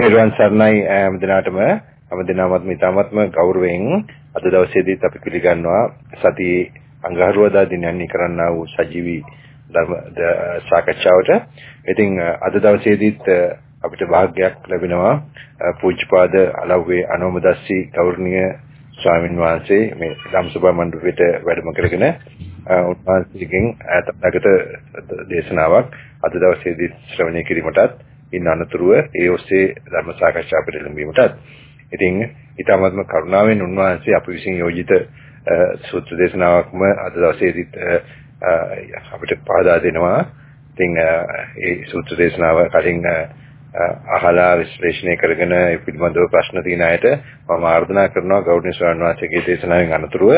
තෙරුවන් සරණයි හැම දිනාටම හැම දිනමත්ම ඉතාමත්ම ගෞරවයෙන් අද දවසේදීත් අපි පිළිගන්නවා සතියේ අඟහරුවාදා දිනයන්හි කරන්නා වූ සජීවී ධර්ම සාකච්ඡාවට. ඉතින් අද දවසේදීත් අපිට වාග්යක් ලැබෙනවා පූජ්‍යපාද අලව්වේ අනෝමදස්සී ගෞරවනීය ස්වාමින් වහන්සේ මේ ධම්සභා මණ්ඩපයට වැඩම කරගෙන උන්වහන්සේගෙන් අතකට දේශනාවක් අද දවසේදී ශ්‍රවණය කිරීමටත් ඉන්න අනතුරුව ඒ ඔස්සේ ධර්ම සාකච්ඡා පෙරළඹීමටත් ඉතින් ඊටමත්ම කරුණාවෙන් උන්වහන්සේ අපි විසින් යෝජිත සූත්‍ර දේශනාවක්ම අද දවසේදීත් අපිට පහදා දෙනවා. ඉතින් ඒ සූත්‍ර දේශනාව කලින් අහලා විශ්ලේෂණය කරගෙන ඒ පිළිබඳව ප්‍රශ්න තියෙන අයට මම ආර්දනා කරනවා ගෞරවනීය ස්වාමීන් වහන්සේගේ දේශනාවෙන් අනතුරුව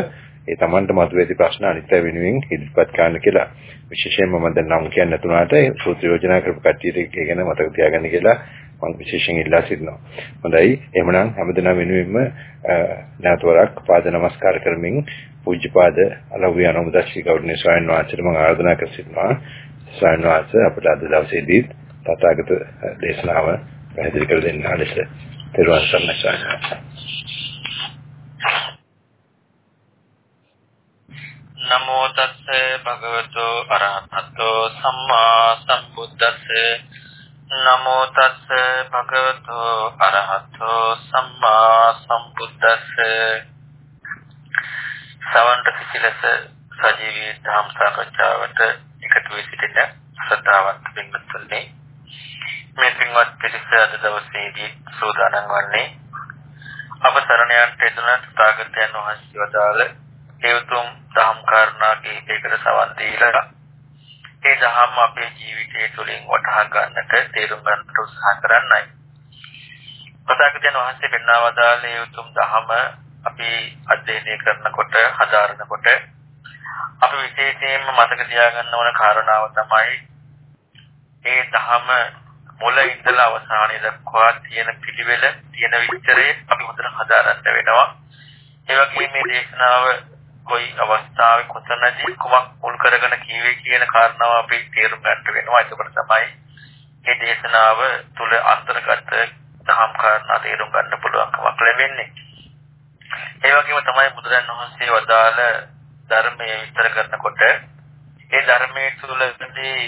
ඒ Tamanට මතුවෙති ප්‍රශ්න අනිත් අය වෙනුවෙන් ඉදිරිපත් කරන්න කියලා විශේෂයෙන්ම මම දැන් නම් කියන්න නැතුණාට ඒ සූත්‍ර යෝජනා කරපු කට්ටියට ඒක ගැන මතක තියාගන්න කියලා මම විශේෂයෙන් ඉල්ලා සිටිනවා. හොඳයි. එහෙමනම් හැමදෙනා වෙනුවෙන්ම නැවතවරක් පාද නමස්කාර කරමින් පූජ්‍යපාද අලව්‍ය අනුමදස්සී ගෞරවනීය ස්වාමීන් වහන්සේට මම ආරාධනා කර සිටිනවා. ස්වාමීන් වහන්සේ අපට අද දවසේදී තථාගත දේශනාව පැහැදිලි කර දෙන්න ලෙස පෙරවන් සම්මත නමෝ තස්ස භගවතු අරහතෝ සම්මා සම්බුද්දස්ස. නමෝ තස්ස භගවතු අරහතෝ සම්මා සම්බුද්දස්ස. සවන්ත සිසිලස සජීවී ධම් සාකච්ඡාවට එකතු වී සිටින සත්‍යවන්ත පින්වත්නි මේ පින්වත් පිරිස අද දවසේදී සූදානම් වන්නේ අප සරණයන්ට එදුන තථාගතයන් වහන්සේ වදාළ ඒ උතුම් දහම් කාරණා කීපයකට සවන් දීලා ඒ දහම් අපේ ජීවිතය තුළින් වටහා ගන්නට තේරුම් ගන්නට උත්සාහ කරන්නයි. පතාකයන් වහන්සේ පෙන්වවදාලේ උතුම් දහම අපි අධ්‍යයනය කරනකොට හදාරනකොට අපි විශේෂයෙන්ම මතක තියාගන්න ඕන කාරණාව තමයි ඒ දහම මුල ඉඳලා අවසානය දක්වා තියෙන පිළිවෙල තියෙන විස්තරය අපි හොඳට හදාරන්න වෙනවා. ඒ වගේම මේ දේශනාව කොයි අවස්ථාවේ කොතනදී කුමක් මුල් කරගෙන කීවේ කියන කාරණාව අපි තේරුම් ගන්න වෙනවා. ඒකවල තමයි මේ දේශනාව තුල අන්තර්ගත දහම් කාරණා තේරුම් ගන්න පුළුවන්කමක් ලැබෙන්නේ. ඒ වගේම තමයි බුදුරන් වහන්සේ වදාළ ධර්මයේ විස්තර කරනකොට ඒ ධර්මයේ තුලදී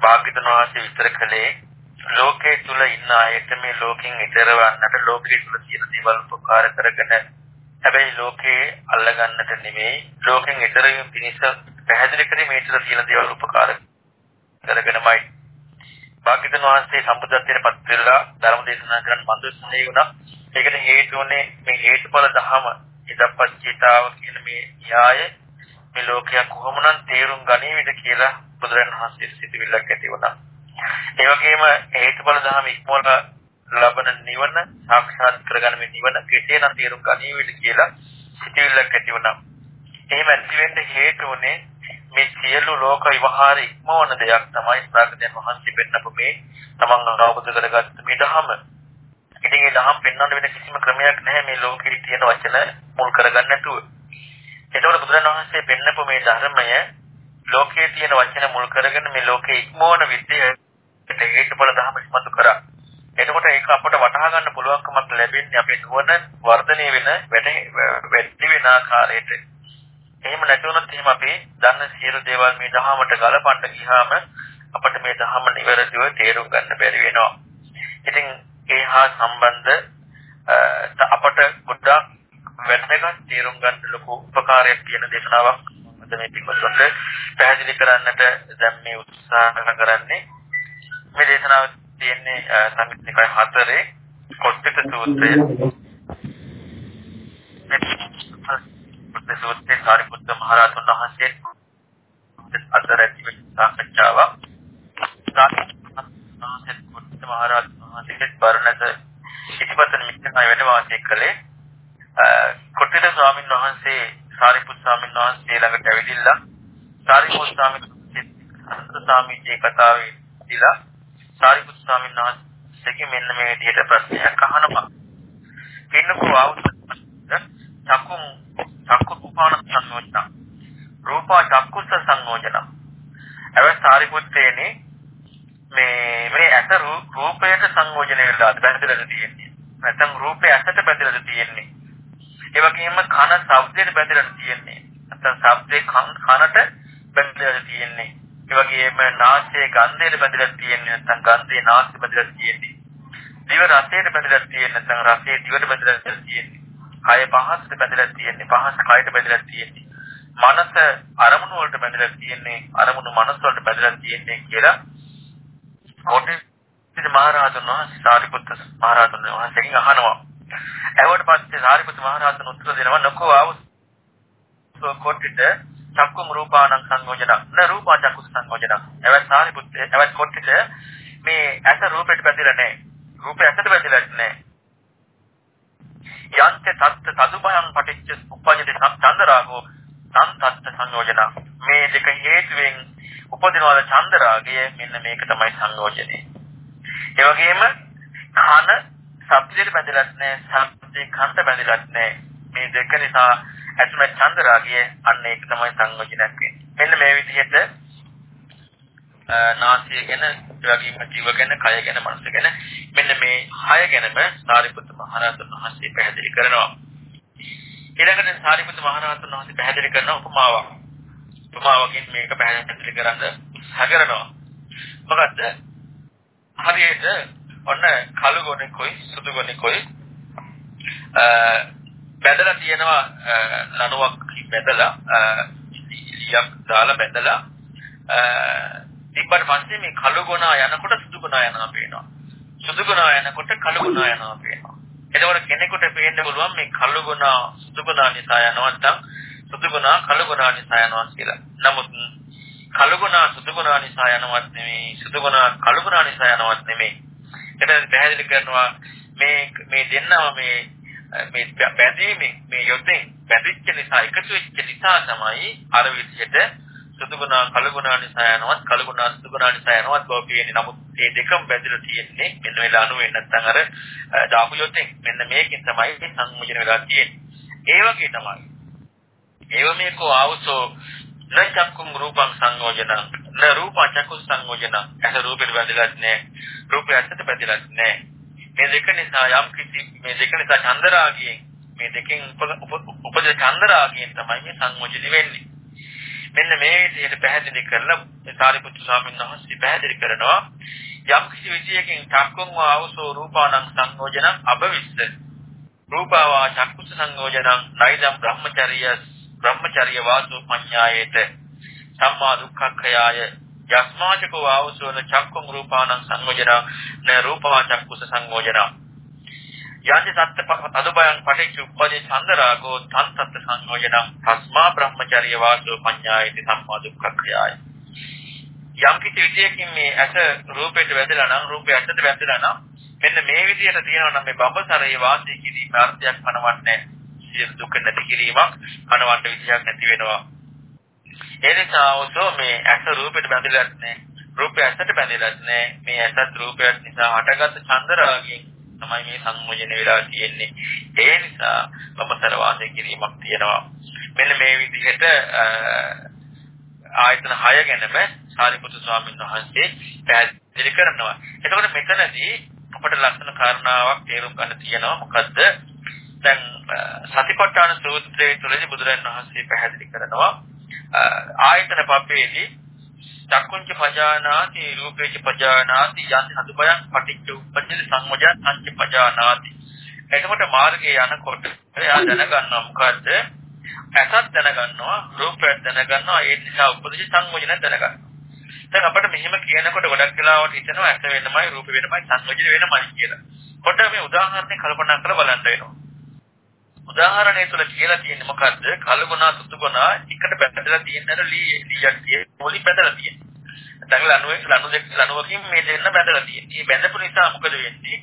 භාග්‍යවතුන් වහන්සේ විස්තර කළේ ලෝකයේ තුල ඉන්න අයට මේ ලෝකෙන් ඈතර වන්නට ලෝකයේ තුල තියෙන දේවල් උපකාර කරගෙන හැබැයි ලෝකේ අල්ලගන්නට නෙමෙයි ලෝකෙන් ඈතර වීම පිණිස පැහැදිලි කරේ මේතර තියෙන දේවල් උපකාර කරගෙනමයි භාග්‍යවතුන් වහන්සේ සම්බුද්ධත්වයට පත් වෙලා ධර්ම දේශනා කරන්න මන්දුස්සේ වුණා. ඒකට හේතුුනේ මේ හේතුඵල ධහම ඉදප්පච්චිතාව කියන මේ න්‍යාය මේ ලෝකයක් කොහොමනම් තේරුම් ගනීවිද කියලා බුදුරජාණන් වහන්සේ සිතවිල්ලක් ඇති වුණා. ඒ වගේම හේතුඵල ධහම ඉක්මවලා ලබන නිවන සාක්ෂාත් කරගන්න මේ නිවන කෙසේනම් තේරුම් ගනීවිද කියලා සිතවිල්ලක් ඇති වුණා. එහෙම ඇති වෙන්න හේතු උනේ මේ සියලු ලෝක විවහාර ඉක්මවන දෙයක් තමයි සාගතයන් වහන්සේ පෙන්නපු මේ තමන් අවබෝධ කරගත්ත මේ ධහම. ඉතින් මේ ධහම පෙන්වන්න වෙන කිසිම ක්‍රමයක් නැහැ මේ ලෝකෙට තියෙන වචන මුල් කරගන්න නැතුව. ඒතකොට බුදුරණන් වහන්සේ පෙන්නපු මේ ධර්මය ලෝකයේ තියෙන වචන මුල් කරගෙන මේ ලෝකේ ඉක්මවන විදිහට හේතුඵල ධහම ඉස්මතු කරා. එතකොට ඒක අපට වටහා ගන්න පුළුවන්කමක් ලැබෙන්නේ අපේ නුවණ වර්ධනය වෙන වැඩි වෙන ආකාරයට. එහෙම නැති වුණොත් එහෙම අපි දන්න සියලු දේවල් මේ දහමට ගලපන්න ගියාම අපිට මේ දහම නිවැරදිව තේරුම් ගන්න බැරි වෙනවා. ඉතින් ඒ හා සම්බන්ධ අපට ගොඩාක් වැදගත් තේරුම් ගන්න ලොකු උපකාරයක් තියෙන දේශනාවක් අද මේ පිටුපසට පැහැදිලි කරන්නට දැන් මේ උත්සාහ කරන්නේ මේ දේශනාව තියෙන්නේ සංගීතනිකය හතරේ කොට්ටිත සූත්‍රය. මේ සූත්‍රයේ සාරිපුත්ත මහ රහතන් වහන්සේ අතර ඇති සාකච්ඡාවක්. සාරිපුත්ත මහ රහතන් වහන්සේ බරණත ඉතිපත නිමිත්තයි වැඩ වාසය කළේ. කොට්ටිත ස්වාමීන් වහන්සේ සාරිපුත් ස්වාමීන් වහන්සේ ළඟට ඇවිදිලා සාරිපුත් ස්වාමීන් වහන්සේ සාමිජේ කතාවේ ඉලා සාරිපුත් ස්වාමීන් වහන්සේගේ මෙන්න මේ විදිහට ප්‍රශ්නයක් අහනවා. පින්නකෝ ආවුත් චක්කුම් චක්කු උපාන සංයෝජන රූපා චක්කුස්ස සංයෝජන. එව සාරිපුත්තේනි මේ මේ ඇස රූපයට සංයෝජනය වෙලා බැඳලා තියෙන්නේ. නැත්නම් රූපේ ඇසට බැඳලා තියෙන්නේ. ඒ වගේම කන ශබ්දයට බැඳලා තියෙන්නේ. නැත්නම් ශබ්දේ කනට බැඳලා තියෙන්නේ. ඒ වගේම නාසයේ ගන්ධයට බැඳලා තියෙන්නේ. නැත්නම් ගන්ධේ නාසයට බැඳලා තියෙන්නේ. දිව රසයට බැඳලා තියෙන්නේ. නැත්නම් රසයේ දිවට බැඳලා තියෙන්නේ. කය පහසට බැඳලා තියෙන්නේ. පහස කයට බැඳලා තියෙන්නේ. මනස අරමුණු වලට බැඳලා තියෙන්නේ. අරමුණු මනස වලට බැඳලා තියෙන්නේ කියලා කොටේ මහරහතන් වහන්සේ සාරිපුත්ත මහරහතන් වහන්සේගෙන් අහනවා. එවට පස්සේ සාරිපුත්ත මහරහතන් උත්තර දෙනවා නකෝ ආවස් කොට්ටිට චක්කුම් රූපාණං සංයෝජන න රූපා චක්කු සංයෝජන. එවත් සාරිපුත්ත එවත් කොට්ටිට මේ ඇස රූපෙට බැඳිලා නැහැ. රූපය ඇසට බැඳිලා නැහැ. යන්ත තත්ත සදුභයං පටිච්ච උපජ්ජති චන්දරාගෝ සංතත්ත සංයෝජන. මේ දෙක හේතුවෙන් උපදිනවද චන්දරාගය? මෙන්න මේක තමයි සංයෝජනේ ඒ වගේම කන ශබ්දයට බැඳලත් නැහැ ශබ්දේ කන්ට බැඳලත් නැහැ. මේ දෙක නිසා ඇතිවෙන චන්දරාගය අන්න ඒක තමයි සංයෝජනයක් වෙන්නේ මෙන්න මේ විදිහට නාසය ගැන ඒ වගේම ජීව ගැන කය ගැන මනස ගැන මෙන්න මේ හය ගැනම සාරිපුත්ත මහ රහතන් වහන්සේ පැහැදිලි කරනවා. ඊළඟට සාරිපුත්ත මහ රහතන් වහන්සේ පැහැදිලි කරන උපමාවක්. උපමාවකින් මේක පැහැදිලි කරන්න හගරනවා මොකද්ද? හරියට ඔන්න කළු ගොනෙකුයි සුදු ගොනෙකුයි බැදලා තියෙනවා ලණුවක් බැදලා යක් දාලා බැදලා තිබ්බට පස්සේ මේ කළු ගොනා යනකොට සුදු ගොනා යනවා පේනවා සුදු ගොනා යනකොට කළු ගොනා යනවා පේනවා එතකොට කෙනෙකුට පේන්න පුළුවන් මේ කළු ගුණා සුදු ගුණා නිසා යනවා නැත්නම් සුදු ගුණා කළු ගුණා නිසා යනවා කියලා. නමුත් කළු ගුණා සුදු ගුණා නිසා යනවත් නෙමෙයි සුදු ගුණා කළු ගුණා නිසා යනවත් නෙමෙයි. එතන පැහැදිලි කරනවා මේ මේ දෙන්නම මේ මේ බැඳීමෙන් මේ යොතෙන් බැඳිච්ච නිසා එකතු වෙච්ච නිසා තමයි අර විදිහට සුදුගුණා කළගුණා නිසා යනවත් කළගුණා සුදුගුණා නිසා යනවත් බව කියන්නේ. නමුත් මේ දෙකම බැඳලා තියෙන්නේ මෙන්න මේ ලණුවෙන් නැත්නම් අර දාපු යොතෙන් මෙන්න මේකෙන් තමයි සංයෝජන වෙලා තියෙන්නේ. ඒ වගේ තමයි. ඒව මේකෝ ආවසෝ න චක්කුම් රූපං සංයෝජන න රූප චක්කු සංයෝජන ඇස රූපෙට බැඳලාත් නැහැ. රූපය ඇසට බැඳලාත් නැහැ. මේ දෙක නිසා යම් කිසි මේ දෙක නිසා චන්දරාගයෙන් මේ දෙකෙන් උපද චන්දරාගයෙන් තමයි මේ සංයෝජන වෙන්නේ. මෙන්න මේ විදිහට පැහැදිලි කරලා සාරිපුත්තු ස්වාමීන් වහන්සේ පැහැදිලි කරනවා යම් කිසි විදියකින් චක්කුං වාවසෝ රූපාණං සංයෝජනං අබවිස්ස රූපාවා චක්කුස සංයෝජනං නයිදම් බ්‍රහ්මචර්ය බ්‍රහ්මචර්ය වාසෝ පඤ්ඤායේත සම්මා දුක්ඛක්ඛයාය. යස්මාචකෝ වාවසෝන චක්කුං රූපාණං සංයෝජනං න රූපවා චක්කුස සංයෝජනං. යන්ති සත්ත අදුබයන් පටිච්ච උප්පදී චන්දරාගෝ තන්තත් සංයෝජනං. තස්මා බ්‍රහ්මචර්ය වාසෝ පඤ්ඤායිති සම්මා දුක්ඛක්ඛයාය. යම් කිසි විදියකින් මේ ඇස රූපයට වැදලා නම් රූපය ඇසට වැදලා නම් මෙන්න මේ විදියට තියෙනවා නම් මේ බඹසරේ වාසය කිරීම අර්ථයක් පනවන්නේ සියලු දුක නැති කිරීමක් පනවන්න විදියක් නැති වෙනවා. ඒ නිසා ඔසෝ මේ ඇස රූපයට බැඳිලත් නැහැ රූපය ඇසට බැඳිලත් නැහැ මේ ඇසත් රූපයත් නිසා හටගත් චන්දරාගයෙන් තමයි මේ සංයෝජන වෙලා තියෙන්නේ. ඒ නිසා බඹසර වාසය කිරීමක් තියෙනවා. මෙන්න මේ විදිහට ආයතන 6 ගැනම සාරිපුත්තු ස්වාමීන් වහන්සේ පැහැදිලි කරනවා. එතකොට මෙතනදී අපට ලස්සන කාරණාවක් තේරුම් ගන්න තියෙනවා. මොකද්ද? දැන් සතිපට්ඨාන සූත්‍රයේ තුලදී බුදුරජාණන් වහන්සේ පැහැදිලි කරනවා ආයතන පබ්බේදී චක්කුංච පජානාති රූපේච පජානාති යන්ති හදුබයන් පටිච්ච උප්පජ්ජල සංවජන සංච පජානාති. එතකොට මාර්ගයේ යනකොට එයා දැනගන්නවා මොකද්ද? ඇසත් දැනගන්නවා රූපයත් දැනගන්නවා ඒ නිසා උපදින සංවජන දැනගන්නවා. දැන් අපිට මෙහෙම කියනකොට ගොඩක් වෙලාවට හිතෙනවා ඇස වෙනමයි රූප වෙනමයි සංවජන වෙනමයි කියලා. පොඩ්ඩක් මේ උදාහරණයක් කල්පනා කරලා බලන්න වෙනවා. උදාහරණය තුළ කියලා තියෙන්නේ මොකද්ද? කලගුණා සුතුගුණා එකට බැඳලා තියෙන අර ලී ලීයක් තියෙන මොලි බැඳලා තියෙන්නේ. නැත්නම් ලණුවේ ලණු දෙක ලණුවකින් මේ දෙන්න බැඳලා තියෙන්නේ. මේ බැඳපු නිසා මොකද වෙන්නේ?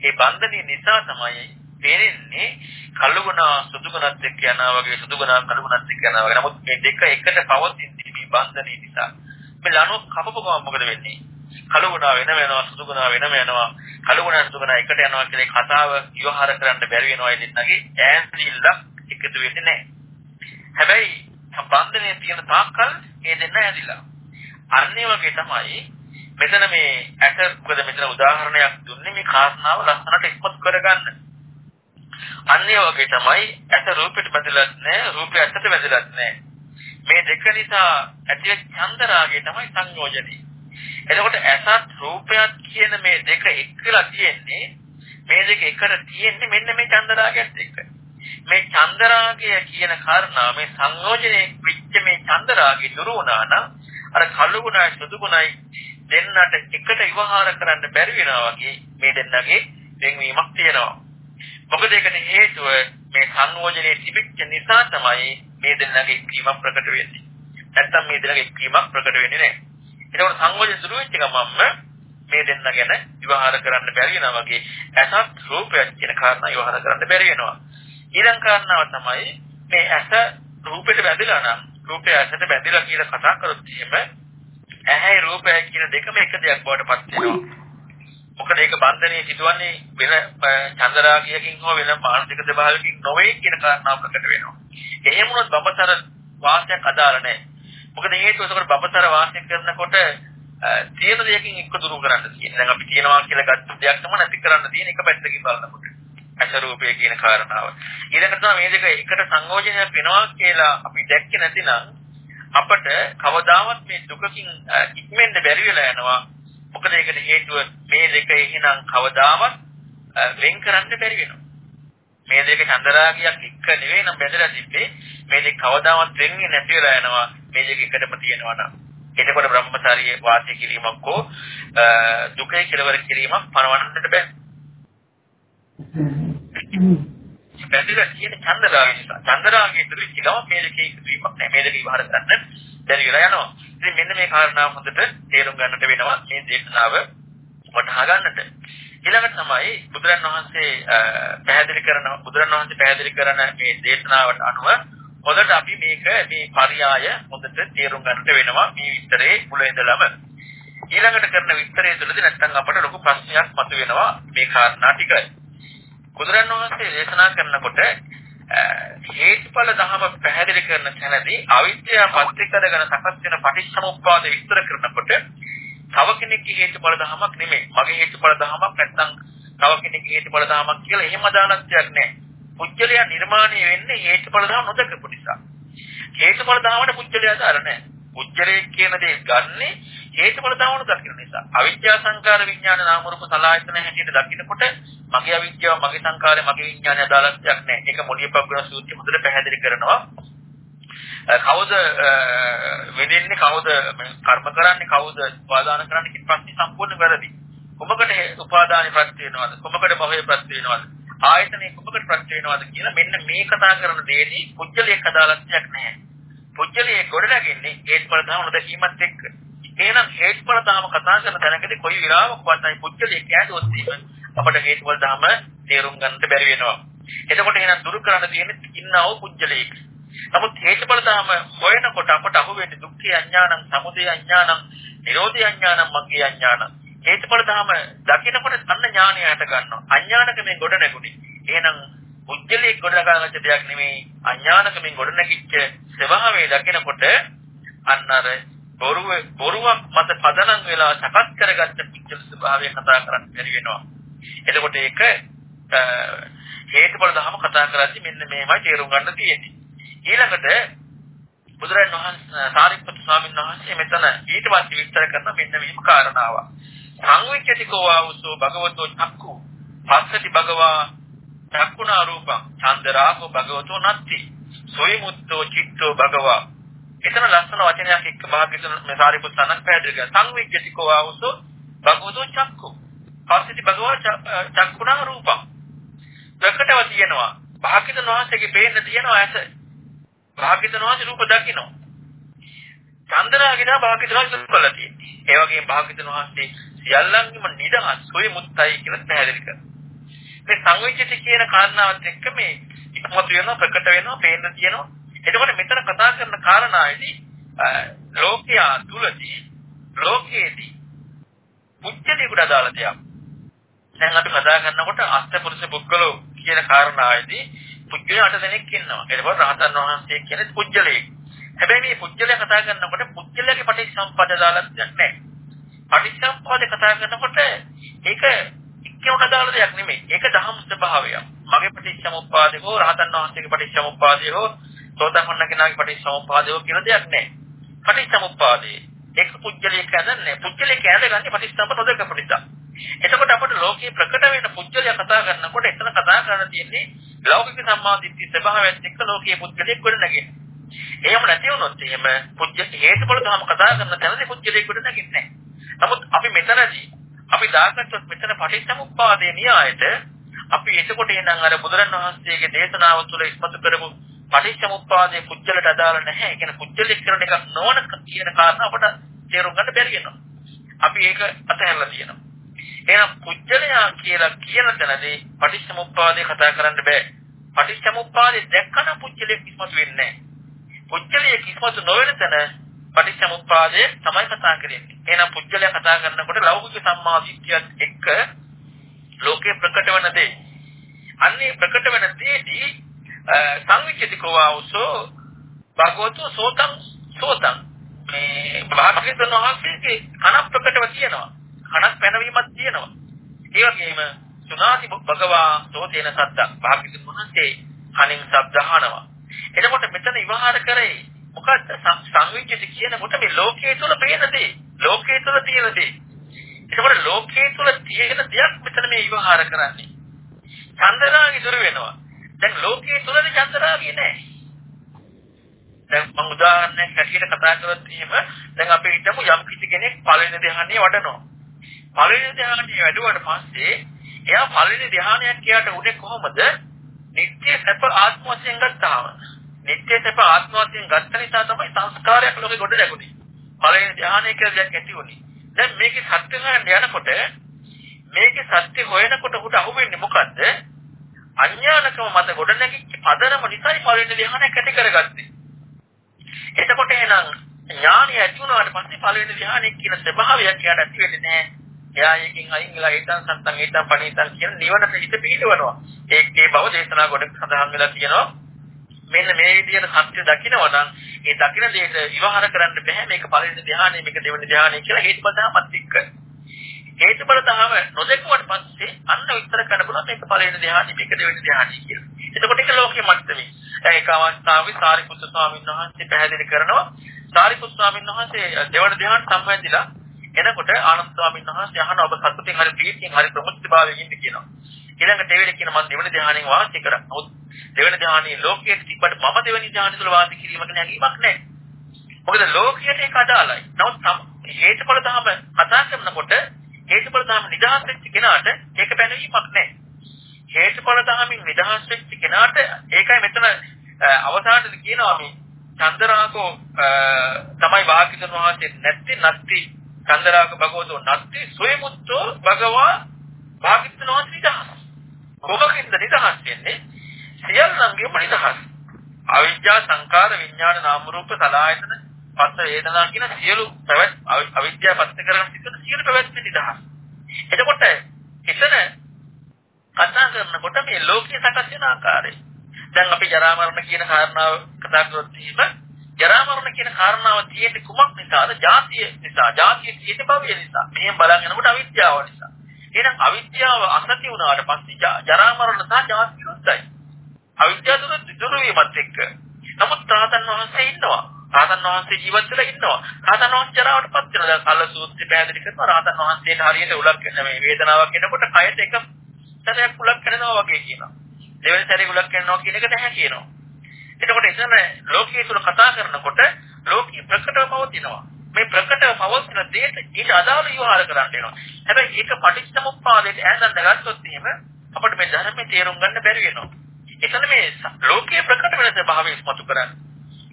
මේ බන්ධනය නිසා තමයි තේරෙන්නේ කලගුණා සුතුගුණත් එක්ක යනවා වගේ සුතුගුණා කලගුණත් එක්ක යනවා වගේ. නමුත් මේ දෙක එකට පවතින්නේ මේ බන්ධනය නිසා. මේ ලණුව කපපු ගමන් මොකද වෙන්නේ? කලගුණා වෙන වෙනවා සුතුගුණා වෙනම යනවා කලගුණා සුතුගුණා එකට යනවා කියන කතාව විවහාර කරන්න බැරි වෙනවා ඒ දෙන්නගේ ඈන්සිල්ල එකතු වෙන්නේ නැහැ. හැබැයි සම්බන්ධනේ තියෙන තාක්කල් ඒ දෙන්න ඇදිලා. අන්නේ වගේ තමයි මෙතන මේ ඇට මොකද මෙතන උදාහරණයක් දුන්නේ මේ කාරණාව ලස්සනට ඉස්මතු කරගන්න. අන්න ඒ වගේ තමයි ඇට රූපෙට බැඳලත් නැහැ රූපය ඇටට බැඳලත් නැහැ. මේ දෙක නිසා ඇතිවෙච්ච චන්දරාගය තමයි සංයෝජනේ. එතකොට ඇසත් රූපයත් කියන මේ දෙක එක්කලා තියෙන්නේ මේ දෙක එකට තියෙන්නේ මෙන්න මේ චන්දරාගයත් එක්ක. මේ චන්දරාගය කියන කාරණා මේ සංයෝජනේ විච්ච මේ චන්දරාගය දුරු වුණා නම් අර කළු ගුණයි සුදු ගුණයි දෙන්නට එකට විවහාර කරන්න බැරි වෙනවා වගේ මේ දෙන්නගේ දෙන්වීමක් තියෙනවා. මොකද ඒකට හේතුව මේ සංයෝජනේ තිබෙච්ච නිසා තමයි මේ දෙන්නගේ එක්වීමක් ප්‍රකට වෙන්නේ. නැත්තම් මේ දෙන්නගේ එක්වීමක් ප්‍රකට වෙන්නේ නැහැ. ඒකෝට සංයෝජන දුරු වෙච්ච ගමන්ම මේ දෙන්න ගැන විවහාර කරන්න බැරි වෙනවා වගේ ඇසත් රූපයක් කියන කාරණා විවහාර කරන්න බැරි වෙනවා. ඊළඟ කාරණාව තමයි මේ ඇස රූපෙට බැඳිලා නම් රූපය ඇසට බැඳිලා කියලා කතා කරොත් එහෙම ඇහැයි රූපයයි කියන දෙකම එක දෙයක් බවට පත් වෙනවා. මොකද ඒක බන්ධනයේ සිදුවන්නේ වෙන චන්දරාගයකින් හෝ වෙන මානසික ස්වභාවයකින් නොවේ කියන කාරණාව ප්‍රකට වෙනවා. එහෙම වුණොත් බඹතර වාසයක් අදාළ නැහැ. මොකද හේතුව ඒකට බඹතර වාසය කරනකොට තියෙන දෙයකින් එක්ක දුරු කරන්න තියෙනවා. දැන් අපි තියනවා කියලා ගත්ත දෙයක් තමයි නැති කරන්න තියෙන එක පැත්තකින් බලනකොට. අසරූපය කියන කාරණාව. ඊළඟට තමයි මේ දෙක එකට සංයෝජනයක් වෙනවා කියලා අපි දැක්කේ නැතිනම් අපට කවදාවත් මේ දුකකින් ඉක්මෙන්න බැරි වෙලා යනවා. මොකද ඒකට හේතුව මේ දෙක එහෙනම් කවදාවත් වෙන් කරන්න බැරි වෙනවා. මේ දෙක චන්දරාගයක් එක්ක නෙවෙයි නම් බැඳලා තිබ්බේ මේ දෙක කවදාවත් වෙන්නේ නැති වෙලා යනවා. මේ දෙක එකටම තියෙනවා නම්. එතකොට බ්‍රහ්මචාරිය වාසය කිරීමක් හෝ දුකේ කෙලවර කිරීමක් පනවන්නට බෑ. බැඳලා තියෙන චන්දරාගය නිසා. චන්දරාගයේ ඉදිරිච්ච ගම මේ දෙකේ ඉදිරිවීමක් නැහැ. මේ දෙක ඉවහර ගන්න බැරි වෙලා යනවා. ඉතින් මෙන්න මේ කාරණාව හොඳට තේරුම් ගන්නට වෙනවා මේ දේශනාව වටහා ගන්නට. ඊළඟට තමයි බුදුරන් වහන්සේ පැහැදිලි කරන බුදුරන් වහන්සේ පැහැදිලි කරන මේ දේශනාවට අනුව හොඳට අපි මේක මේ පරියාය හොඳට තේරුම් ගන්නට වෙනවා මේ විස්තරේ මුල ඉඳලම. ඊළඟට කරන විස්තරය තුළදී නැත්නම් අපට ලොකු ප්‍රශ්නයක් මතුවෙනවා මේ කාරණා ටික. බුදුරන් වහන්සේ දේශනා කරනකොට හේතුඵල ධහම පැහැදිලි කරන තැනදී අවිද්‍යාව පත්‍ය කරගෙන සකස් වෙන පටිච්චසමුප්පාද විස්තර කරනකොට තව කෙනෙක්ගේ හේතුඵල ධහමක් නෙමෙයි. මගේ හේතුඵල ධහමක් නැත්නම් තව කෙනෙක්ගේ හේතුඵල ධහමක් කියලා එහෙම දානත්වයක් නැහැ. පුජ්‍යලයා නිර්මාණය වෙන්නේ හේතුඵල ධහම නොදකපු නිසා. හේතුඵල ධහමට පුජ්‍යලයා දාර නැහැ. පුජ්‍යලේ කියන දේ ගන්නේ හේතුඵල ධහමන දකින්න නිසා. අවිද්‍යා සංකාර විඥාන නාම රූප සලආයතන හැටියට දකින්නකොට මගේ අවිද්‍යාව මගේ සංකාරය මගේ විඥානය අදාළත්වයක් නැහැ. ඒක මොණියපග්ගන සූත්‍රය මුදල පැහැදිලි කරනවා. කවුද වෙදෙන්නේ කවුද කර්ම කරන්නේ කවුද උපාදාන කරන්නේ කියන ප්‍රශ්නේ සම්පූර්ණ වැරදි. කොමකට උපාදානෙ ප්‍රත්‍ය වෙනවද? කොමකට භවයේ ප්‍රත්‍ය වෙනවද? ආයතනෙ කොමකට ප්‍රත්‍ය වෙනවද කියලා මෙන්න මේ කතා කරන දෙයේදී පුජ්‍යලයක් අදාළත්වයක් නැහැ. පුජ්‍යලයේ ගොඩනගන්නේ හේතුඵල ධර්ම නොදැකීමත් එක්ක. එහෙනම් හේතුඵල ධර්ම කතා කරන තැනකදී කොයි විරාමකවත් නැහැ පුජ්‍යලයේ කෑදොත් අපට හේතුඵල ධර්ම තේරුම් ගන්නට බැරි වෙනවා. එතකොට එහෙනම් දුරු කරන්න තියෙන්නේ ඉන්නව පුජ්‍යලයක. නමුත් හේතුඵල ධර්ම හොයනකොට අපට අහුවෙන්නේ දුක්ඛ අඥානං, සමුදය අඥානං, නිරෝධය අඥානං, මග්ගේ අඥානං. හේතුඵල ධර්ම දකිනකොට අන්න ඥානය හට ගන්නවා. අඥානකමෙන් ගොඩ නැගුණේ. එහෙනම් පුජ්‍යලයේ ගොඩනගාගත්ත දෙයක් නෙමෙයි අඥානකමෙන් ගොඩනැගිච්ච ස්වභාවය දකිනකොට අන්න අර බොරුව බොරුවක් මත පදනම් වෙලා සකස් කරගත්ත පුජ්‍යල ස්වභාවය කතා කරන්න බැරි වෙනවා. එතකොට ඒක හේතුඵල ධර්ම කතා කරද්දී මෙන්න මේවයි තේරුම් ගන්න තියෙන්නේ. ඊළඟට බුදුරජාණන් වහන්සේ සාරිපුත්තු ස්වාමීන් වහන්සේ මෙතන ඊට පස්සේ විස්තර කරන මෙන්න මෙහිම කාරණාව. සංවිච්ඡතිකෝ ආවසෝ භගවතෝ චක්කු පස්සති භගවා චක්කුණා රූපං. චන්දරාගෝ භගවතෝ නත්ති සොයමුත්තෝ චිත්තෝ භගවා. එතන ලස්සන වචනයක් එක්ක භාග්‍යතුන් මේ සාරිපුත් සනක් පැහැදිලි කරා. සංවිච්ඡතිකෝ ආවසෝ භගවතෝ චක්කු පස්සති භගවා චක්කුණා රූපං. ප්‍රකටව තියෙනවා. භාග්‍යතුන් වහන්සේගේ පේන්න තියෙනවා ඇස. භාග්‍යතුන් වහන්සේ රූප දකිනවා. චන්දරාගේ දා භාග්‍යතුන් වහන්සේ කළා තියෙන්නේ. ඒ වගේම භාග්‍යතුන් වහන්සේ සියල්ලන්ගේම නිදහස් සොය මුත්තයි කියලා පැහැදිලි කරනවා මේ සංවිච්ඡිත කියන කාරණාවත් එක්ක මේ ඉක්මතු වෙනවා ප්‍රකට වෙනවා පේන්න තියෙනවා. එතකොට මෙතන කතා කරන කාරණාවේදී ලෝකයා තුලදී ලෝකයේදී මුච්චලේකට අදාළ දෙයක්. දැන් අපි කතා කරනකොට අෂ්ටපුරුෂ පුද්ගලෝ කියන කාරණාවේදී පුජ්‍යල අට දෙනෙක් ඉන්නවා. ඒකවල රහතන් වහන්සේ කියන්නේ පුජ්‍යලේ. හැබැයි මේ පුජ්‍යලයා කතා කරනකොට පුජ්‍යලයාගේ පටිච්චසමුප්පාද දාලා දෙයක් නැහැ. පටිච්චසමුප්පාදේ කතා කරනකොට ඒක එක්කෙනෙකුට අදාළ දෙයක් නෙමෙයි. ඒක දහම් ස්වභාවයක්. මගේ පටිච්චසමුප්පාදේ හෝ රහතන් වහන්සේගේ පටිච්චසමුප්පාදේ හෝ සෝතපන්න කෙනාගේ පටිච්චසමුප්පාදේ හෝ කියලා දෙයක් නැහැ. පටිච්චසමුප්පාදේ ඒක පුජ්‍යලයේ කැදන්නේ. පුජ්‍යලයේ කැදගන්නේ පටිච්චසමුප්පාද නොදක නිසා. එතකොට අපිට ලෝකේ ප්‍රකට වෙන පුජ්‍යලය කතා කරනකොට එතන කතා කරන්න තියෙන්නේ ලෞකික සම්මාදිට්ඨි ස්වභාවයත් එක්ක ලෝකයේ පුජ්‍යලයක් ගොඩනගන්නේ. එහෙම නැති වුණොත් එහෙම පුජ්‍ය හේතුඵල ධම කතා කරන තැනදී පුජ්‍යලයක් ගොඩනගන්නේ නැහැ. නමුත් අපි මෙතනදී අපි දාගත්තොත් මෙතන පටිච්චසමුප්පාදේ න්‍යායයට අපි එතකොට එනං අර බුදුරණවහන්සේගේ දේශනාව තුළ ඉස්මතු කරපු පටිච්චසමුප්පාදේ පුජ්‍යලට අදාළ නැහැ. ඒ කියන්නේ පුජ්‍යලෙක් කරන එකක් නොවන කියන කාරණා අපට තේරුම් ගන්න බැරි වෙනවා. අපි ඒක අතහැරලා තියෙනවා. එහෙනම් පුජ්‍යලයා කියලා කියන තැනදී පටිච්චසමුප්පාදේ කතා කරන්න බෑ. පටිච්චසමුප්පාදේ දැක්කම පුජ්‍යලෙක් ඉස්මතු වෙන්නේ නැහැ. පුජ්‍යලයේ ඉස්මතු නොවන තැන පටිච්චසමුප්පාදය තමයි කතා කරන්නේ. එහෙනම් පුජ්‍යලයා කතා කරනකොට ලෞකික සම්මාදිට්ඨියත් එක්ක ලෝකේ ප්‍රකට වෙන දේ. අන්නේ ප්‍රකට වෙන දේදී සංවිච්ඡිතකව අවසෝ භගවතු සෝතං සෝතං මේ භාග්‍යවතුන් වහන්සේගේ කන ප්‍රකටව තියෙනවා. කනක් පැනවීමක් තියෙනවා. ඒ වගේම සුනාති භගවා සෝතේන සද්ද භාග්‍යවතුන් වහන්සේ කනින් ශබ්ද අහනවා. එතකොට මෙතන විවහාර කරේ මොකද්ද සංවිච්ඡිත කියනකොට මේ ලෝකයේ තුල පේන දේ? ලෝකයේ තුල තියෙන දේ. ඒකවල ලෝකයේ තුල තියෙන දෙයක් මෙතන මේ විවහාර කරන්නේ. චන්දරාගි දුර වෙනවා. දැන් ලෝකයේ තුලද චන්දරාගි නැහැ දැන් මම උදාහරණයක් හැටියට කතා කරත් එහෙම දැන් අපි හිතමු යම් කිසි කෙනෙක් පළවෙනි ධ්‍යානෙ වඩනවා. පළවෙනි ධ්‍යානෙ වැඩුවට පස්සේ එයා පළවෙනි ධ්‍යානයක් කියාට උනේ කොහොමද? නිත්‍ය සැප ආත්ම වශයෙන් ගත්තාම. නිත්‍ය සැප ආත්ම වශයෙන් ගත්ත නිසා තමයි සංස්කාරයක් ලෝකෙ ගොඩ නැගුණේ. පළවෙනි ධ්‍යානය කියලා දෙයක් ඇති වුණේ. දැන් මේකේ සත්‍ය හොයන්න යනකොට මේකේ සත්‍ය හොයනකොට උට අහුවෙන්නේ මොකද්ද? අඥානකම මත ගොඩ නැගිච්ච පදනම නිසායි පළවෙනි ධ්‍යානයක් ඇති කරගත්තේ. එතකොට එහෙනම් ඥානිය ඇති වුණාට පස්සේ පළවෙනි ධ්‍යානයේ කියන ස්වභාවයක් එයාට ඇති වෙන්නේ නැහැ. එයා එකකින් අයින් වෙලා ඊටන් සත්තන් ඊටන් පණීතන් කියන නිවනට හිත පිහිටවනවා. ඒකේ බව දේශනා කොට සඳහන් වෙලා තියෙනවා. මෙන්න මේ විදිහට සත්‍ය දකිනවා නම් ඒ දකින දෙයට විවහාර කරන්න බෑ මේක පළවෙනි ධ්‍යානෙ මේක දෙවෙනි ධ්‍යානෙ කියලා හේතුඵල ධර්මත් එක්ක. හේතුඵල ධර්ම නොදෙකුවට පස්සේ අන්න විස්තර කරන්න පුළුවන් මේක පළවෙනි ධ්‍යානෙ මේක දෙවෙනි ධ්‍යානෙ කියලා. එතකොට ඒක ලෝකයේ මට්ටමේ. ඒක අවස්ථාවේ සාරිපුත්‍ර ස්වාමීන් වහන්සේ පැහැදිලි කරනවා සාරිපුත්‍ර ස්වාමීන් වහන්සේ දෙවන ධ්‍යාන සම්බන්ධිලා එනකොට ආනන්ද ස්වාමීන් වහන්සේ අහන ඔබ සතුටින් හරි ප්‍රීතියෙන් හරි ප්‍රමුක්තිභාවයෙන් ඉන්න කියනවා. ඊළඟ දෙවෙනි කියන මම දෙවෙනි ධ්‍යානෙන් වාසය කරා. නමුත් දෙවෙනි ධ්‍යානෙ ලෝකයේ තිබ්බට මම දෙවෙනි ධ්‍යානෙ තුල වාසය කිරීමක නැගීමක් නැහැ. මොකද ලෝකයට ඒක අදාළයි. නමුත් හේතුඵල ධම කතා කරනකොට හේතුඵල ධම නිදහස් වෙච්ච කෙනාට ඒක පැනවීමක් නැහැ. හේතුඵල ධමමින් නිදහස් වෙච්ච කෙනාට ඒකයි මෙතන අවසානයේදී කියනවා මේ චන්දරාගෝ තමයි වාක්‍යතුන් වහන්සේ නැත්ති නැත්ති චන්දරාග භගවතෝ නැත්ති සොයමුත්තෝ භගවා වාක්‍යතුන් වහන්සේ නිදහස්. කොහොමකින්ද නිදහස් වෙන්නේ? සියල්ලංගෙම නිදහස්. අවිද්‍යා සංකාර විඥාන නාම රූප සලආයතන පස්ස වේදනා කියන සියලු පැවැත් අවිද්‍යාව පස්ස කරගෙන සිටින සියලු පැවැත්ම නිදහස්. එතකොට එතන කතා කරනකොට මේ ලෝකයේ සකස් වෙන ආකාරය. දැන් අපි ජරා මරණ කියන කාරණාව කතා කරොත් එහෙම ජරා මරණ කියන කාරණාව තියෙන්නේ කුමක් නිසාද? ජාතිය නිසා. ජාතිය තියෙන භවය නිසා. මෙහෙම බලන් යනකොට අවිද්‍යාව නිසා. එහෙනම් අවිද්‍යාව අසති වුණාට පස්සේ ජරා මරණ සහ ජාති විරුද්ධයි. අවිද්‍යාව දුරු වීමත් එක්ක. නමුත් රාතන් වහන්සේ ඉන්නවා. රාතන් වහන්සේ ජීවත් වෙලා ඉන්නවා. රාතන් වහන්සේ ජරාවටපත් වෙනවා. දැන් අල්ල සූත්‍රය පැහැදිලි කරනවා රාතන් වහන්සේට හරියට උලක් මේ වේදනාවක් එනකොට කයට එක සැරයක් උලක් කරනවා වගේ කියනවා. දෙවෙනි සැරේ උලක් කරනවා කියන එක නැහැ කියනවා. එතකොට එතන ලෝකයේ තුල කතා කරනකොට ලෝකී ප්‍රකටව පවතිනවා. මේ ප්‍රකටව පවතින දෙයට ඊට අදාළ විවහාර කරන්න වෙනවා. හැබැයි ඒක පටිච්චසමුප්පාදයට ඈඳන් ගත්තොත් එහෙම අපිට මේ ධර්මයේ තේරුම් ගන්න බැරි වෙනවා. එතන මේ ලෝකයේ ප්‍රකට වෙන ස්වභාවය ඉස්මතු කරන්නේ.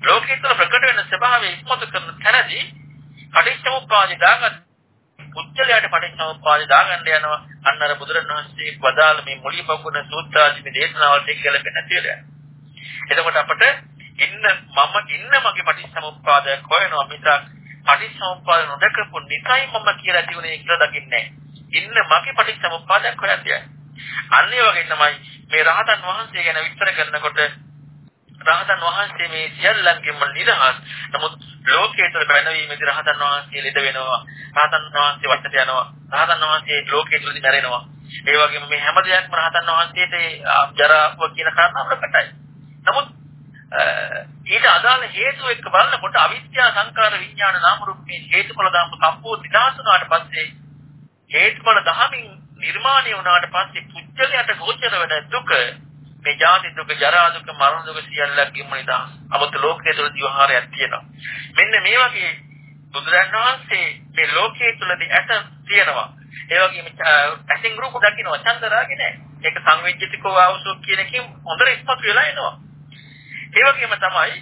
ලෝකයේ තුල ප්‍රකට වෙන ස්වභාවය ඉස්මතු කරන තැනදී පටිච්චසමුප්පාදය දාගන්න පුච්චලයට පටිච්චසමුප්පාදය දාගන්න යනවා. අන්න අර බුදුරණවහන්සේ වදාළ මේ මුලිපකුණ සූත්‍රාදී මේ දේශනාවල් එක්ක ගැලපෙන කියලා. එතකොට අපට ඉන්න මම ඉන්න මගේ පටිච්චසමුප්පාදයක් හොයනවා මිසක් පටිච්චසමුප්පාද නොදකපු නිසයි මම කියලා තියුනේ කියලා දකින්නේ ඉන්න මගේ පටිච්චසමුප්පාදයක් හොයන්නේ. අන්න ඒ වගේ තමයි මේ රහතන් වහන්සේ ගැන විස්තර කරනකොට රහතන් වහන්සේ මේ සියල්ලන්ගෙම නිදහස්. නමුත් ලෝකයේ තුල බැනවීමේදී රහතන් වහන්සේ ලෙඩ වෙනවා. රහතන් වහන්සේ වටට යනවා. රහතන් වහන්සේ ලෝකයේ තුලදී මැරෙනවා. ඒ වගේම මේ හැම දෙයක්ම රහතන් වහන්සේට ජරාව කියන කාරණා ප්‍රකටයි. නමුත් ඊට අදාළ හේතු එක්ක බලනකොට අවිද්‍යා සංකාර විඥාන නාම රූප මේ හේතුඵල ධම්ම සම්පූර්ණ විනාශ වුණාට පස්සේ හේතුඵල ධහමින් නිර්මාණය වුණාට පස්සේ පුජ්‍යලයට ගෝචර වෙන දුක මේ ජාති දුක, ජරා දුක, මරණ දුක සියල්ලක්ම නිදහස්. 아무ත් ලෝකයේ තුල දිවහාරයක් තියෙනවා. මෙන්න මේ වගේ බුදුරන් වහන්සේ මේ ලෝකයේ තුලදී ඇත තියෙනවා. ඒ වගේම ඇසින් රූප දකින්නවා චන්දරාගේ නෑ. ඒක සංවිජ්ජිතකව අවසෝ කියන එකෙන් හොඳට ඉස්මතු වෙලා එනවා. ඒ වගේම තමයි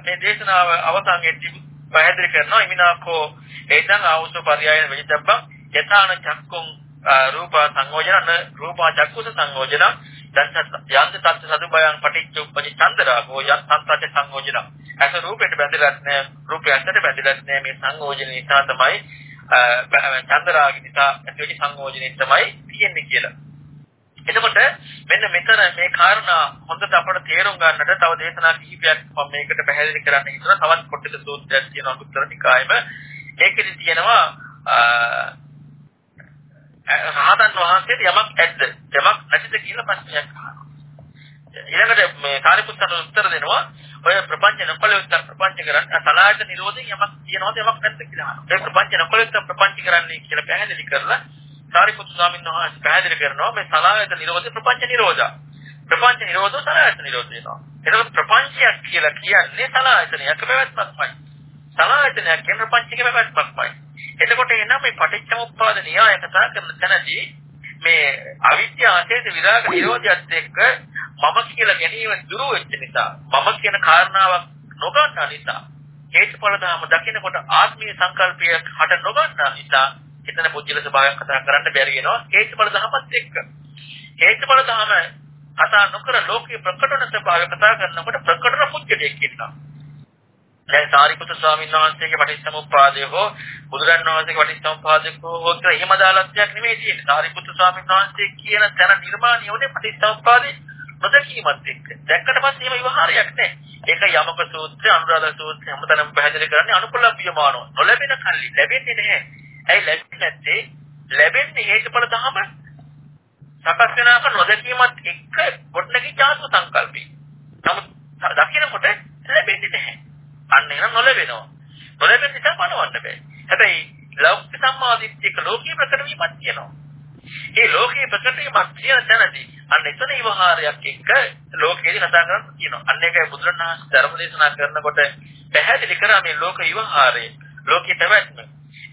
මේ දේශනාව අවසානයේදී පැහැදිලි කරනවා ඉමිනාකෝ එතන අවසෝ පරයයන් වෙලිතබ්බ යථාන චක්කුම් රූප සංයෝජන රූපා චක්කුස සංයෝජන යන්ත තත්ත්ව සදුබයන් පටිච්ච උප්පජි චන්දරාගෝ යත් සංසච්ච සංයෝජන අස රූපයට බැඳලත් නැහැ රූපය ඇත්තට බැඳලත් නැහැ මේ සංයෝජන නිසා තමයි චන්දරාග නිසා ඇතිවෙච්ච සංයෝජනෙ තමයි තියෙන්නේ කියලා. එතකොට මෙන්න මෙතන මේ කාරණා හොඳට අපට තේරුම් ගන්නට තව දේශනා කිහිපයක් මම මේකට පැහැදිලි කරන්න හිතුණා. තවත් කොටක සූත්‍රයක් තියෙනවා උත්තර නිකායෙම. ඒකෙදි තියෙනවා රහතන් වහන්සේට යමක් ඇද්ද? යමක් නැතිද කියලා ප්‍රශ්නයක් අහනවා. ඊළඟට මේ සාරිපුත්තට උත්තර දෙනවා ඔය ප්‍රපංච නොකලොත් ප්‍රපංච කරන්නේ සලායත නිරෝධයෙන් යමක් කියනවාද යමක් නැද්ද කියලා අහනවා. ඒ ප්‍රපංච නොකලොත් ප්‍රපංච කරන්නේ කියලා පැහැදිලි කරලා සාරිපුත්තු ස්වාමීන් වහන්සේ පැහැදිලි කරනවා මේ සලායත නිරෝධය ප්‍රපංච නිරෝධා. ප්‍රපංච නිරෝධෝ සලායත නිරෝධ වෙනවා. එතකොට ප්‍රපංචයක් කියලා කියන්නේ සලායතනයක පැවැත්මක්මයි. සලායතනයක් කියන ප්‍රපංචයක පැවැත්මක්මයි. එතකොට එනම් මේ පටිච්චසමුප්පාද න්‍යාය කතා කරන තැනදී මේ අවිද්‍යාව ආශේත විරාග නිරෝධයත් එක්ක මම කියලා ගැනීම දුරු වෙච්ච නිසා මම කියන කාරණාවක් නොගන්නා නිසා හේතුඵල ධර්ම දකිනකොට ආත්මීය සංකල්පය හට නොගන්නා නිසා එතන පුජ්‍යල ස්වභාවයක් කතා කරන්න බැරි වෙනවා හේතුඵල ධර්මත් එක්ක හේතුඵල ධර්ම කතා නොකර ලෝකේ ප්‍රකටන ස්වභාවය කතා කරනකොට ප්‍රකටන පුජ්‍යලයක් ඉන්නවා දැන් සාරිපුත්‍ර ස්වාමීන් වහන්සේගේ පටිච්චසමුප්පාදය හෝ බුදුරන් වහන්සේගේ පටිච්චසමුප්පාදය හෝ එහෙම දාලත්වයක් නෙමෙයි තියෙන්නේ. සාරිපුත්‍ර ස්වාමීන් වහන්සේ කියන තැන නිර්මාණය වුණේ පටිච්චසමුප්පාදේ නොදකීමත් එක්ක. දැක්කට පස්සේ එහෙම විවහාරයක් නැහැ. ඒක යමක සූත්‍රය, අනුරාධ සූත්‍රය හැමතැනම පැහැදිලි කරන්නේ අනුපලබ්බියමානෝ. නොලැබෙන කල්ලි ලැබෙන්නේ නැහැ. ඇයි ලැබෙන්නේ නැත්තේ? ලැබෙන්නේ හේතුඵල ධම සකස් වෙනාක නොදකීමත් එක්ක ගොඩනැගී ජාතු සංකල්පේ. නමුත් දකින්නකොට ලැබෙන්නේ නැහැ. අන්න එහෙනම් නොලැබෙනවා. නොලැබෙන නිසා පණවන්න බෑ. හැබැයි ලෞකික සම්මාදිට්ඨියක ලෝකීය ප්‍රකට වීමක් තියෙනවා. ඒ ලෝකීය ප්‍රකට වීමක් තියෙන තැනදී අන්න එතන විවහාරයක් එක්ක ලෝකේදී කතා කරන්න කියනවා. අන්න ඒකයි බුදුරණවහන්සේ ධර්ම දේශනා කරනකොට පැහැදිලි කරා මේ ලෝක විවහාරය, ලෝකේ පැවැත්ම.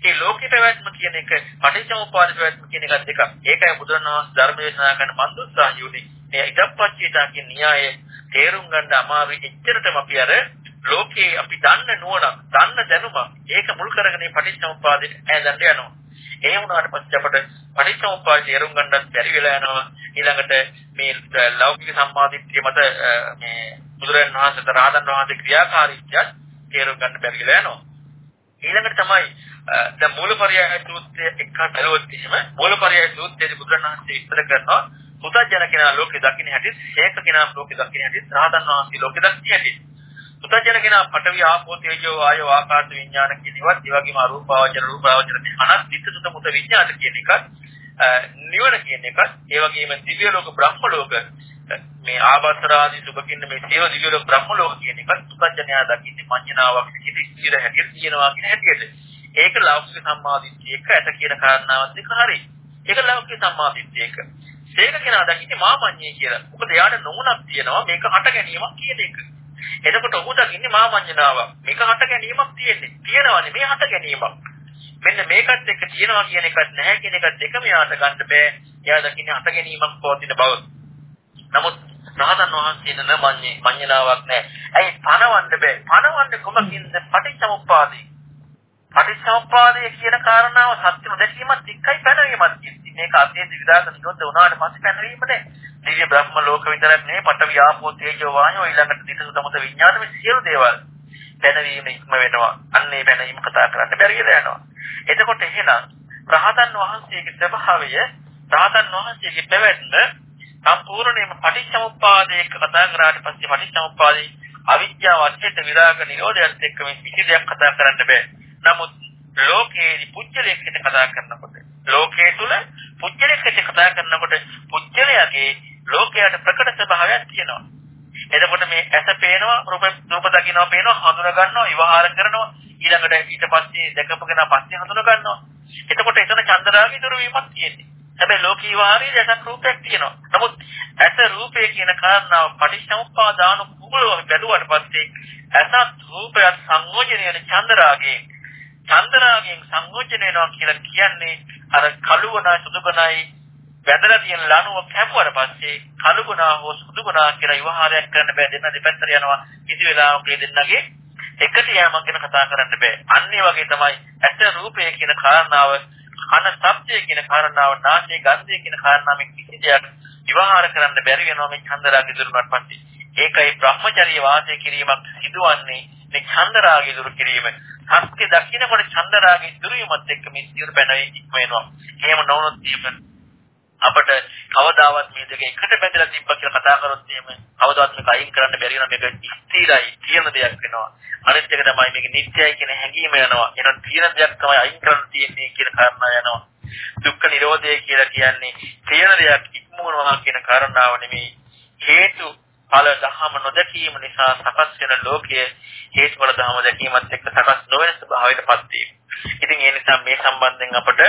ඒ ලෝකේ පැවැත්ම කියන එක පටිච්චසමුප්පාද පැවැත්ම කියන එක දෙකක්. ඒකයි බුදුරණවහන්සේ ධර්ම දේශනා කරන මන්දුස්සාහියුනේ. මේ ඉදප්පච්චේතා කියන න්‍යාය තේරුම් ගන්න අමාරු එච්චරටම අපි අර ලෝකේ අපි දන්න නුවණ, දන්න දැනුම ඒක මුල් කරගෙන මේ පටිච්චසමුප්පාදයට ඈදන්න යනවා. ඒ වුණාට පස්සේ අපට පටිච්චසමුප්පාදය තේරුම් ගන්නත් බැරි වෙලා යනවා. ඊළඟට මේ ලෞකික සම්මාදිට්ඨිය මත මේ බුදුරජාණන් වහන්සේට රාහතන් වහන්සේ ක්‍රියාකාරීත්වය තේරුම් ගන්න බැරි වෙලා යනවා. ඊළඟට තමයි දැන් මූලපරයය සූත්‍රය එක්ක බලවත් එහෙම මූලපරයය සූත්‍රයේදී බුදුරජාණන් වහන්සේ විස්තර කරනවා සුතජන කෙනා ලෝකේ දකින්න හැටි, හේක කෙනා ලෝකේ දකින්න හැටි, රාහතන් වහන්සේ ලෝකේ දකින්න හැටි. පුතජන කෙනා පඨවි ආපෝ තේජෝ වායෝ ආකාශ විඥාන කියන ඒවත් ඒ වගේම අරූපාවචර රූපාවචර අනත් නිත්‍ය මුත විඥාන කියන එක නිවන කියන එක ඒ වගේම දිව්‍ය ලෝක බ්‍රහ්ම ලෝක මේ ආවස්තරාදී සුභකින්න මේ සියලු දිව්‍ය ලෝක බ්‍රහ්ම ලෝක කියන එක පුතජනයා දකින්නේ මඤ්ඤණාවක් විදිහට ඉස්තිර හැටියට කියනවා කියන හැටියට ඒක ලෞකික සම්මාදිට්ඨිය එක ඇත කියන කාරණාවත් එක හරි ඒක ලෞකික සම්මාදිට්ඨිය එක සේක කෙනා දකින්නේ මාමඤ්ඤේ කියලා මොකද එයාට නොමුණක් තියෙනවා මේක හට ගැනීමක් කියන එක එතකොට ඔහු දකින්නේ මාමඤ්ඤණාවක්. මේක හට ගැනීමක් තියෙන්නේ. තියෙනවනේ මේ හට ගැනීමක්. මෙන්න මේකත් එක්ක තියෙනවා කියන එකත් නැහැ කියන එකත් දෙකම යාට ගන්න බෑ. එයා දකින්නේ හට ගැනීමක් පවතින බව. නමුත් රහතන් වහන්සේ නම මඤ්ඤේ මඤ්ඤණාවක් නැහැ. ඇයි පණවන්න බෑ. පණවන්නේ කොමකින්ද? පටිච්චසමුප්පාදේ. පටිච්චසමුප්පාදේ කියන කාරණාව සත්‍ය නොදැකීමත් එක්කයි පැනවීමත් කියන්නේ. මේක අතීත විදාක නිරෝධ වුණාට පස්සේ පැනවීම නෑ. දිව්‍ය බ්‍රහ්ම ලෝක විතරක් නෙවෙයි පට වියාපෝ තේජෝ වායෝ ඊළඟට දිට සුතමත විඥාන මේ සියලු දේවල් පැනවීම ඉක්ම වෙනවා. අන්න ඒ පැනවීම කතා කරන්න බැරි කියලා යනවා. එතකොට එහෙනම් රහතන් වහන්සේගේ ස්වභාවය රහතන් වහන්සේගේ පැවැත්ම සම්පූර්ණයෙන්ම පටිච්චසමුප්පාදයක කතා කරාට පස්සේ පටිච්චසමුප්පාදේ අවිද්‍යාව අත්‍යත විරාග නිරෝධයත් එක්ක මේ කිසි දෙයක් කතා කරන්න බෑ. නමුත් ලෝකයේ පුජ්‍යලයක් ගැන කතා කරනකොට ලෝකයේ තුල පුජ්‍යලයක් ගැන කතා කරනකොට පුජ්‍යලයාගේ ලෝකයට ප්‍රකට ස්වභාවයක් තියෙනවා. එතකොට මේ ඇස පේනවා රූප රූප දකින්නවා පේනවා හඳුනා ගන්නවා විවහාර කරනවා ඊළඟට ඊට පස්සේ දැකපු කෙනා පස්සේ හඳුනා ගන්නවා. එතකොට එතන චන්දරාගී දුර වීමක් තියෙන්නේ. හැබැයි ලෝක විවහාරයේ දැසක් රූපයක් තියෙනවා. නමුත් ඇස රූපය කියන කාරණාව පටිච්චසමුප්පාදාන කුමලව බැලුවට පස්සේ ඇසත් රූපයත් සංයෝජනය වෙන චන්දරාගයෙන් චන්දරාගයෙන් සංයෝජනය වෙනවා කියලා කියන්නේ අර කළුවනා සුදුබනයි වැදලා තියෙන ලණුව කැපුවට පස්සේ කළුගුණා හෝ සුදුගුණා කියලා විවහාරයක් කරන්න බෑ. දෙන්න දෙපැත්තට යනවා. කිසි වෙලාවක දෙන්නගේ එකට යෑමක් ගැන කතා කරන්න බෑ. අන්න ඒ වගේ තමයි ඇස රූපය කියන කාරණාව කන ශබ්දය කියන කාරණාව නාසය ගන්ධය කියන කාරණාවෙන් කිසි දෙයක් විවහාර කරන්න බැරි වෙනවා මේ චන්දරාගය දුරුනට පස්සේ ඒකයි Brahmacharya වාසය කිරීමක් සිදුවන්නේ මේ චන්දරාගය දුරු කිරීම. සත්‍ය දකින්නකොට චන්දරාගය දුරු වීමත් එක්ක මේ සියලු පැනවීම ඉක්ම වෙනවා එහෙම නොවුනොත් එහෙම අපිට කවදාවත් මේ දෙක එකට බැඳලා තිබ්බා කියලා කතා කරොත් එහෙම කවදාවත් මේක අයින් කරන්න බැරි වෙනවා. මේක ස්ථිරයි තියෙන දෙයක් වෙනවා. අනිත් එක තමයි මේක නිත්‍යයි කියන හැඟීම යනවා. එහෙනම් තියෙන දෙයක් තමයි අයින් කරන්න තියෙන්නේ කියන කාරණා යනවා. දුක්ඛ නිරෝධය කියලා කියන්නේ තියෙන දෙයක් ඉක්මවනවා කියන කාරණාව නෙමෙයි. හේතු ඵල දහම නොදැකීම නිසා සකස් වෙන ලෝකයේ හේතුඵල දහම දැකීමත් එක්ක සකස් නොවන ස්වභාවයටපත් වීම. ඉතින් ඒ නිසා මේ සම්බන්ධයෙන් අපට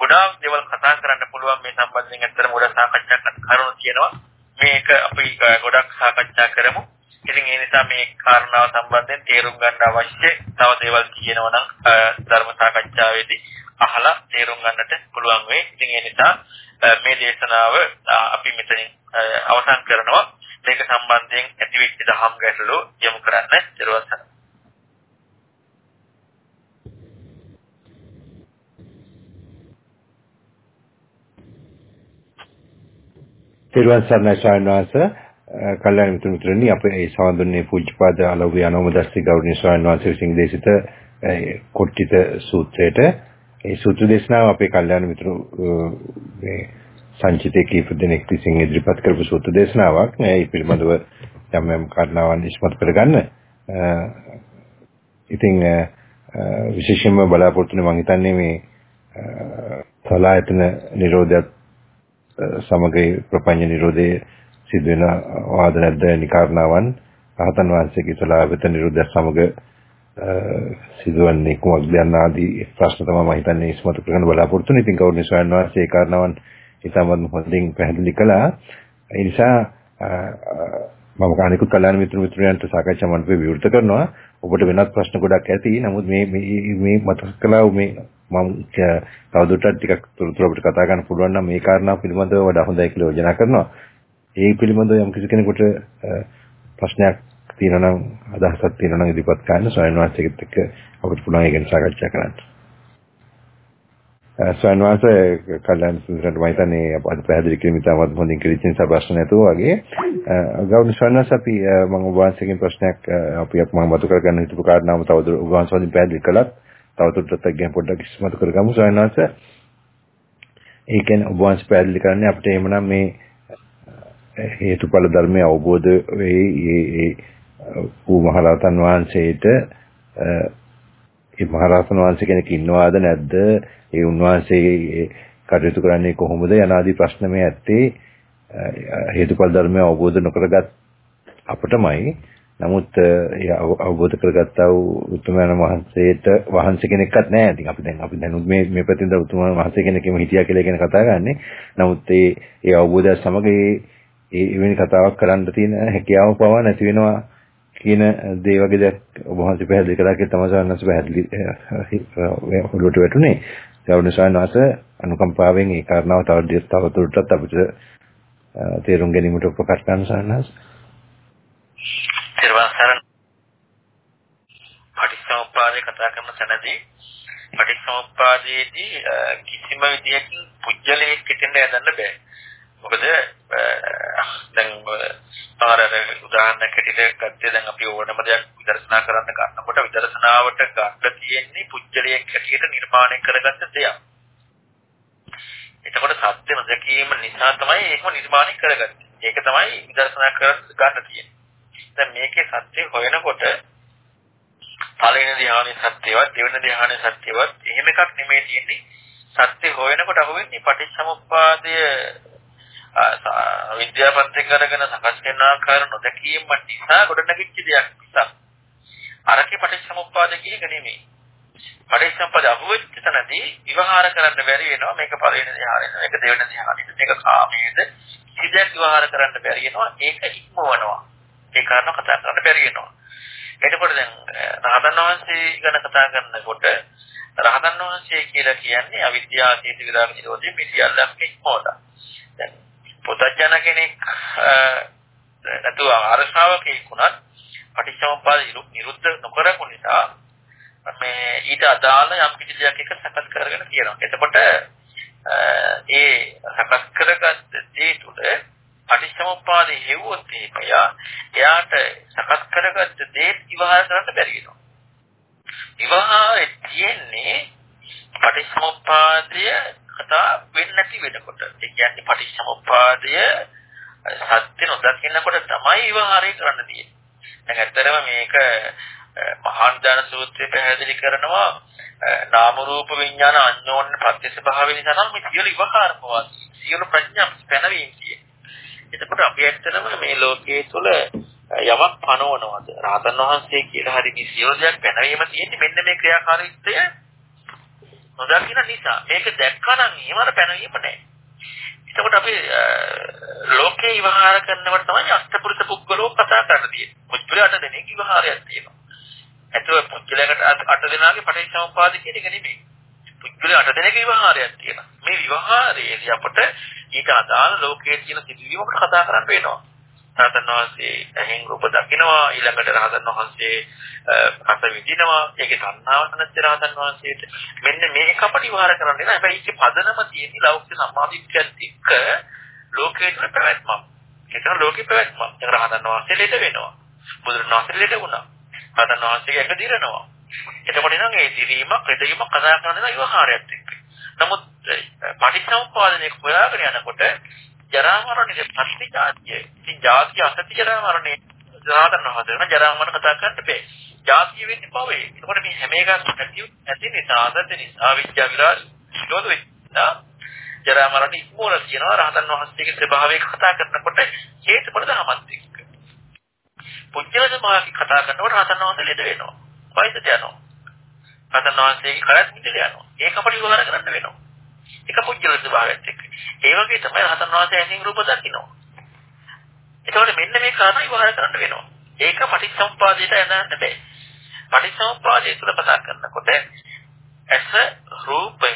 ගොඩාක් දේවල් කතා කරන්න පුළුවන් මේ සම්බන්ධයෙන් ඇත්තටම ගොඩක් සාකච්ඡා කරුණු තියෙනවා. මේක අපි ගොඩක් සාකච්ඡා කරමු. ඉතින් ඒ නිසා මේ කාරණාව සම්බන්ධයෙන් තේරුම් ගන්න අවශ්‍ය තව දේවල් තියෙනවා නම් ධර්ම සාකච්ඡාවේදී අහලා තේරුම් ගන්නට පුළුවන් වෙයි. ඉතින් ඒ නිසා මේ දේශනාව අපි මෙතනින් අවසන් කරනවා. මේක සම්බන්ධයෙන් ඇතිවෙච්ච දහම් ගැටලු යොමු කරන්න ඊළඟ තෙරුවන් සරණයි ස්වාමීන් වහන්සේ. කල්යාණ මිතුරු මිත්‍රනි අපේ ඒ සාඳුන්නේ පූජ්‍යපාද අලව්‍ය අනෝමදස්සී ගෞරවනීය ස්වාමීන් වහන්සේ විසින් දේශිත කොට්ටිත සූත්‍රයට. ඒ සූත්‍ර දේශනාව අපේ කල්යාණ මිතුරු මේ සංචිතේ කීප දෙනෙක් විසින් ඉදිරිපත් කරපු සූත්‍ර දේශනාවක්. මේ පිළිබඳව යම් යම් කාරණාවන් ඉස්මතු කරගන්න. ඉතින් විශේෂයෙන්ම බලාපොරොත්තු වෙන මම හිතන්නේ මේ සලායතන නිරෝධයත් සමග ප්‍රපංච නිරෝධයේ සිදු වෙන වාද නැද්ද නිකාරණාවන් රහතන් වහන්සේගේ සලාවෙත නිරෝධය සමග සිදුවන්නේ කුමක්ද යන ආදී ප්‍රශ්න තමයි මම හිතන්නේ ඉස්මතු කරගෙන බලාපොරොත්තු වෙන. ඉතින් කවුරුනේ ස්වයන් වහන්සේ ඒ කාරණාවන් ඉතාමත් හොඳින් පැහැදිලි කළා. ඒ නිසා මම කානිකුත් කල්‍යාණ මිත්‍ර මිත්‍රයන්ට සාකච්ඡා මණ්ඩපේ විවෘත කරනවා. ඔබට වෙනත් ප්‍රශ්න ගොඩක් ඇති. නමුත් මේ මේ මතක කළා මේ මම තවදුරටත් ටිකක් තොරතුරු අපිට කතා කරන්න පුළුවන් නම් මේ කාරණා පිළිබඳව වඩා හොඳයි කියලා යෝජනා කරනවා. ඒ පිළිබඳව යම් කිසි කෙනෙකුට ප්‍රශ්නයක් තියෙනවා නම් අදහසක් තියෙනවා නම් ඉදිරිපත් කරන්න ස්වයං වාසිකෙත් එක්ක අපිට පුළුවන් ඒක ගැන සාකච්ඡා කරන්න. ස්වයං වාසය කල්යනා සුන්දරට මම හිතන්නේ අපිට පැහැදිලි කිරීම ඉතාමත් හොඳින් කෙරිච්ච නිසා ප්‍රශ්න නැතුව වගේ. Eh, ගෞරවනීය ස්වයං වාස අපි මම ඔබ වහන්සේගෙන් ප්‍රශ්නයක් eh, අපි මම වතු කරගන්න හිතපු කාරණාව තවදුරටත් ඔබ වහන්සේ පැහැදිලි කළත් තවදුරටත් ගැන පොඩ්ඩක් ඉස්මතු කරගමු. ස්වයං වාස ඒ කියන්නේ ඔබ වහන්සේ පැහැදිලි කරන්නේ අපිට එහෙමනම් මේ eh, හේතුඵල ධර්මය අවබෝධ වෙයි ඒ ඒ මහරහතන් වහන්සේට ඒ මහරහතන් වහන්සේ කෙනෙක් ඉන්නවාද නැද්ද? ඒ උන්වහන්සේ කටයුතු කරන්නේ කොහොමද? යනාදී ප්‍රශ්න මේ ඇත්තේ හේතුඵල ධර්මය අවබෝධ නොකරගත් අපටමයි. නමුත් අවබෝධ කරගත්තා වූ උතුමයන් වහන්සේට වහන්සේ කෙනෙක්වත් නැහැ. ඉතින් අපි දැන් අපි දැනුත් මේ මේ පැතින්ද උතුමයන් වහන්සේ කෙනෙක්ම හිටියා කියලා කියන කතා කරන්නේ. නමුත් ඒ ඒ අවබෝධය සමග ඒ ඒ එවැනි කතාවක් කරන්න තියෙන හැකියාව පවා නැති වෙනවා කියන දේ වගේ දෙයක් ඔබ වහන්සේ පැහැදිලි කළා කියලා තමයි සවන්නස් පැහැදිලි ඔළුවට වැටුනේ. ගෞරවනීය සවන්නස් අනුකම්පාවෙන් ඒ කාරණාව තව තව දුරටත් අපිට තේරුම් ගැනීමට උපකාර කරන සවන්නස්. ත්‍රිවාසරණ පටිච්චසමුප්පාදේ කතා කරන තැනදී පටිච්චසමුප්පාදයේදී කිසිම විදියකින් පුජ්‍යලයක් හිතෙන්න යදන්න බෑ. මොකද දැන් අර උදාහරණයක් හැටියට ගත්තේ දැන් අපි ඕනම දෙයක් විදර්ශනා කරන්න ගන්නකොට විදර්ශනාවට ගන්න තියෙන්නේ පුජ්‍යලයක් හැටියට නිර්මාණය කරගත්ත දෙයක්. එතකොට සත්‍ය නොදැකීම නිසා තමයි ඒකම නිර්මාණය කරගත්තේ. ඒක තමයි විදර්ශනා කරන්න ගන්න තියෙන්නේ. දැන් මේකේ සත්‍ය හොයනකොට පළවෙනි ධ්‍යානෙ සත්‍යවත් දෙවෙනි ධ්‍යානෙ සත්‍යවත් එහෙම එකක් නෙමෙයි තියෙන්නේ. සත්‍ය හොයනකොට අහුවෙන්නේ පටිච්චසමුප්පාදය විද්‍යාපන්ති කරගෙන සකස් වෙන ආකාර නොදැකීම නිසා ගොඩනැගිච්ච දෙයක් නිසා. අරකේ පටිච්චසමුප්පාද කියන එක නෙමෙයි. පටිච්චසමුප්පාද අහුවෙච්ච තැනදී විවහාර කරන්න බැරි වෙනවා මේක පළවෙනි ධ්‍යානෙ මේක දෙවෙනි ධ්‍යානෙ මේක කාමයේද ඉතින් විවහාර කරන්න බැරි වෙනවා ඒක ඉක්මවනවා. ඒ කාරණා කතා කරන්න බැරි වෙනවා. එතකොට දැන් රහතන් වහන්සේ ගැන කතා කරනකොට රහතන් වහන්සේ කියලා කියන්නේ අවිද්‍යාව හේතු විදාම නිරෝධයේ පිළියල්ලක් ඉක්මවලා. දැන් පොතජන කෙනෙක් නැතුව ආරශාවකෙක් වුණත් පටිච්චසමුප්පාද නිරුද්ධ නොකරපු නිසා මේ ඊට අදාළ යම් කිසි දෙයක් එක සකස් කරගෙන තියෙනවා. එතකොට ඒ සකස් කරගත්ත දේ තුළ පටිච්චසමුප්පාදේ හෙව්වොත් එහෙම එයාට සකස් කරගත්ත දේ ඉවහාර කරන්න බැරි වෙනවා. ඉවහාරේ තියෙන්නේ පටිච්චසමුප්පාදය කතා වෙන්නේ නැති වෙනකොට. ඒ කියන්නේ පටිච්චසමුප්පාදය සත්‍ය නොදකින්නකොට තමයි ඉවහාරය කරන්න තියෙන්නේ. දැන් ඇත්තටම මේක මහාන් දාන සූත්‍රය පැහැදිලි කරනවා නාම රූප විඥාන අන්‍යෝන්‍ය ප්‍රත්‍යක්ෂ භාවය නිසා නම් මේ සියලු ඉවහාර පවා සියලු ප්‍රඥා පැනවීම කියේ. එතකොට අපි ඇත්තටම මේ ලෝකයේ තුල යමක් පනවනවද? රහතන් වහන්සේ කියලා හරි මේ සියලු දෙයක් පැනවීම තියෙන්නේ මෙන්න මේ ක්‍රියාකාරීත්වය නොදකින්න නිසා. මේක දැක්කනම් එහෙමර පැනවීම නැහැ. එතකොට අපි ලෝකේ විවහාර කරනවට තමයි අෂ්ටපුරුෂ පුද්ගලෝ කතා කරන්නේ. පුද්ගලයාට දෙනෙක් විවහාරයක් තියෙනවා. එතකොට පුද්ගලයාට අට දෙනාගේ පටිච්චසමුපාද කියන එක නෙමෙයි. පුද්ගලයාට දෙනෙක් විවහාරයක් තියෙනවා. මේ විවහාරයේදී අපට ඊට අදාළ ලෝකයේ තියෙන සිදුවීමකට කතා කරන්න වෙනවා. රහතන් වහන්සේ ඇහෙන් රූප දකිනවා ඊළඟට රහතන් වහන්සේ රස විඳිනවා. ඒකේ තණ්හාවක් නැති රහතන් වහන්සේට. මෙන්න මේක අපට විවහාර කරන්න නෑ හැබැයි ඒකේ පදනම තියෙන ලෞකික සම්මාදිට්ඨියත් එක්ක ලෝකයේ තුල පැවැත්මක්. ඒක ලෝකේ පැවැත්මක් ඒක රහතන් වහන්සේ ලෙඩ වෙනවා. බුදුරණවහන්සේ ලෙඩ වුණා. රහතන් වහන්සේගේ එක දිරනවා. එතකොට නම් ඒ දිරීමක් ලෙඩවීමක් කතා කරන දේ විවහාරයත් එක්ක. නමුත් පටිච්චසමුප්පාදනයේ හොයාගෙන යනකොට ජරා මරණයේ ප්‍රතිජාතිය. ඉතින් ජාතිය අසති ජරා මරණේ සාධන හදන ජරා මරණ කතා කරන්න බෑ. ජාතිය වෙන්නේ පවේ. ඒකට මේ හැම එකක්ම නැති නැති නිසා අසත නිසා විද්‍යා විරාජ විරෝධ වෙනවා. ජරා මරණ ඉක්මෝල කියනවා රහතන් වහන්සේගේ ස්වභාවය කතා කරනකොට හේතුඵල ධමත් එක්ක. පුජ්‍යල සමාහි කතා කරනකොට රහතන් වහන්සේ ලෙඩ වෙනවා. වයසට යනවා. රහතන් වහන්සේගේ කයත් මිදලා යනවා. ඒක අපිට විවහාර කරන්න වෙනවා. ඒක පුජ්‍යල ස්වභාවයත් එක්ක. ඒ වගේ තමයි රහතන් වහන්සේ ඇසින් රූප දකිනවා. ඒතකොට මෙන්න මේ කාරණා විවහාර කරන්න වෙනවා. ඒක පටිච්චසමුප්පාදයට ඇඳන්න බෑ. පටිච්චසමුප්පාදය තුළ කතා කරනකොට ඇස රූපය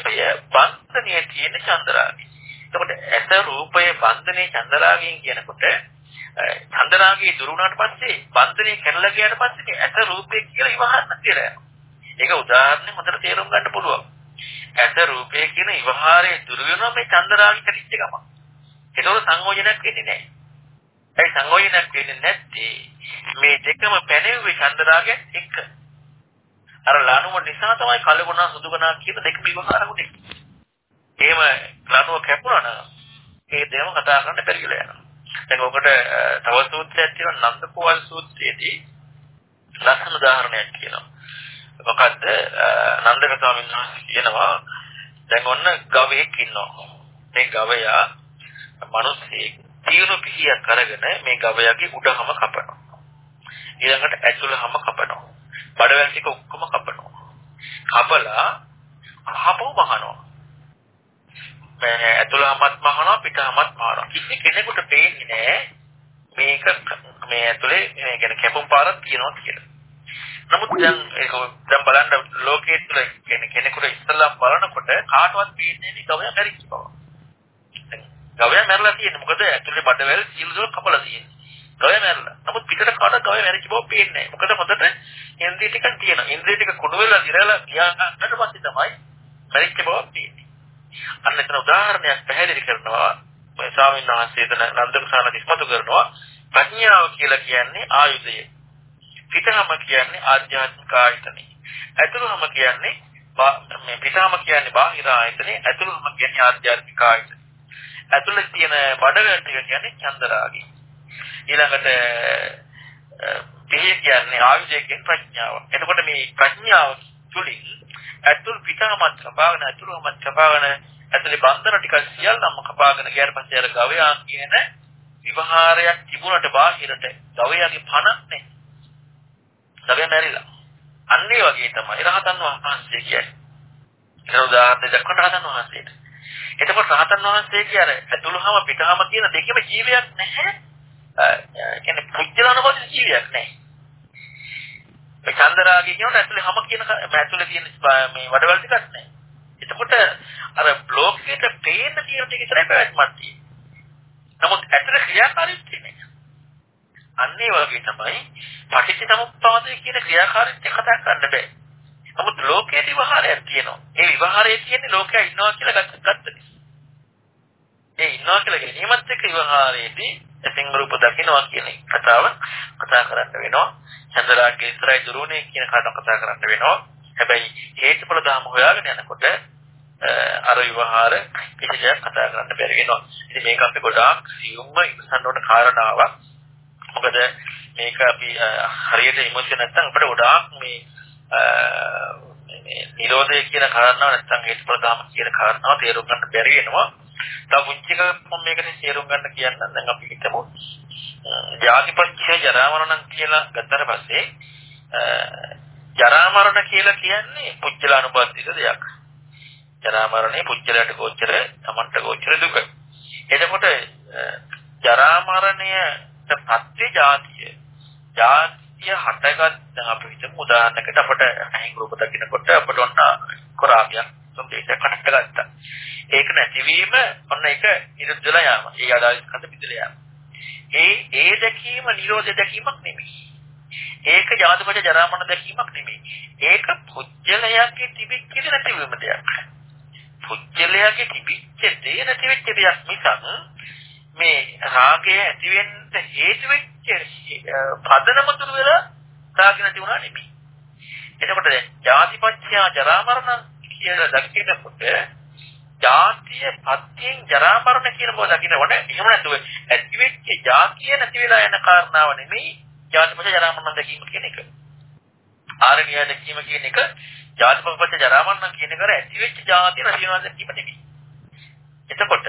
බන්ධනයේ තියෙන චන්දරාගය. එතකොට ඇස රූපය බන්ධනයේ චන්දරාගයෙන් කියනකොට චන්දරාගයේ දුරු වුණාට පස්සේ බන්ධනයේ කැඩලා ගියාට පස්සේ ඇස රූපය කියලා ඉවහන්න කියලා යනවා. ඒක උදාහරණයක් හොඳට තේරුම් ගන්න පුළුවන්. ඇස රූපය කියන ඉවහාරයේ දුරු වෙනවා මේ චන්දරාගය කටිච්ච ගම. ඒතකොට සංයෝජනයක් වෙන්නේ නැහැ. ඒ සංයෝජනයක් වෙන්නේ නැත්තේ මේ දෙකම පැනෙව්වේ චන්දරාගයෙන් එක්ක. අර ලණුව නිසා තමයි කලගුණා සුදුගුණා කියන දෙක විවහාරුනේ. එහෙම ලණුව කැපුණා නම් ඒ දෙයම කතා කරන්න බැරි වෙලා යනවා. දැන් ඔකට තව සූත්‍රයක් තියෙනවා නන්දකෝවල් සූත්‍රයේදී ලස්සන උදාහරණයක් කියනවා. මොකද්ද නන්දක ස්වාමීන් වහන්සේ කියනවා දැන් ඔන්න ගවයෙක් ඉන්නවා. මේ ගවයා මිනිස්සෙක් තීරු පිහියක් අරගෙන මේ ගවයාගේ උඩහම කපනවා. ඊළඟට ඇතුළහම කපනවා. බඩවැල් ටික ඔක්කොම කපනවා. කපලා අහපව මහනවා. මේ ඇතුළහමත් මහනවා පිටහමත් මහනවා. කිසි කෙනෙකුට පේන්නේ නැහැ මේක මේ ඇතුලේ මේ කියන්නේ කැපුම් පාරක් තියෙනවා කියලා. නමුත් දැන් ඒක දැන් බලන්න ලෝකයේ තුල කියන්නේ කෙනෙකුට ඉස්සල්ලාම බලනකොට කාටවත් පේන්නේ නැහැ ගවයා මැරිච්ච බව. ගවයා මැරලා තියෙන්නේ මොකද ඇතුලේ බඩවැල් සියලු කපලා තියෙන්නේ. ගවයා මැරලා. නමුත් පිටට කාට ගවයා මැරිච්ච බව පේන්නේ නැහැ. මොකද හොඳට ඉන්ද්‍රිය ටිකක් තියෙනවා. ඉන්ද්‍රිය ටික කුණු වෙලා ඉරලා ගියාට පස්සේ තමයි මැරිච්ච බව පේන්නේ. අන්න එතන උදාහරණයක් පැහැදිලි කරනවා මේ ස්වාමීන් වහන්සේ එතන නන්දකසාන ඉස්මතු කරනවා ප්‍රඥාව කියලා කියන්නේ ආයුධය. පිටහම කියන්නේ ආධ්‍යාත්මික ආයතනෙ. ඇතුළම කියන්නේ මේ පිටාම කියන්නේ බාහිර ආයතනේ ඇතුළම කියන්නේ ආධ්‍යාත්මික ආයතන. ඇතුළේ තියෙන බඩවැල් ටික කියන්නේ චන්දරාගය. ඊළඟට පිහිය කියන්නේ ආයුධය කියන්නේ ප්‍රඥාව. එතකොට මේ ප්‍රඥාව තුලින් ඇතුල් පිටාමත් කපාගෙන ඇතුළමත් කපාගෙන ඇතුලේ බන්ධන ටික සියල්ලම කපාගෙන ගියාට පස්සේ අර ගවයා කියන විවහාරයක් තිබුණට බාහිරට ගවයාගේ පණක් නැහැ. ගවයා මැරිලා. අන්න ඒ වගේ තමයි රහතන් වහන්සේ කියන්නේ. ඒක උදාහරණ දක්වන රහතන් වහන්සේට. එතකොට රහතන් වහන්සේ කියන්නේ ඇතුළහම පිටහම කියන දෙකම ජීවයක් නැහැ. ඒ කියන්නේ පුජ්‍යලනවද ජීවයක් නැහැ. මේ චන්දරාගය කියනකොට ඇතුළේ හැම කියන ඇතුළේ තියෙන මේ වඩවල් ටිකක් නැහැ. එතකොට අර බ්ලොක් එකට පේන්න තියෙන ටික විතරයි පැවැත්මක් තියෙන්නේ. නමුත් ඇතුළේ ක්‍රියාකාරීත්වය නැහැ. අන්න ඒ වගේ තමයි පටිච්චසමුප්පාදය කියන ක්‍රියාකාරීත්වය කතා කරන්න බෑ. නමුත් ලෝකයේ විවහාරයක් තියෙනවා. ඒ විවහාරයේ තියෙන්නේ ලෝකයා ඉන්නවා කියලා ගත්ත ඒ ඉන්නවා කියලා ගැනීමත් එක්ක විවහාරයේදී ඇසින් රූප දකින්නවා කියන කතාව කතා කරන්න වෙනවා. චන්දරාගේ ඉස්සරයි දුරුනේ කියන කාරණා කතා කරන්න වෙනවා. හැබැයි හේතුඵල ධර්ම හොයාගෙන යනකොට අර විවහාර කිසිදයක් කතා කරන්න බැරි වෙනවා. ඉතින් මේක අපි ගොඩාක් සියුම්ම ඉවසන්න ඕන කාරණාවක්. මොකද මේක අපි හරියට ඉමුෂන් නැත්නම් අපිට ගොඩාක් මේ මේ නිරෝධය කියන කාරණාව නැත්නම් හේතුඵල ධර්ම කියන කාරණාව තේරුම් ගන්න බැරි වෙනවා. තව පුංචි එකක් මම මේකට තේරුම් ගන්න කියන්නම්. දැන් අපි හිතමු ජාතිපච්චය ජරා මරණ කියලා ගත්තට පස්සේ ජරා මරණ කියලා කියන්නේ පුච්චල අනුබද්ධිත දෙයක්. ජරා මරණේ පුච්චලයට ගෝචර තමන්ට ගෝචර දුක. එතකොට ජරා මරණයට පත්‍ය ජාතිය. ජාතිය හටගත් දැන් අපි හිතමු උදාහරණයකට අපට අහිං රූප දකින්නකොට අපට ඔන්න කොරාපියක් සම්පේක්ෂ කටට ගත්තා. ඒක නැතිවීම ඔන්න ඒක නිරුද්ධලා යාම. ඒ අදාළ කඳ පිටලා යාම. ඒ ඒ දැකීම නිරෝධ දැකීමක් නෙමෙයි. ඒක ජාතපද ජරාමරණ දැකීමක් නෙමෙයි. ඒක පුජ්‍යලයන්ගේ තිබිච්ච නැතිවීම දෙයක්. පුජ්‍යලයන්ගේ තිබිච්ච දේ නැති වෙච්ච දෙයක් මිසක් මේ රාගය ඇති වෙන්න හේතු වෙච්ච පදනම තුරු වෙලා රාගය නැති වුණා නෙමෙයි. එතකොට ජාතිපත්‍ය ජරාමරණ කියලා දැක්කේනකොට ජාතිය පත්‍යෙන් ජරා මරණ කියන බව දකින්නකොට එහෙම නැතුව ඇති වෙච්ච ජාතිය නැති වෙලා යන කාරණාව නෙමෙයි ජාතිපත ජරා මරණ දැකීම කියන එක. ආරණ්‍ය දැකීම කියන එක ජාතිපත ජරා මරණ කියන එක ඇති වෙච්ච ජාතිය නැති වෙනවා දැකීම නෙමෙයි. එතකොට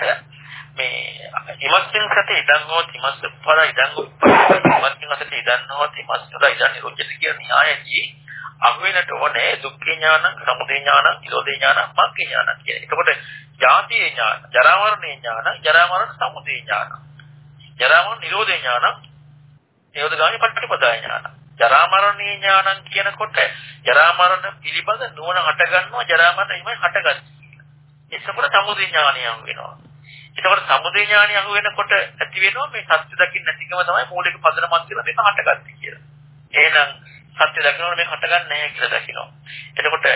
මේ ඉමස්සින් සතේ ඉදන් හෝ තිමස්ස පද ඉදන් ඉමස්සින් සතේ ඉදන් හෝ තිමස්ස පද ඉදන් නිරෝධිත කියන න්‍යායදී අහුවෙනට ඕනේ දුක්ඛ ඥාන, සමුදය ඥාන, නිරෝධ ඥාන, මග්ග ඥාන කියන. එතකොට ජාතිය ඥාන, ජරා මරණ ඥාන, ජරා මරණ සමුදය ඥාන. ජරා මරණ නිරෝධ ඥාන, නිරෝධගාමී පටිපදා ඥාන. ජරා මරණ ඥානං කියනකොට ජරා මරණ පිළිබඳ නුවණ හට ගන්නවා ජරා මරණ එimhe හටගන්නේ. ඒකකට සමුදය ඥානයන් වෙනවා. ඒකෝට සමුදය ඥානිය අහු වෙනකොට ඇති වෙනවා මේ සත්‍ය දකින්න නැතිකම තමයි මූලික පදනමක් කියලා මේක හටගත්තේ කියලා. එහෙනම් සත්‍ය දකින්නොත් මේක හටගන්නේ නැහැ කියලා දකිනවා. එතකොට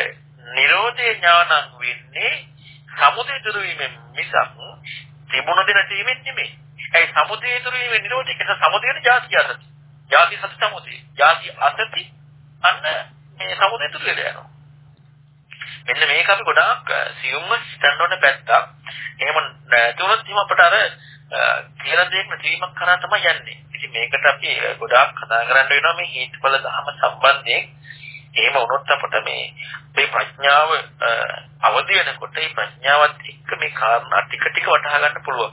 නිරෝධේ ඥානං වෙන්නේ සමුදය දුරු වීමෙන් මිසක් තිබුණ දෙ නැති වීමෙන් නෙමෙයි. ඒ සමුදය දුරු වීමෙන් නිරෝධය කියන සමුදයන ජාති අසති. ජාති සත්‍ය සමුදය. ජාති අසති අන්න මේ සමුදය දුරු වෙලා යනවා. මෙන්න මේක අපි ගොඩාක් සියුම්ව හිතන්න ඕන පැත්තක්. එහෙම නැතුනොත් එහෙම අපට අර කියලා දෙයක් නැතිවීමක් කරා තමයි යන්නේ. ඉතින් මේකට අපි ගොඩාක් කතා කරන්න වෙනවා මේ හේතුඵල ධර්ම සම්බන්ධයෙන්. එහෙම වුණොත් අපට මේ මේ ප්‍රඥාව අවදි වෙනකොට මේ ප්‍රඥාවත් එක්ක මේ කාරණා ටික ටික වටහා ගන්න පුළුවන්.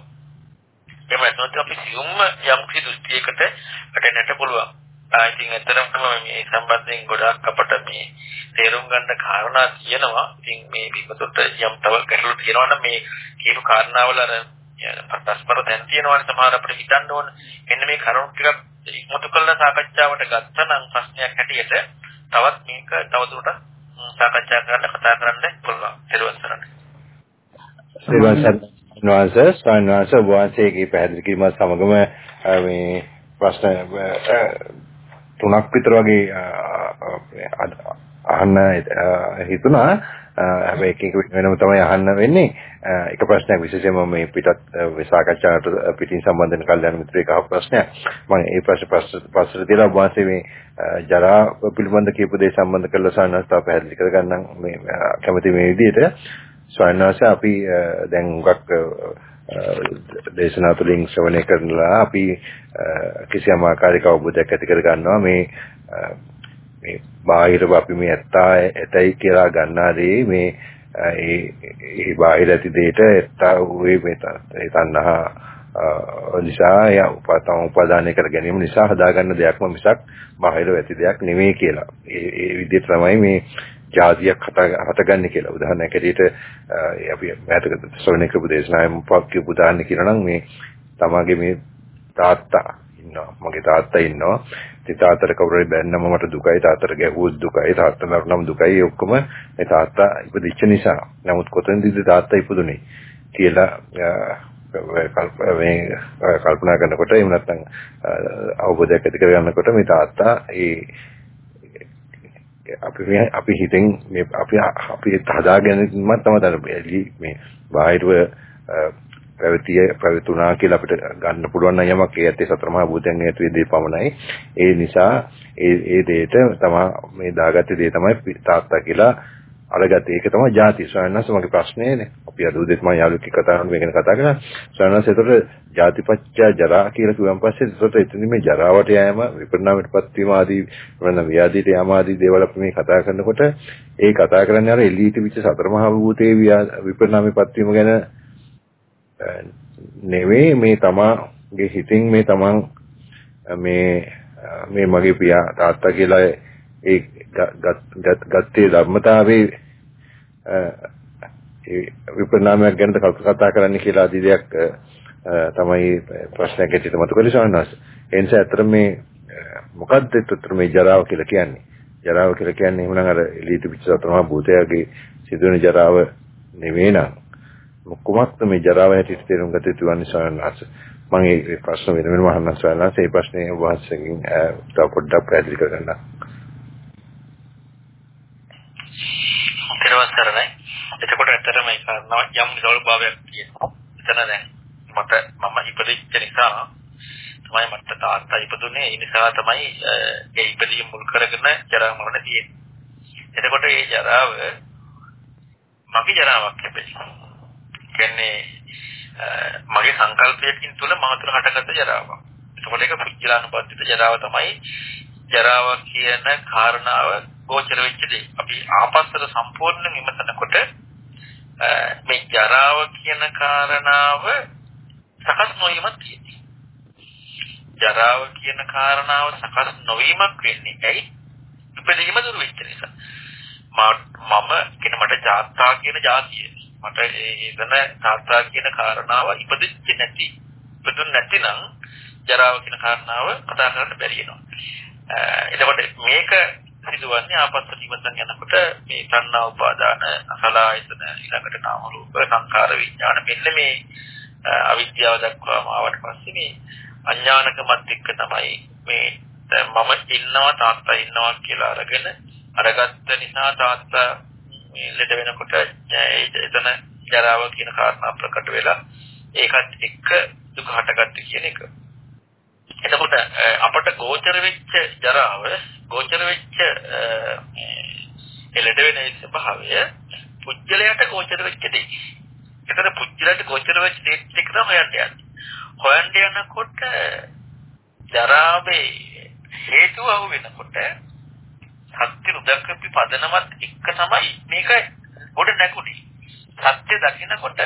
එහෙම නැත්නම් අපි සියුම්ම යම් කිසි දෘෂ්ටියකට වැටෙන්නට පුළුවන්. ඉතින් ඇත්තටම මේ සම්බන්ධයෙන් ගොඩාක් අපට මේ තේරුම් ගන්න කාරණා තියෙනවා. ඉතින් මේ විපතට යම් තව ගැටලු තියෙනවා නම් මේ කියපු කාරණාවල අර පරස්පර දැන් තියෙනවානේ සමහර අපිට හිතන්න ඕන. මෙන්න මේ කරුණු ටිකක් ඉක්මතු කරලා සාකච්ඡාවට ගත්තනම් ප්‍රශ්නයක් හැටියට තවත් මේක තවදුරටත් සාකච්ඡා කරන්න කතා කරන්න පුළුවන්. ඊළඟ සරණයි. ශ්‍රීවංශ ස්වාමීන් වහන්සේගේ පැහැදිලි කිරීම සමගම මේ ප්‍රශ්න තුනක් විතර වගේ අහන්න හිතුණා හැබැයි එක එක වෙනම තමයි අහන්න වෙන්නේ. එක ප්‍රශ්නයක් විශේෂයෙන්ම මේ පිටත් සාකච්ඡාවට පිටින් සම්බන්ධ වෙන කල්යනා මිත්‍රයෙක් අහපු ප්‍රශ්නයක්. මම ඒ ප්‍රශ්න පස්සට දාලා වාසේ මේ ජරා පිළිබඳ කියපු දේ සම්බන්ධ කරලා සානස්තාව පැහැදිලි කරගන්නම් මේ කැමති මේ විදිහට. ස්වයන්වාස අපි දැන් හුඟක් දේශනා තුළින් ශ්‍රවණය කරනලා අපි කිසියම් ආකාරයක අවබෝධයක් ඇති කර ගන්නවා මේ මේ බාහිරව අපි මේ ඇත්තා ඇතයි කියලා ගන්නා දේ මේ ඒ ඒ බාහිර ඇති දෙයට ඇත්තා වූයේ මේ තණ්හා නිසා ය උපතම උපාදානය කර ගැනීම නිසා හදාගන්න දෙයක්ම මිසක් බාහිර ඇති දෙයක් නෙමෙයි කියලා. ඒ ඒ විදිහට තමයි මේ ජාතියක් හටගන්නේ කියලා. උදාහරණයක් ඇටියට අපි මෑතක ශ්‍රවණය කරපු දේශනාවෙන් පක්ක උදාහරණ කියනවා නම් මේ තමාගේ මේ තාත්තා ඉන්නවා. මගේ තාත්තා ඉන්නවා. ඉතින් තාත්තට කවුරු හරි බැන්නම මට දුකයි තාත්තට ගැහුවොත් දුකයි තාත්තා මරුණම දුකයි ඔක්කොම මේ තාත්තා ඉපදිච්ච නිසා. නමුත් කොතනදීද තාත්තා ඉපදුනේ කියලා මේ කල්පනා කරනකොට එහෙම නැත්නම් අවබෝධයක් ඇති කරගන්නකොට මේ තාත්තා ඒ අපි මේ අපි හිතෙන් මේ අපි අපි හදාගෙනම තමයි මේ බාහිරව පැවතිය පැවතුනා කියලා අපිට ගන්න පුළුවන් නම් යමක්. ඒ ඇත්තේ සතර මහා භූතයන් හේතු වේදී පමණයි. ඒ නිසා ඒ ඒ දෙයට තමයි මේ දාගත්තේ දේ තමයි තාත්තා කියලා අරගත්තේ. ඒක තමයි ಜಾති ස්වයන්වන්ස මගේ ප්‍රශ්නේනේ අපි අද උදේත් මම යාළුවෙක් කතා කරනකොට මේක කතා කරා. ස්වයන්වන්ස ඒතකොට ಜಾතිපච්චය ජරා කියලා කිව්වන් පස්සේ ඒතකොට එතන මේ ජරාවට යෑම විපරිණාමයටපත් වීම ආදී වෙන ව්‍යාධියට යෑම ආදී දේවල් අපි මේ කතා කරනකොට ඒ කතා කරන්නේ අර එළියට විච සතර මහා භූතේ විපරිණාමයටපත් වීම ගැන නෙවෙයි මේ තමාගේ හිතින් මේ තමන් මේ මේ මගේ පියා තාත්තා කියලා ඒ ගත්තේ ධර්මතාවේ ඒ විපරිණාමයක් ගැන කතා කරන්න කියලා ආදී දෙයක් තමයි ප්‍රශ්නයක් ඇටියට මතු කරේ සවන්නස්. ඒ නිසා අතර මේ මොකද්ද අතර මේ ජරාව කියලා කියන්නේ? ජරාව කියලා කියන්නේ එහෙමනම් අර එළියට පිට සතරමා භූතයගේ සිදුවෙන ජරාව නෙවෙයි නං. කොහොමද මේ ජරාව හැටියට තේරුම් ගත යුතු වන්නේ සවන්නස්? මම මේ ප්‍රශ්න වෙන වෙනම අහන්න සවන්නස්. ඒ ප්‍රශ්නේ වහන්සේගෙන් තව පොඩ්ඩක් පැහැදිලි කරගන්න. ඊට එතකොට ඇත්තටම ඒ කාරණාව යම් නිරෝධභාවයක් තියෙනවා. එතන දැන් මට මම ඉපදිච්ච නිසා තමයි මට තාත්තා ඉපදුනේ. ඒ නිසා තමයි ඒ ඉපදීම මුල් කරගෙන ජරා මරණ තියෙන්නේ. එතකොට මේ ජරාව මගේ ජරාවක් හැබැයි. කියන්නේ මගේ සංකල්පයකින් තුල මාතෘ හටගත්ත ජරාවක්. එතකොට ඒක පුච්චලානුපත්තිත ජරාව තමයි ජරාව කියන කාරණාව ගෝචර වෙච්ච දේ. අපි ආපස්සට සම්පූර්ණ විමසනකොට මේ ජරාව කියන කාරණාව සකස් නොවීමක් තියෙනවා. ජරාව කියන කාරණාව සකස් නොවීමක් වෙන්නේ ඇයි? ඉපදීම දුර වෙච්ච නිසා. මම කියන මට ජාත්තා කියන જાතිය. මට එතන තාත්තා කියන කාරණාව ඉපදිච්ච නැති. ඉපදුන් නැතිනම් ජරාව කියන කාරණාව කතා කරන්න බැරි වෙනවා. එතකොට මේක සිදුවන්නේ ආපස්සට ඉවතන් යනකොට මේ තණ්හා උපාදාන අසලායතන ඊළඟට නාම රූප සංකාර විඥාන මෙන්න මේ අවිද්‍යාව දක්වාම ආවට පස්සේ මේ අඥානකමත් එක්ක තමයි මේ මම ඉන්නවා තාත්තා ඉන්නවා කියලා අරගෙන අරගත්ත නිසා තාත්තා මේ ලෙඩ වෙනකොට එතන ජරාව කියන කාරණා ප්‍රකට වෙලා ඒකත් එක්ක දුක හටගත්ත කියන එක. එතකොට අපට ගෝචර වෙච්ච ජරාව ගෝචර වෙච්ච එළඩ වෙන ස්වභාවය පුජ්‍යලයට ගෝචර වෙච්ච දෙයක්. ඒතර පුජ්‍යලයට ගෝචර වෙච්ච දෙයක් එක තමයි හොයන්න යන්නේ. හොයන්න යනකොට ජරාවේ හේතුව අහු වෙනකොට සත්‍ය උදකපි පදනමත් එක්ක තමයි මේක ගොඩ නැගුණේ. සත්‍ය දකිනකොට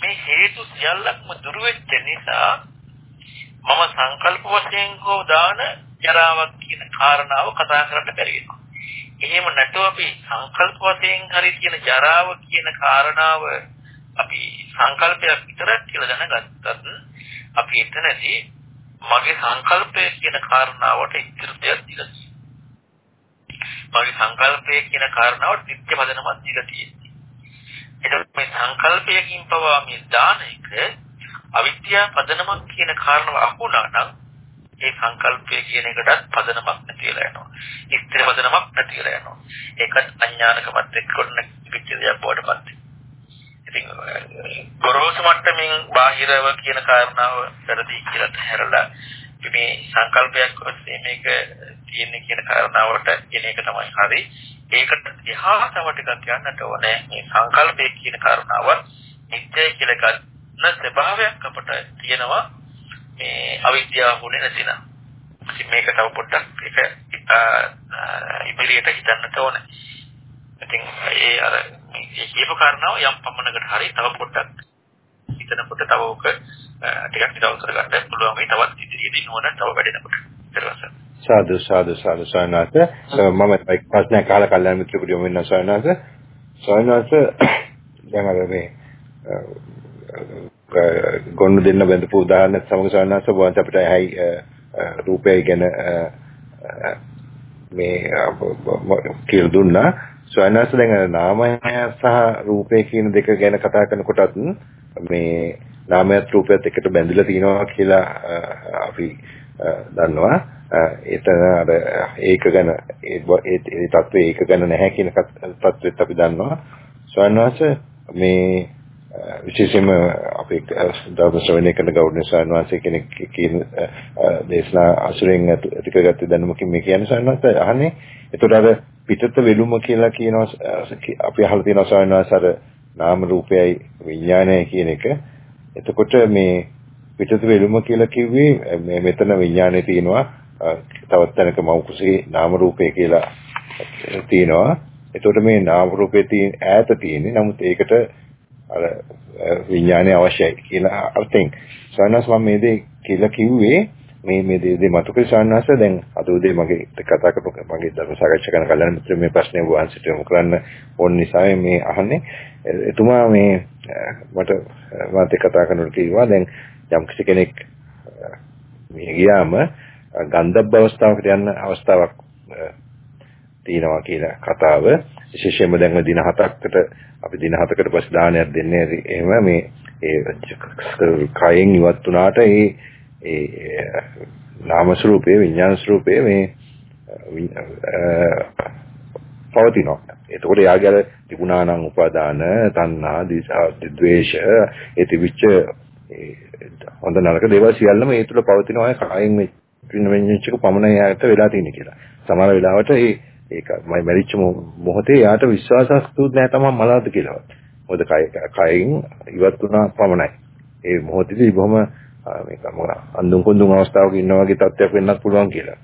මේ හේතු සියල්ලක්ම දුර වෙච්ච නිසා මම සංකල්ප වශයෙන් හෝ දාන ජරාවක් කියන කාරණාව කතා කරන්න බැරි වෙනවා. එහෙම නැතුව අපි සංකල්ප වශයෙන් හරි කියන ජරාව කියන කාරණාව අපි සංකල්පයක් විතරක් කියලා දැනගත්තත් අපි එතනදී මගේ සංකල්පය කියන කාරණාවට ඉතිරියක් දීලා මගේ සංකල්පය කියන කාරණාවට නිත්‍ය පදනමක් දීලා තියෙන්නේ. එතකොට මේ සංකල්පයකින් පවා මේ දාන එක අවිද්‍යා පදනමක් කියන කාරණාව අහුණා නම් ඒ සංකල්පය කියන එකටත් පදනමක් නැති වෙලා යනවා. ඉස්තර පදනමක් නැති වෙලා යනවා. ඒකත් අඥානකමත් එක්ක කොන්න පිටිය දෙයක් බවට පත් ඉතින් ගොරෝසු මට්ටමින් බාහිරව කියන කාරණාව වැරදි කියලා හැරලා මේ සංකල්පයක් ඔස්සේ මේක තියෙන්නේ කියන කාරණාවට එන එක තමයි හරි. ඒකට එහා තව ටිකක් යන්නට ඕනේ. මේ සංකල්පය කියන කාරණාව නිත්‍ය කියලා ගන්න ස්වභාවයක් අපට තියෙනවා. මේ අවිද්‍යාව වුණේ නැතිනම්. ඉතින් මේක තව පොඩ්ඩක් ඒක ඉදිරියට හිතන්නට ඕනේ. ඉතින් ඒ අර මේ කියපු කාරණාව යම් පමණකට හරි තව පොඩ්ඩක් හිතනකොට තව ඔක ටිකක් ඉදවසර ගන්න පුළුවන් මේ තවත් ඉදිරියේදී නෝන තව වැඩෙනකොට. ඊට සාදු සාදු සාදු සයනාත මම එක් ප්‍රශ්නයක් අහලා කල්යනා මිත්‍රෙකුට යොමු වෙනවා සයනාත සයනාත දැන් අර මේ ගොනු දෙන්න බඳපු උදාහරණ සමග සවනාස බොන්ත අපිට හයි රූපය ගැන මේ කියලා දුන්නා. සවනාස දැන් නාමය සහ රූපය කියන දෙක ගැන කතා කරනකොටත් මේ නාමයත් රූපයත් එකට බැඳිලා තියෙනවා කියලා අපි දන්නවා. එතන අර ඒක ගැන ඒ ඒ තත්ත්වය ඒක ගැන නැහැ කියන තත්ත්වෙත් අපි දන්නවා. සවනාස මේ විශේෂයෙන්ම අපේ ධර්ම ශ්‍රවණය කරන ගෞරවනීය ස්වාමීන් වහන්සේ කෙනෙක් කියන දේශනා අසුරෙන් ඇතිකරගත්ත දැනුමකින් මේ කියන්නේ ස්වාමීන් වහන්සේ අහන්නේ. එතකොට අර පිටත වෙලුම කියලා කියනවා අපි අහලා තියෙනවා ස්වාමීන් වහන්සේ අර නාම රූපයයි විඥානයයි කියන එක. එතකොට මේ පිටත වෙලුම කියලා කිව්වේ මේ මෙතන විඥානේ තියෙනවා තවත් තැනක මෞකුසේ නාම රූපය කියලා තියෙනවා. එතකොට මේ නාම රූපේ තියෙන ඈත තියෙන්නේ. නමුත් ඒකට අර විඥානය අවශ්‍යයි කියලා අර්ථයෙන් සවනස් මම මේ දේ කියලා කිව්වේ මේ මේ දේ දේ මතක සවනස් දැන් අද උදේ මගේ කතා කරපු මගේ ධර්ම සාකච්ඡා කරන කල්යනා මිත්‍ර මේ ප්‍රශ්නේ වහන්සේට යොමු කරන්න ඕන නිසා මේ අහන්නේ. එතුමා මේ මට මට කතා කරනකොට කිව්වා දැන් යම් කිසි කෙනෙක් මේ ගියාම ගන්ධබ්බ අවස්ථාවකට යන අවස්ථාවක් තියෙනවා කියලා කතාව විශේෂයෙන්ම දැන් දින හතකට අපි දින හතකට පස්සේ දානයක් දෙන්නේ එහෙම මේ ඒ කයෙන් ඉවත් වුණාට ඒ ඒ නාම ස්වરૂපේ විඥාන ස්වરૂපේ මේ පවතිනවා. එතකොට යාගේ අර තිබුණා නම් උපාදාන, තණ්හා, දිසා, ද්වේෂ, ඒ තිබිච්ච හොඳ නරක දේවල් සියල්ලම ඒ තුල පවතිනවා. කයෙන් වෙන්න වෙන්නච්චක පමණ යාට වෙලා තියෙන කියලා. සමහර වෙලාවට ඒ ඒක මම මැරිච්ච මොහොතේ යාට විශ්වාසස්තුත් නැහැ තමයි මලවද කියලාවත්. මොකද කයෙන් ඉවත් වුණා පමණයි. ඒ මොහොතේදී බොහොම මේක මොන අඳුන් කුඳුන් අවස්ථාවක ඉන්නා වගේ තත්ත්වයක් වෙන්නත් පුළුවන් කියලා.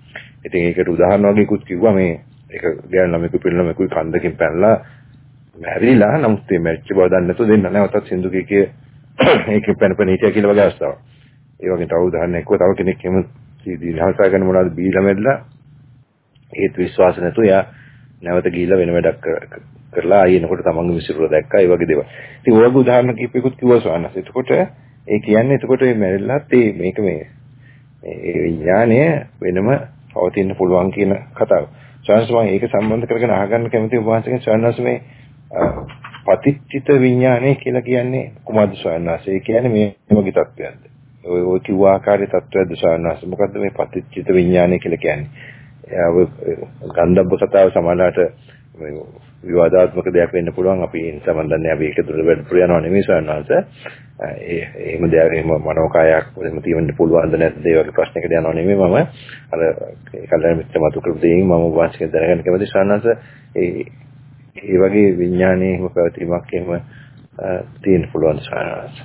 ඉතින් ඒකට උදාහරණ වගේකුත් කිව්වා මේ ඒක ගෑනු ළමයෙකු පිළ ළමයෙකු කන්දකින් පැනලා මැරිලා නමුත් මේ මැරිච්ච බව දන්නේ නැතුව දෙන්න නැවතත් සින්දු කීකේ ඒකෙන් පැන පැන හිටියා කියලා වගේ අවස්ථාවක්. ඒ වගේ තව උදාහරණයක් තව කෙනෙක් එහෙම සීදී ලහසා ගන්න මොනවද බීලා මැරිලා ඒත් විශ්වාස නැතුව එයා නැවත ගිහිල්ලා වෙන වැඩක් කරලා ආයෙ එනකොට තමන්ගේ විසිරුව දැක්කා ඒ වගේ දේවල්. ඉතින් ඔය වගේ උදාහරණ කිහිපයකුත් කිව්වා සවන්නස්. එතකොට ඒ කියන්නේ එතකොට මේ මැරිලත් ඒ මේක මේ මේ විඥානය වෙනම පවතින්න පුළුවන් කියන කතාව. සවන්නස් මම ඒක සම්බන්ධ කරගෙන අහගන්න කැමතියි ඔබ වහන්සේගෙන් සවන්නස් මේ පතිච්චිත විඥානය කියලා කියන්නේ කුමද්ද සවන්නස්? ඒ කියන්නේ මේ වගේ තත්ත්වයක්ද? ඔය ඔය කිව්ව ආකාරයේ තත්ත්වයක්ද සවන්නස්? මොකද්ද මේ පතිච්චිත විඥානය කියලා කියන්නේ? ගන්ධබ්බ කතාව සමානලාට විවාදාත්මක දෙයක් වෙන්න පුළුවන්. අපි ඒ නිසා මම දන්නේ අපි ඒක දුර වැඩිපුර යනවා නෙමෙයි සවන්වංශ ඒ එහෙම දෙයක් එහෙම මනෝකායක් එහෙම තියෙන්න පුළුවන්ද නැද්ද? ඒ වගේ ප්‍රශ්නයකට යනවා නෙමෙයි මම. අර කල්ලාන මිත්‍ර මතු කරපු දෙයින් මම වාසික දැනගන්න කැමති සවන්වංශ ඒ ඒ වගේ විඥානයේ එහෙම පැවතීමක් එහෙම තියෙන්න පුළුවන් සවන්වංශ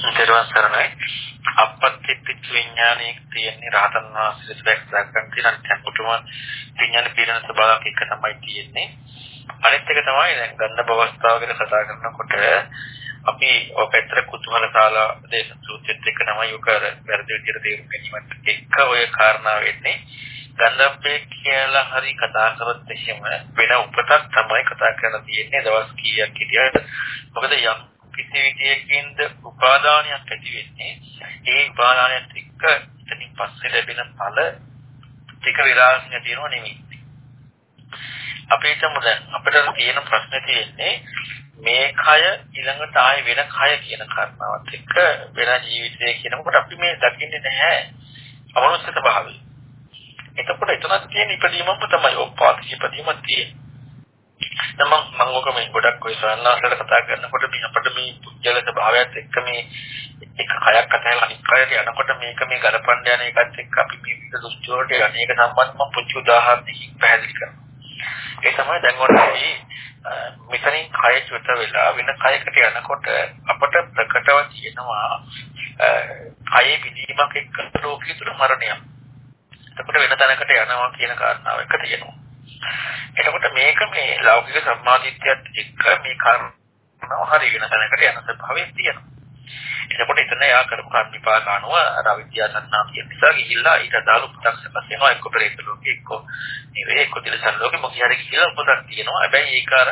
සතරවන් සරණයි. අපත්‍ත්‍ත්‍ච විඥානයේ තියෙන රහතන් වහන්සේ දෙයක් දක්වන්න තියෙන තැනකටම විඥාන පීඩන ස්වභාවයක් එක තමයි තියෙන්නේ. අනිත් එක තමයි දැන් ගන්න බවස්තාව ගැන කතා කරනකොට අපි ඔය පැත්තට කුතුහල ශාලා දේශන සූත්‍රෙත් එක තමයි ඔක වැරදි විදිහට තේරුම් ගැනීමත් එක්ක ඔය කාරණා වෙන්නේ. ගන්ධබ්බේ කියලා හරි කතා කරොත් එහෙම වෙන උපතක් තමයි කතා කරන්න තියෙන්නේ දවස් කීයක් හිටියද මොකද යම් කිසි විදියකින්ද උපාදානයක් ඇති වෙන්නේ ඒ උපාදානයත් එක්ක ඉතින් පස්සේ ලැබෙන ඵල ටික විලාසයක් තියෙනව නෙමෙයි අපේ හිතමු දැන් අපිට තියෙන ප්‍රශ්නේ තියෙන්නේ මේ කය ඊළඟට ආයේ වෙන කය කියන කාරණාවත් එක්ක වෙන ජීවිතය කියනකොට අපි මේ දකින්නේ නැහැ අමනුෂ්‍ය ස්වභාවය. එතකොට එතනක් තියෙන ඉපදීමම තමයි ඔප්පාතික ඉපදීමක් තියෙන්නේ. නම් මම ඔක මේ ගොඩක් ඔය සන්නාසලට කතා කරනකොට මේ අපිට මේ පුජ්‍යල ස්වභාවයත් එක්ක මේ එක කයක් අතහැරලා අනිත් කයට යනකොට මේක මේ ගලපන්න යන එකත් එක්ක අපි මේ විදිහ දුෂ්ට වලට යන එක සම්බන්ධව මම පුංචි උදාහරණයකින් පැහැදිලි කරනවා. ඒ තමයි දැන් ඔන්නදී මෙතනින් කය චුත වෙලා වෙන කයකට යනකොට අපට ප්‍රකටව තියෙනවා කයේ විදීමක් එක්ක ලෝකයේ තුල මරණයක්. එතකොට වෙන තැනකට යනවා කියන කාරණාව එක තියෙනවා. එතකොට මේක මේ ලෞකික සම්මාදිට්ඨියත් එක්ක මේ කර්ම හරි වෙන තැනකට යන ස්වභාවයක් තියෙනවා. එතකොට එතන යා කරපු කර්ම විපාක අනුව අර අවිද්‍යාව සංනා කියන නිසා ගිහිල්ලා ඊට අදාළ උපතක් සකස් වෙනවා එක්ක පෙරේත ලෝකෙ එක්ක නෙවෙයි එක්ක තිරසන් ලෝකෙ. මොකද හරි ගිහිල්ලා උපතක් තියෙනවා. හැබැයි ඒක අර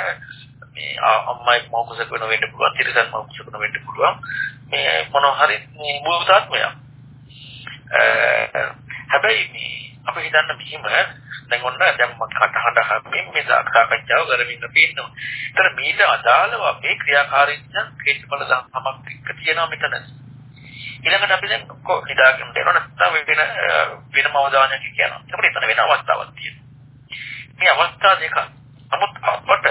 මේ අම්මයි මොකුසක වෙන වෙන්න පුළුවන් තිරසන් මොකුසක වෙන වෙන්න පුළුවන්. මේ මොනවා හරි මේ භූතාත්මය හැබැයි මේ අපි හිතන්න මෙහිම දැන් ඔන්න දැන් මම කටහඬ හැමෙන් මේ සාකච්ඡාව කරමින් අපි ඉන්නවා. ඒතර මීට අදාළව අපේ ක්‍රියාකාරීත්වය හේතුඵල ධර්මයක් එක්ක තියෙනවා මෙතන. ඊළඟට අපි දැන් කො නිදාගෙන දෙනවා නැත්නම් වෙන වෙනම අවධානයක් කියනවා. ඒකට එතන වෙන අවස්ථාවක් තියෙනවා. මේ අවස්ථා දෙක. නමුත් අපට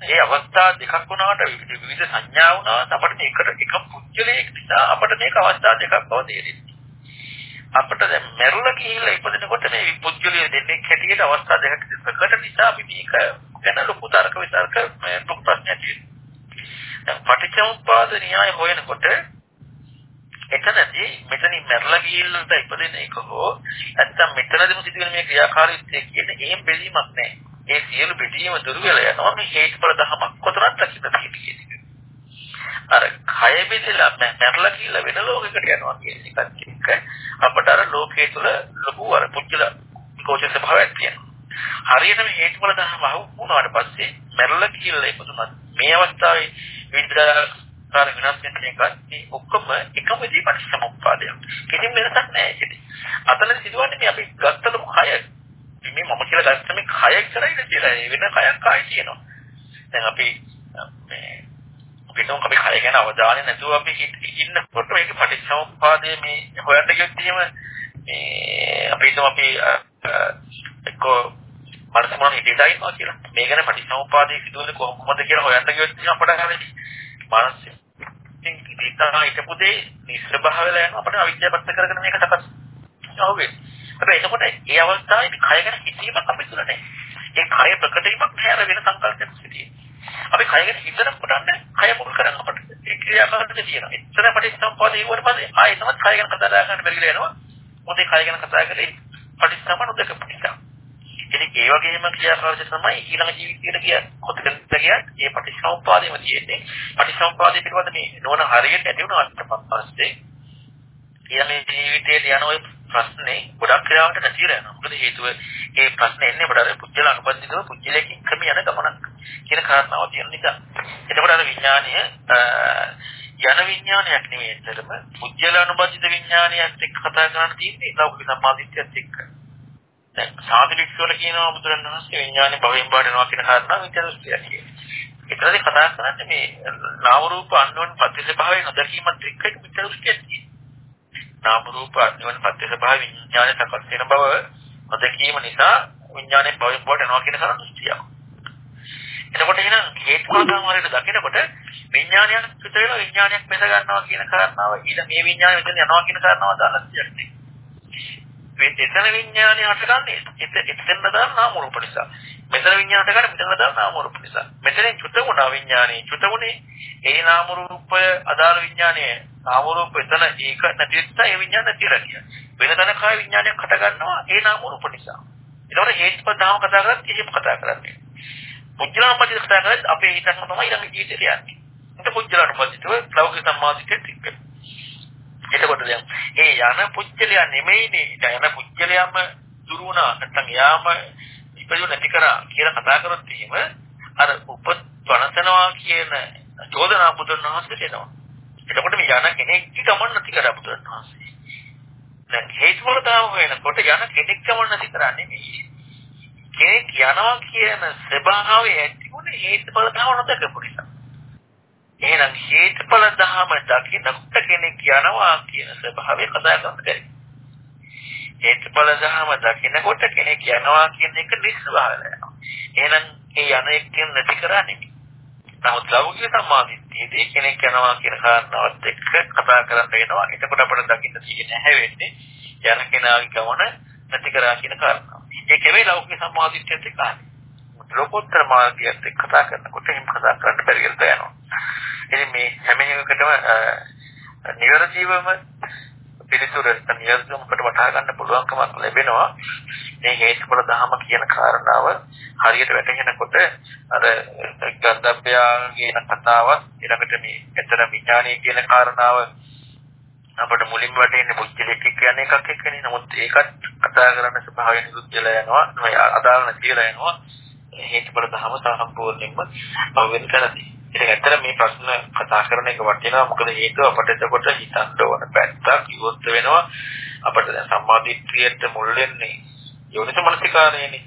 මේ අවස්ථා දෙකක් වුණාට විවිධ සංඥා වුණාට අපිට මේකට එක පුද්ගලයෙක් නිසා අපිට මේක අවස්ථා දෙකක් බව තේරෙන්නේ. අපිට දැන් මැරුණ ගිහිල්ලා ඉපදෙනකොට මේ විපුද්ගලිය දෙන්නේ හැටියට අවස්ථා දෙකක් ප්‍රකට නිසා අපි මේක ගැන ලොකු තර්ක විතර්ක මේ ලොකු ප්‍රශ්නයක් තියෙනවා. දැන් පටිච්චසමුප්පාද න්‍යාය හොයනකොට එතනදී මෙතනින් මැරලා ගිහිල්ලා ඉපදෙන එක හෝ නැත්නම් මෙතනදිම සිදුවෙන මේ ක්‍රියාකාරීත්වය කියන එහෙම බෙදීමක් නැහැ. ඒ සියලු බෙදීම දුරු වෙලා යනවා මේ හේතුඵල ධමයක් කොතරම් දකින්න තියෙන්නේ. අර කය බෙදලා මැරලා කියලා වෙන ලෝකයකට යනවා කියන එකත් එක්ක අපට අර ලෝකයේ තුල ලොකු අර පුච්චල කෝච ස්වභාවයක් තියෙනවා. හරියටම හේතුඵල ධර්ම වහු වුණාට පස්සේ මැරලා කියලා ඉපදුනත් මේ අවස්ථාවේ විද්‍යාකාර වෙනස් වෙන එකත් මේ ඔක්කොම එකම විදිහට පරිසම්පාදයක්. කිසිම වෙනසක් නැහැ ඒකේ. අතන සිදුවන්නේ මේ අපි ගත්තලු කය මේ මම කියලා ගත්ත මේ කය විතරයි කියලා වෙන කයක් ආයි තියෙනවා. දැන් අපි මේ පිටුම් අපි කය ගැන අවධානය නැතුව අපි ඉන්නකොට මේක පටිච්චසමුප්පාදයේ මේ හොයන්න ගියොත් එහෙම මේ අපි හිතමු අපි එක්ක මනසමන හිතේදා ඉන්නවා කියලා. මේ ගැන පටිච්චසමුප්පාදයේ සිදුවෙන්නේ කොහොමද කියලා හොයන්න ගියොත් අපට හරියට මනස ඉතින් හිතපු දේ නිස්සභාව වෙලා යනවා අපිට අවිද්‍යාවපත් කරගෙන මේක සකස් වෙනවා. හැබැයි එතකොට ඒ අවස්ථාවේ කය ගැන හිතීමක් අපිට තුල නැහැ. ඒ කය ප්‍රකට වීමක් නැහැ වෙන සංකල්පයක් සිටියේ. අපි කය ගැන හිතනකොට කය මුල් කරන් අපිට ඒ ක්‍රියාකාරීත්වය තියෙනවා. එතන පටිච්චසමුප්පාද ඉවර පස්සේ ආයෙ තමයි කය ගැන කතා කරන්න බැරිලා යනවා. මොකද කය ගැන කතා කරේ පටිච්චසමුප්පාද දෙක පිටිසා. ඉතින් ඒ වගේම ක්‍රියාකාරීත්වය තමයි ඊළඟ ජීවිතයට කිය කොතනද කියන්නේ ඒ පටිච්චසමුප්පාදෙම තියෙන්නේ. පටිච්චසමුප්පාදේ පිළිබඳ මේ නෝන හරියට ඇති වුණාට පස්සේ ඊළඟ ජීවිතයට යන ওই ප්‍රශ්නේ ගොඩක් වෙලාවට නැතිලා යනවා. මොකද හේතුව ඒ ප්‍රශ්නේ එන්නේ අපිට අර පුජ්‍යල අනුබද්ධිතව පුජ්‍යලකින් ක්‍රම යන ගමනක් කියන කාරණාව තියෙන නිසා. එතකොට අර විඥානය යන විඥානයක් නෙවෙයි ඇත්තටම පුජ්‍යල අනුබද්ධිත විඥානයත් එක්ක කතා කරන්න තියෙන්නේ ලෞකික සම්මාදිට්ඨියත් එක්ක. දැන් සාධිලික්ෂවල කියනවා බුදුරණවහන්සේ විඥානේ භවයෙන් බාට යනවා කියන කාරණාව විචාරස්තිය කියන්නේ. ඒතරදී කතා කරන්නේ මේ නාම රූප අන්වන ප්‍රතිසභාවයෙන් නොදකීමත් එක්ක විචාරස්තිය කියන්නේ. නාම රූප අන්වන ප්‍රතිසභාව විඥානේ සකස් වෙන බව නොදකීම නිසා විඥානේ භවයෙන් බාට යනවා කියන කාරණා දෘෂ්ටියක්. එතකොට එහෙනම් හේතුකාරකම් වලට දකිනකොට විඥානයක් පිට වෙනවා විඥානයක් මෙස ගන්නවා කියන කාරණාව ඊට මේ විඥානය මෙතන යනවා කියන කාරණාව දාලා තියෙන්නේ. මේ එතන විඥානය හටගන්නේ එතන දාන නාම රූප නිසා. මෙතන විඥානට ගන්න මෙතන දාන නාම රූප නිසා. මෙතනින් චුත වුණා විඥානේ චුත වුණේ ඒ නාම රූපය අදාළ විඥානයේ නාම රූප එතන ඒක නැති නිසා ඒ විඥාන නැතිලා කියන්නේ. වෙන තැනක ආය විඥානයක් හට ගන්නවා ඒ නාම රූප නිසා. ඒතකොට හේතුඵල ධර්ම කතා කරත් එහෙම කතා කරන්නේ. පුජ්‍යලාපති කතා කරත් අපේ හිතන්න තමයි ඊළඟ ජීවිතේ යන්නේ. ඒක පුජ්‍යලාපතිව ලෞකික සම්මාදිතෙත් එක්ක. එතකොට දැන් ඒ යන පුජ්‍යලයා නෙමෙයිනේ යන පුජ්‍යලයාම දුරු වුණා නැත්නම් යාම ඉපදුන නැති කරා කියලා කතා කරොත් එහෙම අර උපත් වනසනවා කියන චෝදනා බුදුන් වහන්සේ දෙනවා. එතකොට මේ යන කෙනෙක් ගමන් නැති කරා බුදුන් වහන්සේ. දැන් හේතුවලතාව වෙනකොට යන කෙනෙක් ගමන් නැති කරන්නේ නෙමෙයි. කෙනෙක් යනවා කියන ස්වභාවය ඇති උනේ හේතුඵලතාව නොදකපු නිසා. එහෙනම් හේතුඵල ධහම දකින්නකොට කෙනෙක් යනවා කියන ස්වභාවය කතා කරන්න බැහැ. හේතුඵල ධහම දකින්නකොට කෙනෙක් යනවා කියන එක නිස්සවාල යනවා. එහෙනම් ඒ යන එක්කෙන නැති කරන්නේ. නමුත් ලෞකික සම්මාදිට්ඨියේදී කෙනෙක් යනවා කියන කාරණාවත් එක්ක කතා කරන්න වෙනවා. එතකොට අපිට දකින්න තියෙන හැවෙන්නේ යන කෙනාගේ ගමන නැති කරා කියන කාරණාව. ඒක නෙවෙයි ලෞකික සම්මාදිට්ඨියත් එක්ක ආන්නේ. ලෝකෝත්තර මාර්ගයත් එක්ක කතා කරනකොට එහෙම කතා කරන්න බැරි වෙලා යනවා. ඉතින් මේ හැම එකකටම නිවැරදිවම පිළිතුර නිවැරදිවම වටහා ගන්න පුළුවන්කමක් ලැබෙනවා. මේ හේතුඵල ධහම කියන කාරණාව හරියට වැටහෙනකොට අර ගන්ධබ්බයා කියන කතාව ඊළඟට මේ එතන විඥානීය කියන කාරණාව අපිට මුලින්ම වැටෙන්නේ පුච්චලෙක් කියන එකක් එක්කනේ. නමුත් ඒකත් කතා කරන්න ස්වභාවය නිරුද්ධ වෙලා යනවා. අදාළ නැතිලා යනවා. හේතුඵල ධහම සම්පූර්ණයෙන්ම අවබෝධ කරගන්න. ඉතින් ඇත්තට මේ ප්‍රශ්න කතා කරන එක වටිනවා මොකද හේතුව අපිට එතකොට හිතන්න ඕන පැත්තක් විවෘත වෙනවා අපිට දැන් සම්මාදිට්ඨියට මුල් වෙන්නේ යෝනිසමනසිකාරයනේ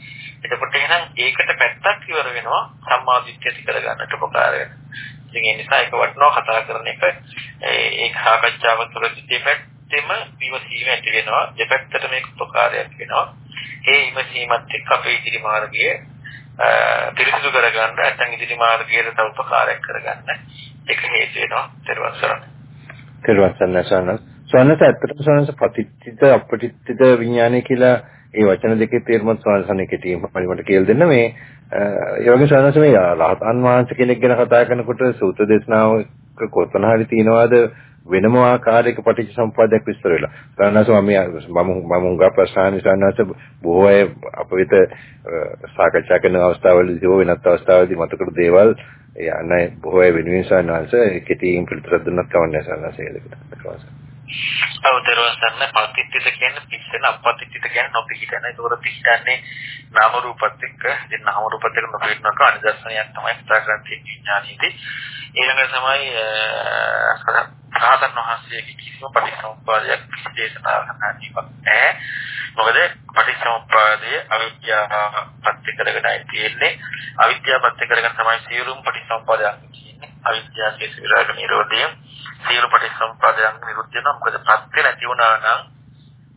එතකොට එහෙනම් ඒකට පැත්තක් ඉවර වෙනවා සම්මාදිට්ඨිය ඇති කරගන්නට උපකාර වෙනවා ඉතින් ඒ නිසා ඒක වටිනවා කතා කරන එක. ඒක සාකච්ඡාව තුළදී දෙපැත්තෙම විමසීම ඇති වෙනවා. දෙපැත්තට මේක උපකාරයක් වෙනවා. ඒ විමසීමත් එක්ක අපේ ඉදිරි මාර්ගයේ පිරිසිදු කරගන්න නැත්නම් ඉදිරි මාර්ගයට තව උපකාරයක් කරගන්න ඒක හේතු වෙනවා ඊට පස්සේ. ඊට පස්සේ නැසන සවනස ඇත්තටම සවනස පටිච්චිත අපටිච්චිත විඥානය කියලා ඒ වචන දෙකේ තේරුම සවනසනේ කෙටිම මට කියලා දෙන්න මේ ඒ වගේ සවනස මේ රහතන් වහන්සේ කෙනෙක් ගැන කතා කරනකොට සූත්‍ර දේශනාවක කොතන හරි තියනවාද වෙනම ආකාරයක පටිච්ච සම්පදායක් විස්තර වෙලා. සාරණාස මම මම මම උංගා ප්‍රශ්න සාරණාස බොහෝ අය අප වෙත සාකච්ඡා කරන අවස්ථාවලදී හෝ වෙනත් අවස්ථාවලදී මතකඩ දේවල් යන්නේ බොහෝ අය වෙනුවෙන් සාරණාස කෙටියෙන් පිළිතුරක් දුන්නත් කවන්නේ සාරණාස ඒකට. අවතරවසන්න පතිත්‍ිත කියන්නේ පිස්සෙන අපතිත්‍ිත කියන්නේ නොපිහිටන. ඒකවල පිහිටන්නේ නාම රූපත් එක්ක. ඉතින් නාම රූපත් එක්ක නොපිහිටනක අනිදර්ශනයක් තමයි කතා කරන්නේ විඥානීයදී. ඊළඟ තමයි රහතන් වහන්සේගේ කිසිම පටිච්චසමුප්පාදයක් දේශනා කරන්නවත් නැහැ. මොකද පටිච්චසමුප්පාදයේ අවිද්‍යාව පත්‍ය කරගෙනයි තියෙන්නේ. අවිද්‍යාව පත්‍ය කරගෙන තමයි සියලුම පටිච්චසමුප්පාදයක් තියෙන්නේ. අවිද්‍යාව කෙසේ විරාග නිරෝධය සියලු පටිච්චසමුප්පාදයන් නිරුද්ධ වෙනවා. මොකද පත්‍ය නැති වුණා නම්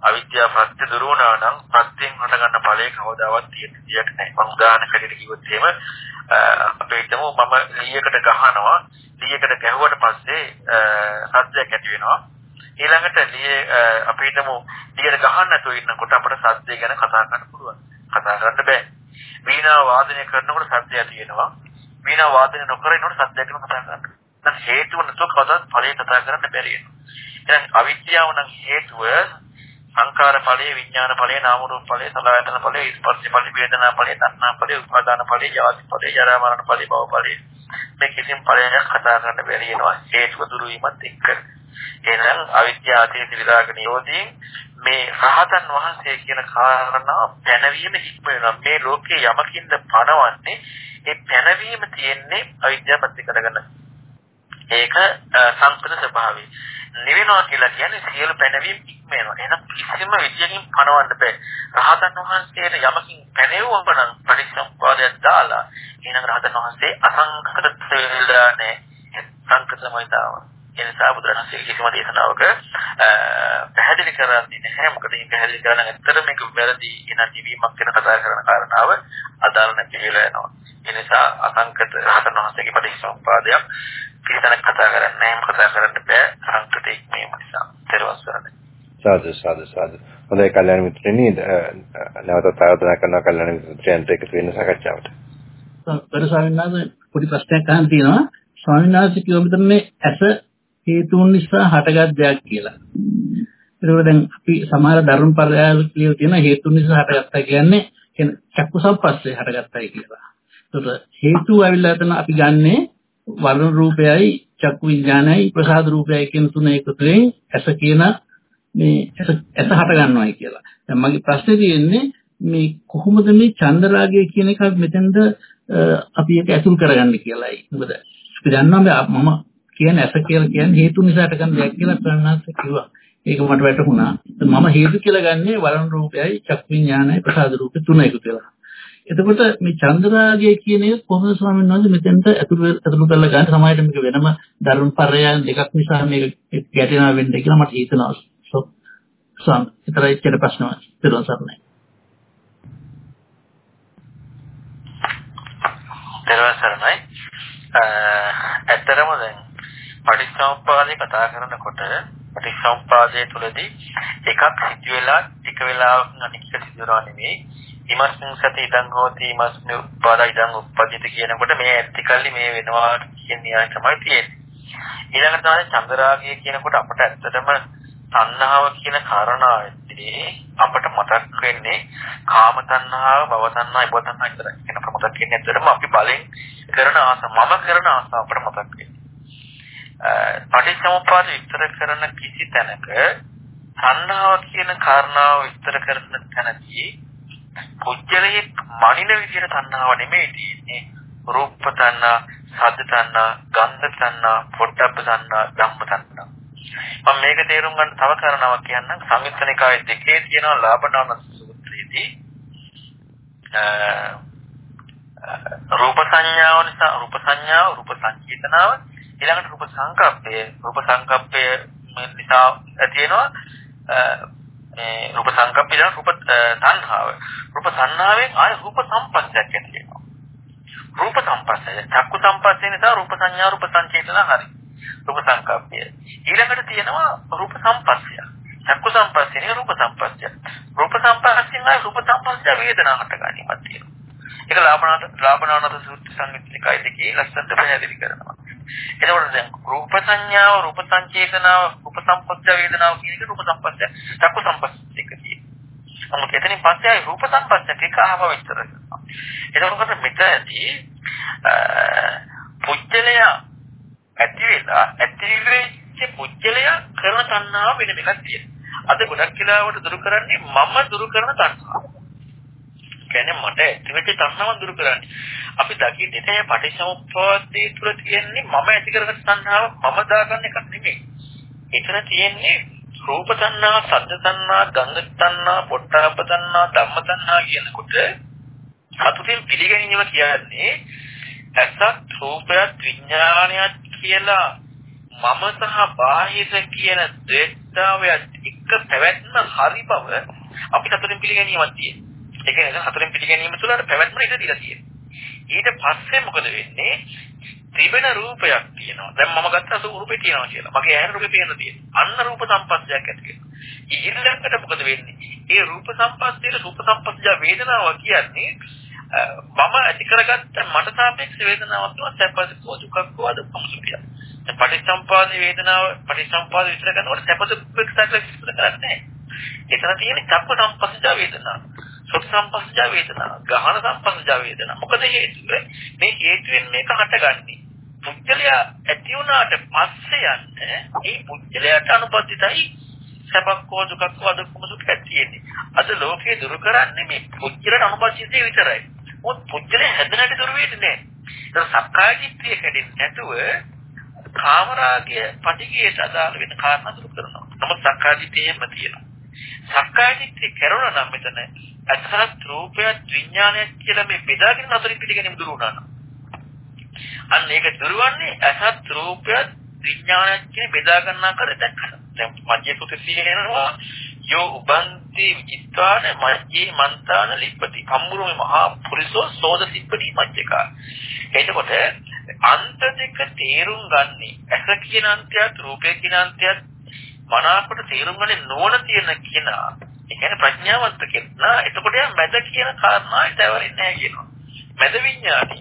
අවිද්‍යාව පත්‍ය දුරු වුණා නම් පත්‍යෙන් හටගන්න ඵලයේ කවදාවත් තියෙන දෙයක් නැහැ. මම උදාහරණයකට කිව්වොත් එහෙම අපේ හිතමු මම ලීයකට ගහනවා. ලීයකට ගැහුවට පස්සේ සද්දයක් ඇති වෙනවා. ඊළඟට ලීයේ අපේ හිතමු ලීයට ගහන්න නැතුව ඉන්නකොට අපිට සද්දය ගැන කතා කරන්න පුළුවන්. කතා කරන්න බෑ. වීණාව වාදනය කරනකොට සද්දයක් තියෙනවා. වීණාව වාදනය නොකර ඉන්නකොට සද්දයක් ගැන කතා කරන්න. දැන් හේතුව නැතුව කවදාවත් ඵලය කතා කරන්න බැරි වෙනවා. එහෙනම් අවිද්‍යාව නම් හේතුව සංකාර ඵලයේ විඥාන ඵලයේ නාම රූප ඵලයේ සලආයතන ඵලයේ ස්පර්ශ ඵලයේ වේදනා ඵලයේ තණ්හා ඵලයේ උපාදාන ඵලයේ ජාති ඵලයේ ජරා මරණ ඵලයේ භව ඵලයේ. මේ කිසිම ඵලයක් කතා කරන්න බැරි වෙනවා. හේතුව දුරු වීමත් එක්ක. එහෙනම් අවිද්‍යාව අතීත විරාග නිරෝධයෙන් මේ රහතන් වහන්සේ කියන කාරණා පැනවීම හික්ම වෙනවා. මේ ලෝකේ යමකින්ද පණවන්නේ ඒ පැනවීම තියෙන්නේ අවිද්‍යාව පත්‍ය කරගෙන. ඒක සංකෘත ස්වභාවය. නිවෙනවා කියලා කියන්නේ සියලු පැනවීම් ඉක්ම වෙනවා. එහෙනම් කිසිම විදියකින් පණවන්න බෑ. රහතන් වහන්සේට යමකින් පැනෙවුවම නම් පරිසම්පාදයක් දාලා ඊළඟ රහතන් වහන්සේ අසංකත වෙලා නැහැ. සංකතමයි තාම. ඒ නිසා බුදුරජාණන්සේ කිසිම දේශනාවක පැහැදිලි කරන්නේ නැහැ. මොකද මේ පැහැදිලි කරන ඇත්තට මේක වැරදි එන නිවීමක් ගැන කතා කරන කාරණාව අදාළ නැති වෙලා යනවා. ඒ නිසා අසංකත රහතන් වහන්සේගේ පරිසම්පාදයක් පිළිතන කතා කරන්නේ නැහැ කතා කරන්න බෑ සංකතේ ඉක්මීම නිසා ඊට සාදු සාදු සාදු හොඳයි කල්‍යාණ මිත්‍රනි නැවත ආරාධනා කරනවා කල්‍යාණ මිත්‍රයන්ට එකතු වෙන්න සාකච්ඡාවට. පෙර ස්වාමීන් වහන්සේ පොඩි ප්‍රශ්නයක් අහන්න තියෙනවා. ස්වාමීන් වහන්සේ කියව මෙතන ඇස හේතුන් නිසා හටගත් දෙයක් කියලා. ඒක දැන් අපි සමහර ධර්ම පරයාල කියව තියෙන හේතුන් නිසා හටගත්තා කියන්නේ චක්කු සම්පස්සේ හටගත්තයි කියලා. ඒකට හේතුව ඇවිල්ලා එතන අපි ගන්නේ වර්ණ රූපයයි චක්කු විඥානයයි ප්‍රසාද රූපයයි කියන තුන එකතුවෙන් ඇස කියන මේ ඇස ඇස හට ගන්නවායි කියලා. දැන් මගේ ප්‍රශ්නේ තියෙන්නේ මේ කොහොමද මේ චන්දරාගය කියන එක මෙතෙන්ද අපි ඒක ඇතුල් කරගන්නේ කියලායි. මොකද අපි දන්නවා මම කියන්නේ ඇස කියලා කියන්නේ හේතු නිසා හටගන්න දෙයක් කියලා ප්‍රණාස කිව්වා. ඒක මට වැටහුණා. මම හේතු කියලා ගන්නේ වර්ණ රූපයයි චක්කු විඥානයයි ප්‍රසාද රූපේ තුන එකතු වෙලා. එතකොට මේ චන්ද්‍රාගය කියන එක කොහොමද ස්වාමීන් වහන්සේ මෙතෙන්ට ඇතුළු ඇතුළු කරලා ගන්න සමාජයට මේක වෙනම ධර්ම පරයයන් දෙකක් නිසා මේක ගැටෙනවා වෙන්නේ කියලා මට හිතෙනවා. ස්වාම ඒතරයි කියන ප්‍රශ්නය. පිළිවන් සරණයි. පිළිවන් සරණයි. ඇත්තරම දැන් පටිච්චසමුප්පාදේ කතා කරනකොට පටිච්චසමුප්පාදයේ තුලදී එකක් සිදුවෙලා ටික වෙලාවකින් අනිත් එක සිදුවනවා නෙමෙයි ඉමස්මින් සති ඉදං හෝති ඉමස්මින් උපාදා ඉදං උප්පජිත කියනකොට මේ ඇත්තිකල්ලි මේ වෙනවා කියන න්‍යාය තමයි තියෙන්නේ. ඊළඟට තමයි චන්දරාගය කියනකොට අපට ඇත්තටම තණ්හාව කියන කාරණාවෙදී අපට මතක් වෙන්නේ කාම තණ්හාව භව තණ්හාව ඉබ තණ්හාව විතරයි කියන ප්‍රමුඛ කියන්නේ ඇත්තටම අපි බලෙන් කරන ආස මම කරන ආස අපට මතක් වෙන්නේ. පටිච්චසමුප්පාද විස්තර කරන කිසි තැනක තණ්හාව කියන කාරණාව විස්තර කරන තැනදී පුජ්‍යලයේ මනින විදිහට තණ්හාව නෙමෙයි තියෙන්නේ. රූප තණ්හා, සද්ද තණ්හා, ගන්ධ තණ්හා, පොට්ටබ්බ තණ්හා, ධම්ම තණ්හා. මම මේක තේරුම් ගන්න තව කරනවා කියන්නම්. සංයුත්තනිකායේ දෙකේ තියෙන ලාභනාන සූත්‍රයේදී රූප සංඥාව නිසා රූප සංඥාව රූප සංකේතනාව ඊළඟට රූප සංකප්පය. රූප සංකප්පය නිසා ඇති වෙනවා. මේ රූප සංකප්පය දැන් රූප තණ්හාව රූප තණ්හාවෙන් ආය රූප සම්පස්සයක් ඇති වෙනවා රූප සම්පස්සය. චක්කු සම්පස්සය නිසා රූප සංඥා රූප සංචේතන හරි. රූප සංකප්පය. ඊළඟට තියෙනවා රූප සම්පස්සය. චක්කු සම්පස්සය රූප සම්පස්සය. රූප සම්පස්සයෙන් ආය රූප සම්පස්සය වේදනා හට ගැනීමක් තියෙනවා. ඒක ලාභනාත ලාභනානත සූත්‍ර සංගීතනිකයි දෙකේ ලස්සනට පැහැදිලි කරනවා. එතකොට දැන් රූප සංඥාව, රූප සංචේතනාව, රූප සම්පස්ස වේදනාව කියන එක රූප සම්පස්ස, චක්කු සම්පස්ස එක තියෙනවා. මොකද එතනින් පස්සේ ආයි රූප සම්පස්ස එක ආව විතර කරනවා. එතකොට මෙතනදී පුජ්‍යලය ඇති වෙලා ඇති වෙච්ච පුජ්‍යලය කරන තණ්හාව වෙන එකක් තියෙනවා. අද ගොඩක් කියලාවට දුරු කරන්නේ මම දුරු කරන තණ්හාව. කියන්නේ මට ඇතිවෙච්ච තණ්හාව දුරු කරන්නේ. අපි දකින්නේ නැහැ පටිච්චසමුප්පාදයේ තුල තියෙන්නේ මම ඇති කරගත් තණ්හාව මම දාගන්න එකක් නෙමෙයි. එතන තියෙන්නේ රූප තණ්හා, සද්ද තණ්හා, ගන්ධ තණ්හා, පොට්ටාප තණ්හා, ධම්ම තණ්හා කියනකොට සතුටින් පිළිගැනීම කියන්නේ ඇසත් රූපයත් විඥානයත් කියලා මම සහ බාහිර කියන ද්වේෂතාවයත් එක්ක පැවැත්ම හරි බව අපි සතුටින් පිළිගැනීමක් තියෙනවා. ඒ කියන්නේ හතරෙන් පිළිගැනීම තුළ අර පැවැත්ම ඉඳ දීලා තියෙනවා. ඊට පස්සේ මොකද වෙන්නේ? ත්‍රිබෙන රූපයක් තියෙනවා. දැන් මම ගත්ත රූපේ තියෙනවා කියලා. මගේ ඇහැ රූපේ පේන්න තියෙනවා. අන්න රූප සම්පස්සයක් ඇති වෙනවා. ඊළඟට මොකද වෙන්නේ? ඒ රූප සම්පස්සේ රූප සම්පස්සජ වේදනාව කියන්නේ මම ඇති කරගත්ත මට සාපේක්ෂ වේදනාවක් තමයි සැපද දුකක් වද පමුසුතිය. දැන් පටිච්චසම්පාද වේදනාව පටිච්චසම්පාද විතර කරනකොට සැපද දුක් එක්සත් විස්තර කරන්නේ නැහැ. එතන තියෙන්නේ චක්ක සම්පස්සජ වේදනාව. සොත් සම්පස්සජ වේදනා, ගහන සම්පස්සජ වේදනා. මොකද හේතුව? මේ හේතුවෙන් මේක හටගන්නේ. පුද්ගලයා ඇති වුණාට පස්සේ යන්නේ මේ පුද්ගලයාට අනුපදිතයි සැපක් හෝ දුකක් හෝ දුක්ඛම සුඛයක් තියෙන්නේ. අද ලෝකේ දුරු කරන්නේ මේ පුද්ගලයාට අනුපදිතේ විතරයි. මොකද පුද්ගලයා හැදෙන්නට දුරු වෙන්නේ නැහැ. ඒක සක්කාය දිට්ඨිය කැඩෙන්නේ නැතුව කාමරාගය පටිගයට අදාළ වෙන කාරණා දුරු කරනවා. නමුත් සක්කාය දිට්ඨිය එහෙම තියෙනවා. සක්කාය දිට්ඨිය කරනවා නම් මෙතන අසහත් රූපයත් විඥානයත් කියලා මේ බෙදාගෙන අතරින් පිටිගෙනම දුරු වුණා නම්. අන්න ඒක දුරවන්නේ අසහත් රූපයත් විඥානයත් කියන බෙදා ගන්නා කර දැක්කම දැන් මජ්ජේ සුතසිය කියනවා යෝ උබන්ති විචිත්වාන මජ්ජේ මන්තාන ලිප්පති. කම්මුරුමේ මහා පුරිසෝ සෝද සිප්පටි මජ්ජක. එතකොට අන්ත දෙක තේරුම් ගන්නේ ඇස කියන අන්තයත් රූපය කියන අන්තයත් මනාකොට තේරුම් ගන්නේ නොවන තියෙන කෙනා. ඒ කියන්නේ ප්‍රඥාවන්ත කෙනා එතකොට යා මැද කියන කාරණායි තවරින්නේ නැහැ කියනවා. මැද විඥානි.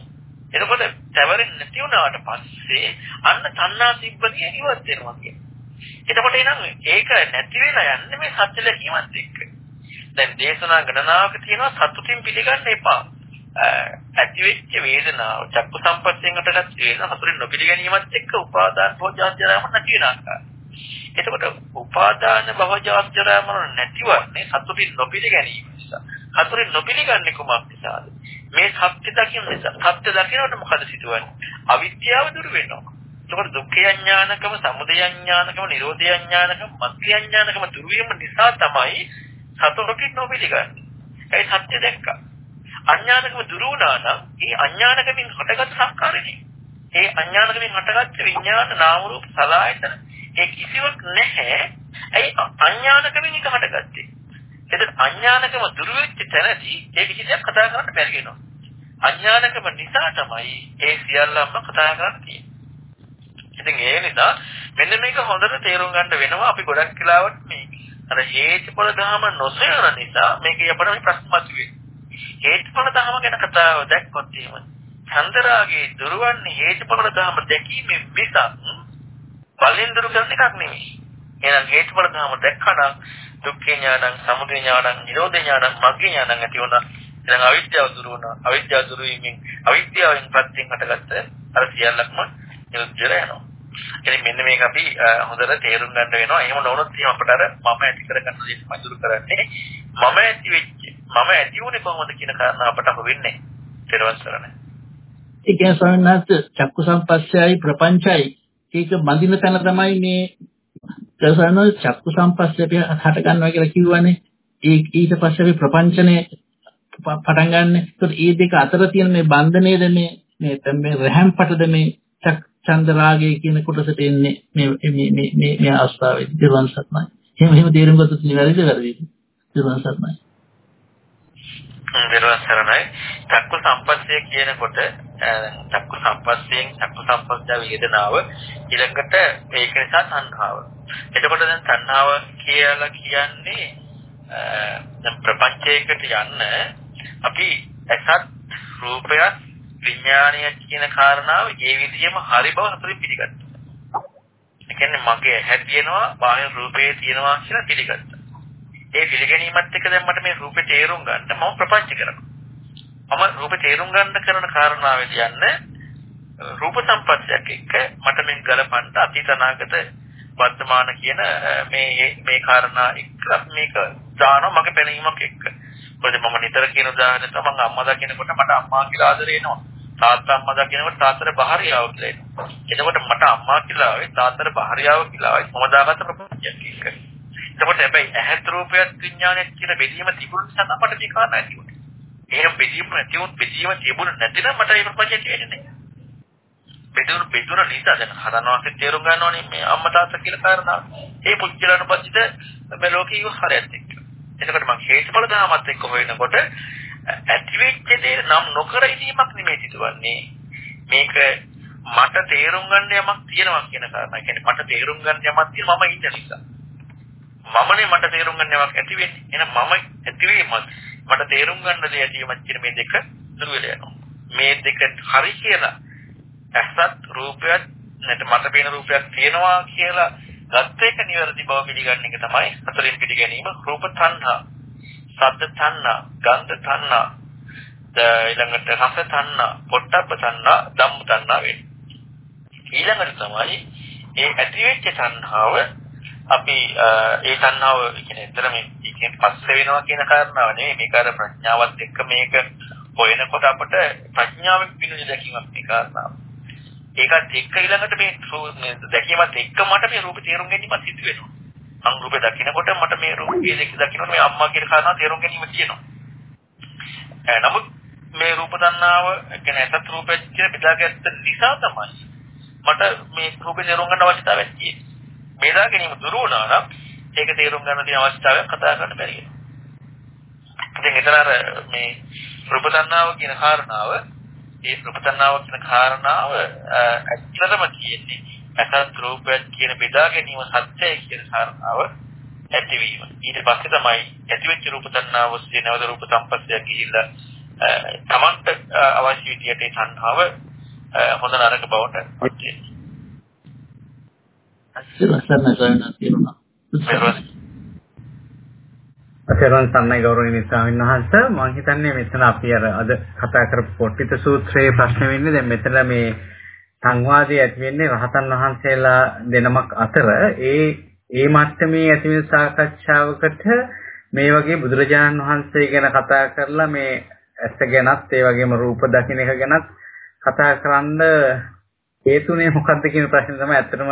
එතකොට තවරින්නේ නැති වුණාට පස්සේ අන්න තණ්හා සිබ්බතිය ඉවත් වෙනවා කියනවා. එතකොට එනං ඒක නැති වෙලා යන්නේ මේ සත්‍ය ලැබීමත් එක්ක. දැන් දේශනා ගණනාවක තියෙනවා සතුටින් පිළිගන්න එපා. ඇති වෙච්ච වේදනාව චක්කු සම්පස්යෙන් අපට වේදනාව හතුරින් නොපිළිගැනීමත් එක්ක උපාදාන භෝජාත්‍යරම නැති වෙන ආකාරය. එතකොට උපාදාන භවජාත්‍යරය මරණ නැතිවන්නේ සතුටින් නොපිළිගැනීම නිසා. සතුටින් නොපිළිගන්නේ කුමක් නිසාද? මේ සත්‍ය දකින්න නිසා. සත්‍ය දකිනකොට මොකද සිදුවන්නේ? අවිද්‍යාව දුරු වෙනවා. එතකොට දුක්ඛ ඥානකම, සමුදය ඥානකම, නිරෝධය ඥානකම, මග්ග ඥානකම දුරු වීම නිසා තමයි සතුටින් නොපිළිගන්නේ. ඒ සත්‍ය දැක්කා. අඥානකම දුරු වුණා නම් ඒ අඥානකමින් හටගත් සංස්කාරනේ. ඒ අඥානකමින් හටගත් විඥාන නාම රූප සලආයතන ඒ කිසිවක් නැහැ. ඒ අඥානකමින් එක හටගත්තේ. එතන අඥානකම දුරු වෙච්ච තැනදී ඒ කිසි දෙයක් කතා කරන්න බැරි වෙනවා. අඥානකම නිසා තමයි ඒ සියල්ලම කතා කරන්නේ. ඉතින් ඒ නිසා මෙන්න මේක හොඳට තේරුම් ගන්න වෙනවා අපි ගොඩක් කාලවට මේ අර හේතුඵල ධම නොසෙන නිසා මේක අපිට මේ ප්‍රශ්න මතුවේ. හේතුඵල ධම ගැන කතාව දැක්කොත් එහෙම චන්දරාගේ දුරවන්නේ හේතුඵල ධම දැකීමෙන් මිසක් බලෙන් දුරු කරන එකක් නෙමෙයි. එහෙනම් හේතුඵල ධම දැක්කනම් දුක්ඛ ඥානං, සමුදය ඥානං, නිරෝධ ඥානං, මග්ග ඥානං ඇති වුණා. එහෙනම් අවිද්‍යාව දුරු වුණා. අවිද්‍යාව දුරු වීමෙන් අවිද්‍යාවෙන් ප්‍රත්‍යයෙන් හටගත්ත අර සියල්ලක්ම නිරුද්ධ වෙනවා. ඉතින් මෙන්න මේක අපි හොඳට තේරුම් ගන්න වෙනවා. එහෙම නොවුනොත් එහෙම අපට අර මම ඇති කරගන්න දේ මඳුරු කරන්නේ මම ඇති වෙච්ච මම ඇති වුණේ කොහොමද කියන කාරණා අපට හොවෙන්නේ. ඊට සරණයි. ඒ කියන්නේ ස්වාමීන් වහන්සේ චක්කු සම්පස්සයයි ප්‍රපංචයි ඒක බඳින තැන තමයි මේ දසන චක්කු සම්පස්සය හට ගන්නවා කියලා කිව්වනේ. ඒ ඊට පස්සේ අපි ප්‍රපංචනේ පටන් ගන්න. ඒත් ඒ දෙක අතර තියෙන මේ බන්ධනයේද මේ මේ මේ රැහැම්පටද මේ චන්ද රාගය කියන කොටසට එන්නේ මේ මේ මේ මේ මේ අවස්ථාවේදී දිරුවන් සත්මයි. එහෙම එහෙම තේරුම් ගත්තොත් නිවැරදිද වැරදිද? දිරුවන් සත්මයි. දිරුවන් සරණයි. චක්කු සම්පස්සේ කියනකොට චක්කු සම්පස්සයෙන් චක්කු සම්පස්සා වේදනාව ඊළඟට ඒක නිසා සංඛාව. එතකොට දැන් සංඛාව කියලා කියන්නේ දැන් ප්‍රපංචයකට යන්න අපි ඇසත් රූපයත් විඥානය කියන කාරණාව ඒ විදිහම හරි බව හතරින් පිළිගත්තා. ඒ කියන්නේ මගේ ඇහැ තියෙනවා, බාහිර රූපේ තියෙනවා කියලා පිළිගත්තා. ඒ පිළිගැනීමත් එක්ක දැන් මට මේ රූපේ තේරුම් ගන්න මම ප්‍රපංච කරනවා. මම රූපේ තේරුම් ගන්න කරන කාරණාවේදී යන්නේ රූප සම්පස්සයක් එක්ක මට මෙන් ගලපන්න අතීත අනාගත වර්තමාන කියන මේ මේ කාරණා එක්ක මේක දානවා මගේ පෙනීමක් එක්ක. මොකද මම නිතර කියන උදාහරණය තමයි මම අම්මා දකිනකොට මට අම්මා කියලා ආදරේ එනවා. තාත්තා අම්මා දකිනකොට තාත්තට බහරියාව කියලා එනවා. එතකොට මට අම්මා කියලා ආවේ තාත්තට බහරියාව කියලා ආවේ මම දාගත්ත ප්‍රපංචයක් එක්ක. එතකොට හැබැයි ඇහත් රූපයත් විඥානයත් කියන බෙදීම තිබුණ නිසා අපට මේ කාරණා ඇති වුණේ. එහෙනම් බෙදීම නැති වුණ බෙදීම තිබුණ නැතිනම් මට මේ ප්‍රපංචය තේරෙන්නේ නැහැ. බෙදුණු බෙදුණ නිසා දැන් හදනවාසේ තේරුම් ගන්නෝනේ මේ අම්මා තාත්තා කියලා කාරණා. ඒ පුච්චලනුපස්සිත මේ ලෝකේ ඉවහරයත් එක්ක. එතකොට මම හේතුඵල ධර්මات එක්ක හොයනකොට ඇතිවෙච්ච දේ නම් නොකර ඉඳීමක් නෙමෙයි සිදුවන්නේ. මේක මට තේරුම් ගන්න යමක් තියෙනවා කියන කාරණා. කියන්නේ මට තේරුම් ගන්න යමක් තියෙනවා මම ඉන්න නිසා. මමනේ මට තේරුම් ගන්න යමක් ඇති වෙන්නේ. එහෙනම් මම ඇතිවීමත් මට තේරුම් ගන්න දේ ඇතිවීමත් කියන මේ දෙක දුර වෙලා යනවා. මේ දෙක හරි කියලා ඇසත් රූපයත් නැත්නම් මට පේන රූපයක් තියෙනවා කියලා ගත්ත එක නිවැරදි බව පිළිගන්න එක තමයි හතරින් පිළිගැනීම රූප තණ්හා, ශබ්ද තණ්හා, ගන්ධ තණ්හා, ඊළඟට රස තණ්හා, පොට්ටබ්බ තණ්හා, ධම්ම තණ්හා වෙන්නේ. ඊළඟට තමයි ඒ ඇතිවෙච්ච තණ්හාව අපි ඒ තණ්හාව කියන්නේ ඇත්තට මේ කියන්නේ පස්ස වෙනවා කියන කාරණාව නෙවෙයි මේක අර ප්‍රඥාවත් එක්ක මේක හොයනකොට අපට ප්‍රඥාවෙන් පිළිදැකීමක් දැකීමක් මේ කාරණාව. ඒකත් එක්ක ඊළඟට මේ දැකීමත් එක්ක මට මේ රූපේ තේරුම් ගැනීමත් සිදු වෙනවා. මම රූපේ දකිනකොට මට මේ රූපේ දෙක දකිනකොට මේ අම්මා කියන කාරණා තේරුම් ගැනීම තියෙනවා. නමුත් මේ රූප දන්නාව කියන්නේ ඇසත් රූපය කියන බෙදාගත්ත නිසා තමයි මට මේ රූපේ තේරුම් ගන්න අවශ්‍යතාවයක් තියෙන්නේ. බෙදා ගැනීම දුරු වුණා නම් ඒක තේරුම් ගන්න තියෙන අවශ්‍යතාවයක් කතා කරන්න බැරි වෙනවා. ඉතින් එතන අර මේ රූප දන්නාව කියන කාරණාව ඒ ප්‍රපතනාව කියන කාරණාව ඇත්තටම කියන්නේ අසත් රූපයක් කියන බෙදා ගැනීම සත්‍යයි කියන කාරණාව ඇතිවීම. ඊට පස්සේ තමයි ඇතිවෙච්ච රූප තණ්හාව ඔස්සේ නැවත රූප සම්පස්සය ගිහිල්ලා තමන්ට අවශ්‍ය විදියට ඒ තණ්හාව හොඳ නරක බවට පත් වෙනවා. අසරණ සම්මයි ගෞරවනීය ස්වාමීන් වහන්සේ මම හිතන්නේ මෙතන අපි අර අද කතා කරපු පොට්ටිත සූත්‍රයේ ප්‍රශ්න වෙන්නේ දැන් මෙතන මේ සංවාදයේ ඇති වෙන්නේ රහතන් වහන්සේලා දෙනමක් අතර ඒ ඒ මට්ටමේ ඇති වෙන සාකච්ඡාවකට මේ වගේ බුදුරජාණන් වහන්සේ ගැන කතා කරලා මේ ඇස ගැනත් ඒ වගේම රූප දකින්න එක ගැනත් කතා කරන්න හේතුනේ මොකක්ද කියන ප්‍රශ්නේ තමයි ඇත්තටම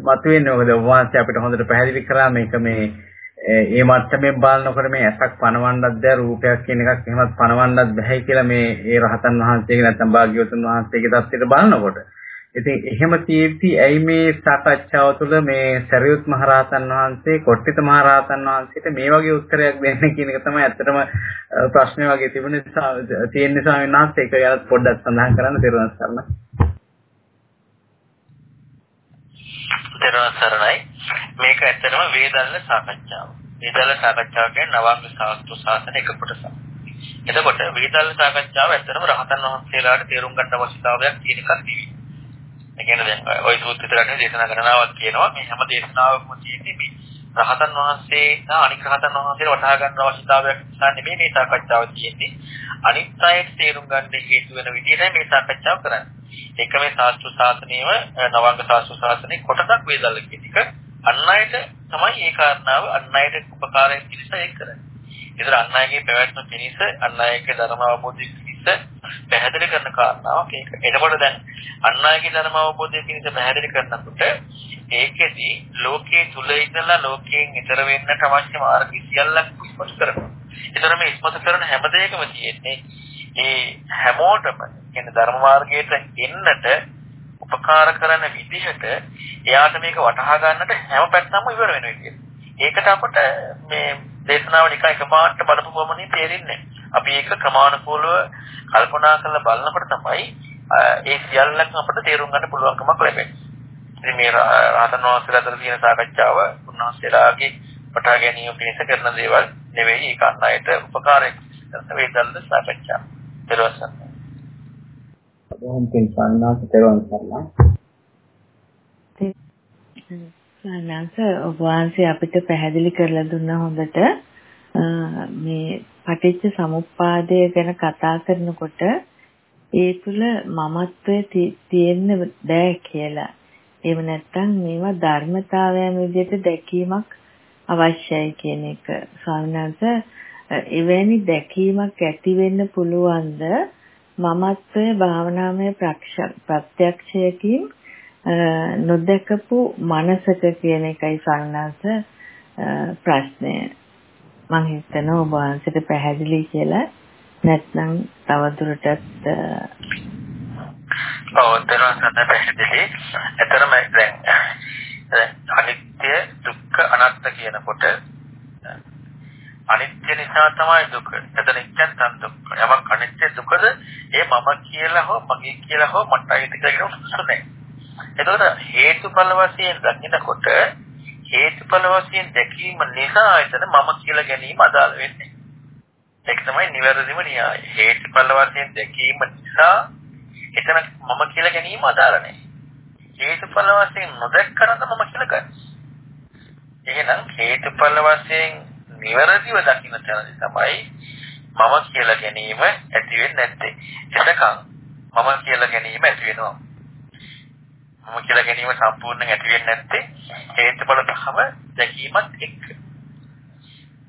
මතුවෙන්නේ. මොකද ඔබ වහන්සේ අපිට හොඳට පැහැදිලි කරා මේක මේ ඒ මට්ටමේ බලනකොට මේ ඇසක් පනවන්නත් බැහැ රූපයක් කියන එකක් එහෙමත් පනවන්නත් බැහැ කියලා මේ ඒ රහතන් වහන්සේගේ නැත්නම් භාග්‍යවතුන් වහන්සේගේ தත්ත්වයට බලනකොට ඉතින් එහෙම තියෙද්දි ඇයි මේ සාකච්ඡාව තුළ මේ සරියුත් මහරහතන් වහන්සේ කොට්ටිත මහරහතන් වහන්සේට මේ වගේ උත්තරයක් දෙන්නේ කියන එක තමයි ඇත්තටම ප්‍රශ්නේ වගේ තිබුණේ තියෙන ස්වාමීන් වහන්සේ ඒක යාලත් පොඩ්ඩක් සඳහන් කරන්න තේරුම් ගන්න. තේරුම් සරණයි. මේක ඇත්තටම වේදල්ල සාකච්ඡාව. වේදල්ල සාකච්ඡාව කියන්නේ නවංග සාස්ත්‍ර ශාසන එක කොටසක්. එතකොට වේදල්ල සාකච්ඡාව ඇත්තටම රහතන් වහන්සේලාට තේරුම් ගන්න අවශ්‍යතාවයක් තියෙන එකක් නෙවෙයි. ඒ කියන්නේ දැන් ওই සූත්‍ර විතරක් දේශනා ගණනාවක් කියනවා මේ හැම දේශනාවකම තියෙන්නේ මේ රහතන් වහන්සේ සහ අනික් රහතන් වහන්සේලා වටහා ගන්න අවශ්‍යතාවයක් නිසා නෙමෙයි මේ සාකච්ඡාව තියෙන්නේ. අනිත් අයට තේරුම් ගන්න හේතු වෙන විදිහට මේ සාකච්ඡාව කරන්නේ. ඒක මේ සාස්ත්‍ර ශාසනයේම නවංග සාස්ත්‍ර ශාසනයේ කොටසක් වේදල්ල කියන එක අන් අයට තමයි ඒ කාරණාව අන් අයට උපකාරයෙන් පිණිස ඒක කරන්නේ. ඒතර අන් අයගේ පැවැත්ම පිණිස අන් අයගේ ධර්ම අවබෝධය පිණිස පැහැදිලි කරන කාරණාවක් ඒක. එතකොට දැන් අන් අයගේ ධර්ම අවබෝධය පිණිස පැහැදිලි කරනකොට ඒකෙදි ලෝකයේ තුල ඉඳලා ලෝකයෙන් ඈතර වෙන්නට අවශ්‍ය මාර්ග සියල්ලක් ඉස්මතු කරනවා. ඒතර මේ ඉස්මතු කරන හැම දෙයකම තියෙන්නේ ඒ හැමෝටම කියන ධර්ම මාර්ගයට එන්නට උපකාර කරන විදිහට එයාට මේක වටහා ගන්නට හැම පැත්තම ඉවර වෙන විදියට. ඒකට අපට මේ දේශනාව නිකන් එකපාරට බලපු පමණින් තේරෙන්නේ අපි ඒක ක්‍රමානුකූලව කල්පනා කරලා බලනකොට තමයි ඒ සියල්ලක්ම අපට තේරුම් ගන්න පුළුවන්කමක් ලැබෙන්නේ. ඉතින් මේ රහතන් වහන්සේලා අතර තියෙන සාකච්ඡාව උන්වහන්සේලාගේ වටහා ගැනීම පිණිස කරන දේවල් නෙවෙයි ඒක අන්නයට උපකාරයක් කරන වේදල්ද සාකච්ඡා. පස්සේ බොහොම පින් සාන්නාස තෙරුවන් සරණයි. සාන්නාස ඔබ වහන්සේ අපිට පැහැදිලි කරලා දුන්න හොඳට මේ පටිච්ච සමුප්පාදය ගැන කතා කරනකොට ඒ තුල මමත්වයේ තියෙන්න බෑ කියලා. එහෙම නැත්නම් මේවා ධර්මතාවයන් විදිහට දැකීමක් අවශ්‍යයි කියන එක. ස්වාමීන් එවැනි දැකීමක් ඇති වෙන්න පුළුවන්ද මමත්වයේ භාවනාමය ප්‍රත්‍යක්ෂයකින් නොදකපු මනසක කියන එකයි සන්නාස ප්‍රශ්නය. මම හිතනවා ඔබ වහන්සේට පැහැදිලි කියලා නැත්නම් තවදුරටත් ඔව් දරසන්න පැහැදිලි. එතරම් දැන් අනිත්‍ය දුක්ඛ අනාත්ම කියනකොට අනිත්‍ය නිසා තමයි දුක. එතන ඉච්ඡන් තන් දුක්. යමක් අනිත්‍ය දුකද ඒ මම කියලා හෝ මගේ කියලා හෝ මට අයිති කියලා සුසු නැහැ. එතකොට හේතුඵල වශයෙන් දකිනකොට හේතුඵල වශයෙන් දැකීම නිසා එතන මම කියලා ගැනීම අදාළ වෙන්නේ. ඒක තමයි නිවැරදිම න්‍යාය. හේතුඵල වශයෙන් දැකීම නිසා එතන මම කියලා ගැනීම අදාළ නැහැ. හේතුඵල වශයෙන් නොදැක්කනද මම කියලා ගන්න. එහෙනම් හේතුඵල වශයෙන් නිවැරදිව දකින්න තැනදී තමයි මම කියලා ගැනීම ඇති වෙන්නේ නැත්තේ. එතකන් මම කියලා ගැනීම ඇති වෙනවා. මම කියලා ගැනීම සම්පූර්ණයෙන් ඇති වෙන්නේ නැත්තේ හේතුඵල ධම දැකීමත් එක්ක.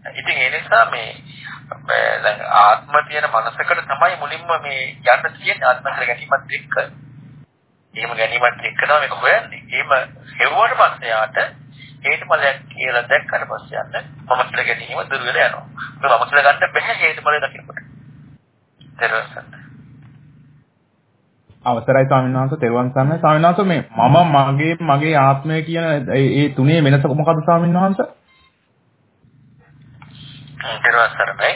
ඉතින් ඒ නිසා මේ දැන් ආත්ම තියෙන මනසකට තමයි මුලින්ම මේ යන්න තියෙන්නේ ආත්ම කියලා ගැනීමත් එක්ක. එහෙම ගැනීමත් එක්ක තමයි මේක හොයන්නේ. එහෙම හෙව්වට පස්සේ යාට හේතුඵලයක් කියලා දැක්කට පස්සේ යන්න මම කියලා ගැනීම දුර වෙලා යනවා. ඒක මම කියලා ගන්න බැහැ හේතුඵලය දකිනකොට. දරසන්න. අවසරයි ස්වාමීන් වහන්සේ තෙරුවන් සරණයි ස්වාමීන් වහන්සේ මේ මම මගේ මගේ ආත්මය කියන ඒ තුනේ වෙනස මොකද්ද ස්වාමීන් වහන්සේ? තෙරුවන් සරණයි.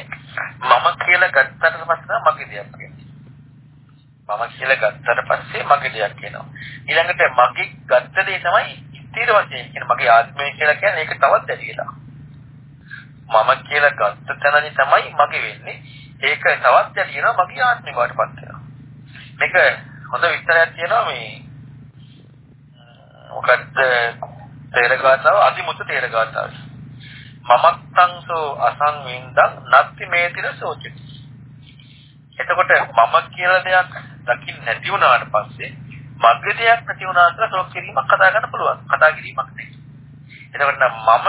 මම කියලා ගත්තට පස්සේ මගේ දෙයක් කියන්නේ. මම කියලා ගත්තට පස්සේ මගේ දෙයක් කියනවා. ඊළඟට මගේ ගත්ත දේ තමයි ස්ථිර වශයෙන් කියන මගේ ආත්මය කියලා කියන්නේ ඒක තවත් වැඩි වෙලා. මම කියලා ගත්ත තැනදී තමයි මගේ වෙන්නේ. ඒක තවත් වැඩි වෙනවා මගේ ආත්මය බවටපත් වෙනවා. මේක හොඳ විස්තරයක් තියෙනවා මේ මොකද්ද තේරගතාව අදිමුත් තේරගතාව. මමත්තංසෝ අසංවින්දං නත්ති මේතිර සෝචති. එතකොට මම කියලා දෙයක් දකින්න නැති වුණාට පස්සේ මගේ දෙයක් නැති වුණා කියලා ෂොක් කිරීමක් කතා කරන්න පුළුවන්. කතා කිරීමක් නෙවෙයි. එතකොට මම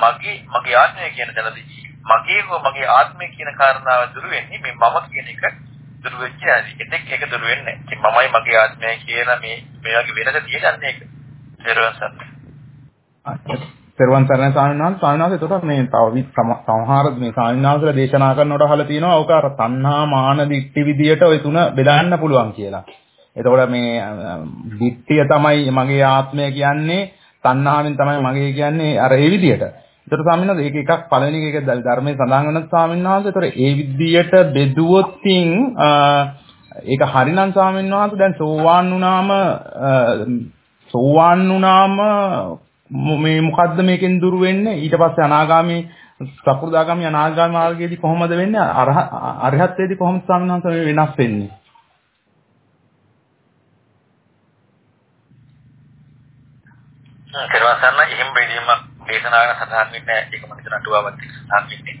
මගේ මගේ ආත්මය කියන තැනදී මගේ හෝ මගේ ආත්මය කියන කාරණාව දුරු වෙන්නේ මේ මම කියන එක දුරු වෙච්ච හැටි. එතෙක් ඒක දුරු වෙන්නේ නැහැ. ඉතින් මමයි මගේ ආත්මය කියන මේ මේ වගේ වෙනස තියෙන්නේ ඒක. දරුවන් සත්. පෙරවන් සරණ ස්වාමීන් වහන්සේ ස්වාමීන් වහන්සේ එතකොට මේ තව සමහර මේ ස්වාමීන් වහන්සේලා දේශනා කරනකොට අහලා තියෙනවා ඔක අර තණ්හා මාන දික්ටි විදියට ওই තුන බෙදන්න පුළුවන් කියලා. එතකොට මේ දික්තිය තමයි මගේ ආත්මය කියන්නේ තණ්හාවෙන් තමයි මගේ කියන්නේ අර ඒ විදියට. ඒතර ස්වාමීන් වහන්සේ ඒක එකක් පළවෙනි එක ධර්මයේ සඳහන් වෙන ස්වාමීන් වහන්සේ. ඒතර ඒ විදියට බෙදුවොත්ින් ඒක හරිනම් ස්වාමීන් වහන්සේ දැන් සෝවාන් වුණාම සෝවාන් වුණාම මේ මොකද්ද මේකෙන් දුර වෙන්නේ? ඊට පස්සේ අනාගාමී සකෘදාගාමී අනාගාමී මාර්ගයේදී කොහොමද වෙන්නේ? අරහත්ත්වයේදී කොහොමද ස්වාමීන් වහන්සේ වෙනස් වෙන්නේ? කෙරුවා සන්න එහෙම බෙදීමක් දේශනාවක සඳහන් වෙන්නේ ඒක මම හිතන අටුවාවත් සඳහන් වෙන්නේ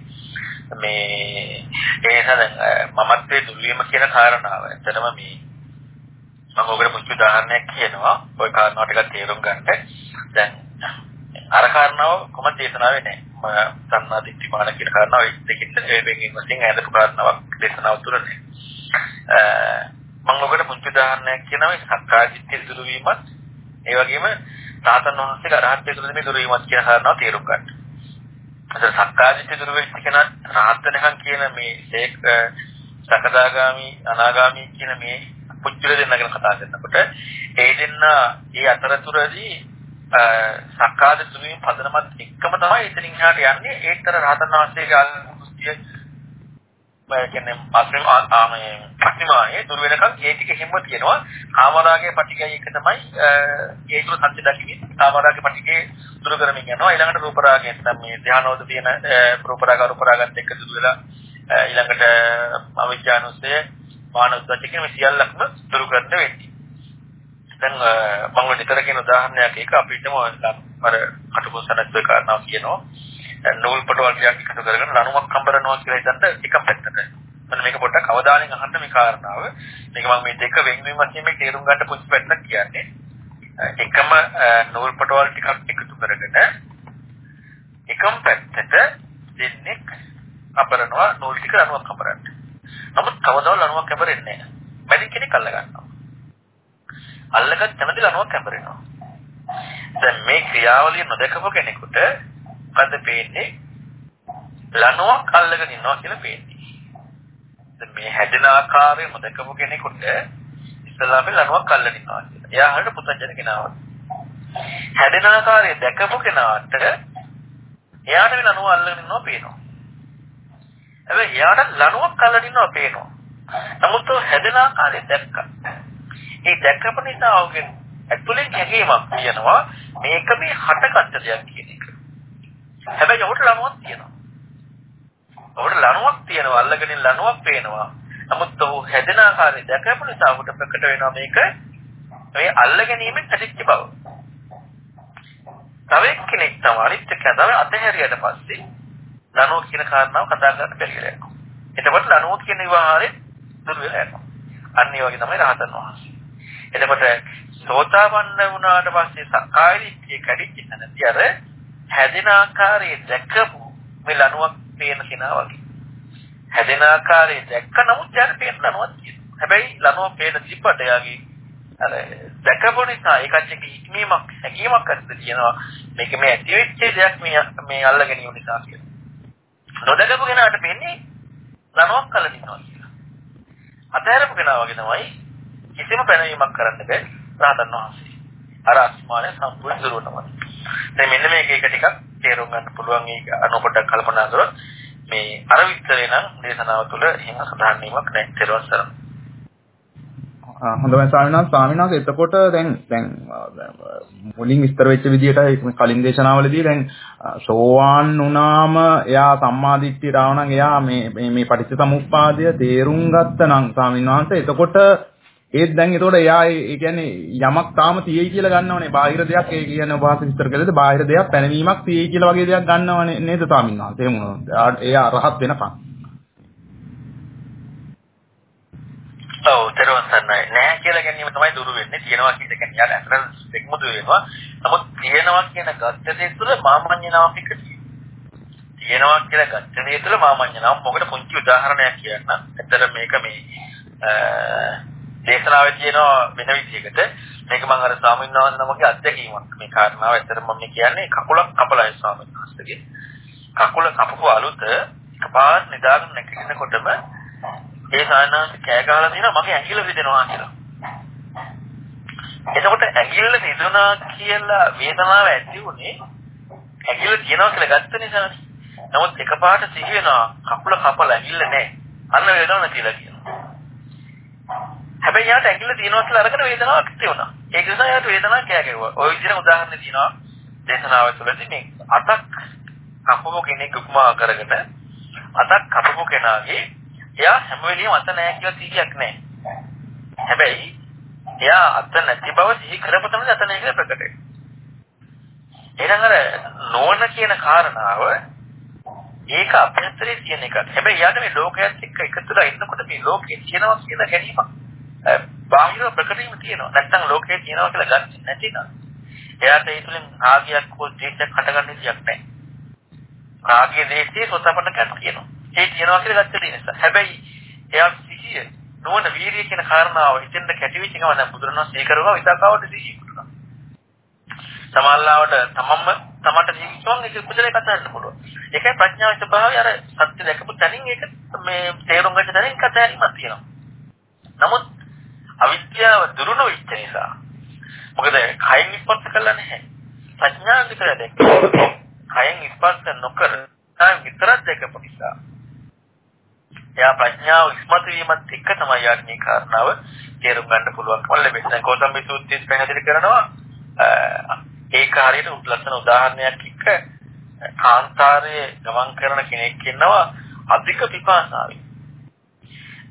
මේ ඒ නිසා දැන් මමත්වයේ දුර්වීම කියන කාරණාව ඇත්තටම මේ මම ඔකට පුංචි උදාහරණයක් කියනවා. ওই කාරණාව ටිකක් තේරුම් ගන්න දැන් අර කාරණාව කොහොමද දේශනාවේ නැහැ මම සම්මා දිට්ඨි මාන කියන කාරණාව දෙකින් වෙනින් වශයෙන් ඇදපු කාරණාවක් දේශනාව තුළ නැහැ මම ඔකට පුංචි උදාහරණයක් කියනවා සක්කාය දිට්ඨිය දුරු වීමත් ඒ වගේම තාතන් වහන්සේගේ අරහත්ත්වයට තුළ මේ දුරු වීමත් කියන කාරණාව තේරුම් ගන්න. අද සක්කාදිට්ඨිය දුරු වෙච්ච කෙනා රහත් වෙනකන් කියන මේ ඒක සකදාගාමි අනාගාමි කියන මේ පුච්චල දෙන්න ගැන කතා කරනකොට ඒ දෙන්න ඒ අතරතුරදී සක්කාද දුරු වීම පදනමත් එක්කම තමයි එතනින් එහාට යන්නේ. ඒතර රහතන් වහන්සේගේ අනුස්තිය මම කියන්නේ අස්මිම ආමේ අස්මිමායේ දුර වෙනකන් ඒ ටික හැම තියෙනවා. කාමරාගයේ පටිගය එක තමයි ඒ තුල සත්‍ය දකිමින් කාමරාගයේ පටිගය දුරු කරමින් යනවා. ඊළඟට රූප රාගයෙන් තමයි මේ ධානවල තියෙන රූප රාග රූප රාගත් එක්ක දුර වෙලා ඊළඟට අවිජ්ජානුසය මානවත්වය කියන මේ සියල්ලක්ම දුරු කරන්න වෙන්නේ. දැන් මම විතර කියන උදාහරණයක් එක අපිටම අර කටුකොසනත් කාරණාව කියනවා නූල් පොටවල් ටිකක් එකතු කරගෙන ලණුවක් හම්බරනවා කියලා හිතන්න එක පැත්තකට. මම මේක පොඩ්ඩක් අවධානයෙන් අහන්න මේ කාරණාව. මේක මම මේ දෙක වෙන්වීම වශයෙන් මේ තේරුම් ගන්න පුංචි පැත්තක් කියන්නේ. එකම නූල් පොටවල් ටිකක් එකතු කරගෙන එකම පැත්තට දෙන්නේ අපරනවා නූල් ටික ලණුවක් හම්බරන්න. නමුත් කවදාවත් ලණුවක් හම්බෙන්නේ නැහැ. මැදි කෙනෙක් අල්ල ගන්නවා. අල්ලගත් තැනදී ලණුවක් හම්බෙනවා. දැන් මේ ක්‍රියාවලිය නොදකපු කෙනෙකුට මොකද පේන්නේ? ලණුවක් අල්ලගෙන ඉන්නවා කියලා පේන්නේ. දැන් මේ හැදෙන ආකාරය නොදකපු කෙනෙකුට ඉස්සලාම ලණුවක් අල්ලගෙන ඉන්නවා කියලා. එයා හරියට පුතජන කෙනාවක්. හැදෙන ආකාරය දැකපු කෙනාට එයාට මේ ලණුව අල්ලගෙන ඉන්නවා පේනවා. හැබැයි එයාට ලණුවක් අල්ලගෙන ඉන්නවා පේනවා. නමුත් ਉਹ හැදෙන ආකාරය දැක්කා. ඒ දැක්කප නිසා ඔහුගෙන් ඇතුලෙන් හැඟීමක් තියෙනවා මේක මේ හටගත්ත දෙයක් කියන එක. හැබැයි ඔහුට ලණුවක් තියෙනවා. ඔහුට ලණුවක් තියෙනවා අල්ලගෙන ලණුවක් පේනවා. නමුත් ඔහු හැදෙන ආකාරය දැකපු නිසා ඔහුට ප්‍රකට වෙනවා මේක මේ අල්ලගැනීමෙන් ඇතිච්ච බව. තව එක්කෙනෙක් තමයි අනිත් එක තමයි අතහැරියට පස්සේ ලණුව කියන කාරණාව කතා කරන්න බැරි වෙලා යනවා. එතකොට ලණුව කියන විවහාරය දුර වෙලා යනවා. අන්න ඒ වගේ තමයි රහතන් වහන්සේ. එතකොට සෝතාපන්න වුණාට පස්සේ සක්කාය දිට්ඨිය කැඩිච්ච තැනදී අර හැදෙන ආකාරයේ දැකපු මේ ලණුවක් පේන කෙනා වගේ. හැදෙන ආකාරයේ දැක්ක නමුත් යාට පේන ලණුවක් තියෙනවා. හැබැයි ලණුව පේන තිබ්බට යාගේ අර දැකපු නිසා ඒකත් එක්ක හික්මීමක් හැකීමක් අත්ද තියෙනවා. මේක මේ ඇති වෙච්ච දෙයක් මේ මේ අල්ල ගැනීම නිසා කියලා. නොදකපු කෙනාට පේන්නේ ලණුවක් අල්ල දිනවා කියලා. අතහැරපු කෙනා වගේ තමයි කිසිම පැනවීමක් කරන්න බැහැ රහතන් වහන්සේ. අර අස්මානය සම්පූර්ණ දුරවනවා. දැන් මෙන්න මේක එක ටිකක් තේරුම් ගන්න පුළුවන් ඒක අනු පොඩ්ඩක් කල්පනා කරොත් මේ අර විස්තරේ නම් දේශනාව තුළ එහෙම සඳහන් වීමක් නැහැ තේරුම් ගන්න. හොඳයි ස්වාමීන් වහන්සේ ස්වාමීන් වහන්සේ එතකොට දැන් දැන් මුලින් විස්තර වෙච්ච විදිහට කලින් දේශනාවලදී දැන් සෝවාන් වුණාම එයා සම්මාදිට්ඨිය රාවණන් එයා මේ මේ පටිච්චසමුප්පාදය තේරුම් ගත්ත නම් ස්වාමීන් වහන්සේ එතකොට ඒත් දැන් ඒතකොට එයා ඒ කියන්නේ යමක් තාම තියෙයි කියලා ගන්නවනේ. බාහිර දෙයක් ඒ කියන්නේ ඔබ වහන්සේ විස්තර කළේද බාහිර දෙයක් පැනවීමක් තියෙයි කියලා වගේ දෙයක් ගන්නවනේ නේද ස්වාමීන් වහන්සේ? එහෙම වුණොත්. එයා රහත් වෙනකන්. ඔව් දරුවන් සන්නයි නැහැ කියලා ගැනීම තමයි දුරු වෙන්නේ. තියෙනවා කියන එක කියන්නේ යාට අතර දෙකමුදු වෙනවා. නමුත් තියෙනවා කියන ගත්ත දේ තුළ මාමඤ්ඤණාවක් එක තියෙනවා කියලා ගත්ත දේ තුළ මාමඤ්ඤණාව මොකට පුංචි උදාහරණයක් කියන්න. ඇත්තට මේක මේ දේශනාවේ තියෙනවා වෙන විදිහකට මේක මම අර ස්වාමීන් වහන්සේ නමගේ අත්දැකීමක් මේ කාරණාව ඇත්තටම මම කියන්නේ කකුලක් කපලයි ස්වාමීන් වහන්සේගේ කකුල කපපු අලුත එකපාරට නිදාගෙන නැගිටිනකොටම ඒ සායනාංශ කෑ ගහලා තියෙනවා මගේ ඇඟිල්ල රිදෙනවා කියලා. එතකොට ඇඟිල්ල රිදුනා කියලා වේදනාව ඇති උනේ ඇඟිල්ල තියෙනවා කියලා ගත්ත නිසානේ. නමුත් එකපාරට සිහි වෙනවා කකුල කපලා ඇඟිල්ල නැහැ. අන්න වේදනාවක් නැතිලා කියනවා. හැබැයි යාට ඇඟිල්ල තියෙනවා කියලා අරගෙන වේදනාවක් ඇති වුණා. ඒක නිසා යාට වේදනාවක් කෑ ගැහුවා. ওই විදිහට උදාහරණ තියෙනවා දේශනාව තුළදී මේ අතක් කපපු කෙනෙක් උපමා කරගෙන අතක් කපපු කෙනාගේ එයා හැම වෙලෙම අත නැහැ කියලා සිහියක් නැහැ. හැබැයි එයා අත නැති බව සිහි කරපු තමයි අත නැහැ කියලා ප්‍රකට වෙන්නේ. එහෙනම් අර නෝන කියන කාරණාව ඒක අභ්‍යන්තරයේ තියෙන එකක්. හැබැයි යාට මේ ලෝකයේත් එක්ක එකතුලා ඉන්නකොට මේ ලෝකේ තියෙනවා කියන ගැනීම බාහිර ප්‍රකට වීම තියෙනවා. නැත්නම් ලෝකේ තියෙනවා කියලා ගන්න නැතිනම් එයාට ඒ තුලින් ආගියක් හෝ ද්වේෂයක් හටගන්න විදියක් නැහැ. ආගිය දේශයේ සෝතපන්නකක් කියනවා. ඒ කියනවා කියලා ගත්ත දේ නිසා. හැබැයි එයා සිහිය නොවන වීරිය කියන කාරණාව හිතෙන්ද කැටිවිච්ච ගමන් දැන් බුදුරණවහන්සේ කරුවා විතකාවට සිහිය කුතුනා. සමාල්ලාවට තමම්ම තමට ජීවිතෝන් ඒක කුසලේ කතා කරන්න පුළුවන්. ඒකයි ප්‍රඥාවේ ස්වභාවය අර සත්‍ය දැකපු තැනින් ඒක මේ තේරුම් ගන්න තැනින් කතාවීමක් තියෙනවා. නමුත් අවිද්‍යාව දුරු නොවිච්ච නිසා මොකද කයින් ස්පර්ශ කළා නැහැ. ප්‍රඥාව විතර දැක්කේ. කයින් ස්පර්ශ නොකර කයින් විතරක් දැකපු නිසා. එයා ප්‍රඥාව ඉස්මතු වීමත් එක්ක තමයි යාට මේ කාරණාව තේරුම් ගන්න පුළුවන්කම ලැබෙන්නේ. දැන් කෝසම්බි සූත්‍රයේ පැහැදිලි කරනවා ඒක හරියට ලස්සන උදාහරණයක් එක්ක කාන්තාරයේ ගමන් කරන කෙනෙක් ඉන්නවා අධික පිපාසාවෙන්.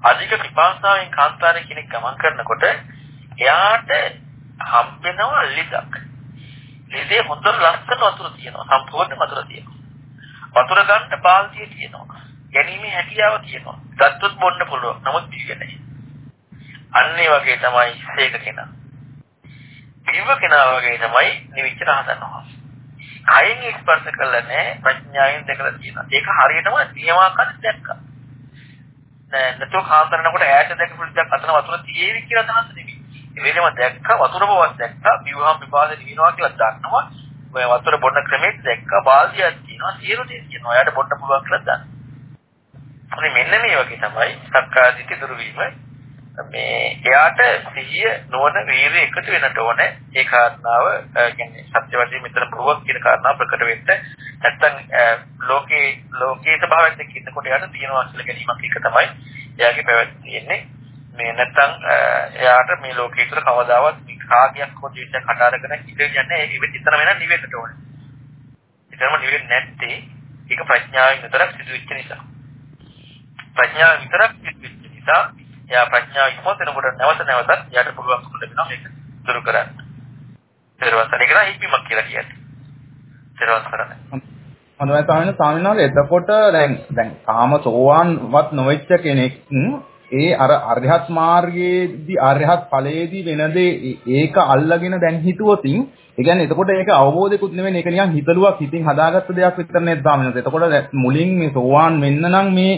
අධික පිපාසාවෙන් කාන්තාරයේ කෙනෙක් ගමන් කරනකොට එයාට හම්බෙනවා ලිදක්. ලිදේ හොඳ ලස්සන වතුර තියෙනවා. සම්පූර්ණ වතුර තියෙනවා. වතුර ගන්න බාල්දිය තියෙනවා. ගැනීමේ හැකියාව තියෙනවා. ගත්තොත් බොන්න පුළුවන්. නමුත් පිළිගන්නේ නැහැ. අන්න ඒ වගේ තමයි ඒක කෙනා. පිළිව කෙනා වගේ තමයි නිවිච්ච රහතන් වහන්සේ. කයින් ස්පර්ශ කළා නැහැ ප්‍රඥාවෙන් දැකලා තියෙනවා. ඒක හරියටම නියමාකාරයෙන් දැක්කා. නෑ නැතෝ කාන්තරනකොට ඈත දැකපු විදිහක් අතන වතුර තියෙවි කියලා අදහස් නෙමෙයි. එවෙලම දැක්කා වතුර බවක් දැක්කා විවහම් විපාද දිනනවා කියලා දන්නවා. ඔය වතුර බොන්න ක්‍රමෙත් දැක්කා බාල්දියක් තියෙනවා සියලු දේ තියෙනවා. එයාට බොන්න පුළුවන් කියලා දන්නවා. අනේ මෙන්න මේ වගේ තමයි සක්කාදිට දුරු වීම මේ එයාට සිහිය නොවන වීරිය එකතු වෙනට ඕනේ ඒ කාරණාව කියන්නේ සත්‍ය වශයෙන් මෙතන ප්‍රුවක් කියන කාරණාව ප්‍රකට වෙන්න නැත්තම් ලෝකේ ලෝකයේ ස්වභාවයෙන් කියනකොට එයාට තියෙනවා කියලා ගැනීමක් එක තමයි එයාගේ පැවැත්ම තියෙන්නේ මේ නැත්තම් එයාට මේ ලෝකයේ තුල කවදාවත් කාගයක් හෝ දේශයක් හට අරගෙන ඉඳියන්නේ ඒක විතර වෙන නිවෙන්නට ඕනේ. ඒකම නිවෙන්නේ නැත්තේ ඒක ප්‍රඥාවෙන් විතරක් සිදුවෙච්ච නිසා. ප්‍රඥාව විතරක් සිදුවෙච්ච නිසා එයා ප්‍රඥාව ඉක්මවත වෙනකොට නැවත නැවතත් එයාට පුළුවන්කම ලැබෙනවා මේක දුරු කරන්න. ඊළඟට ඒක නම් හික්මීමක් කියලා කියන්නේ. ඊළඟට කරන්නේ. හොඳයි ස්වාමීන් ස්වාමීන් වහන්සේ එතකොට දැන් දැන් කාම සෝවාන්වත් නොවෙච්ච කෙනෙක් ඒ අර අරහත් මාර්ගයේදී අරහත් ඵලයේදී වෙන දේ ඒක අල්ලගෙන දැන් හිතුවොතින් ඒ කියන්නේ එතකොට ඒක අවබෝධයකුත් නෙවෙයි ඒක නිකන් හිතලුවක් හිතින් හදාගත්ත දෙයක් විතර නේද ස්වාමීන් වහන්සේ. එතකොට මුලින් මේ සෝවාන් වෙන්න නම් මේ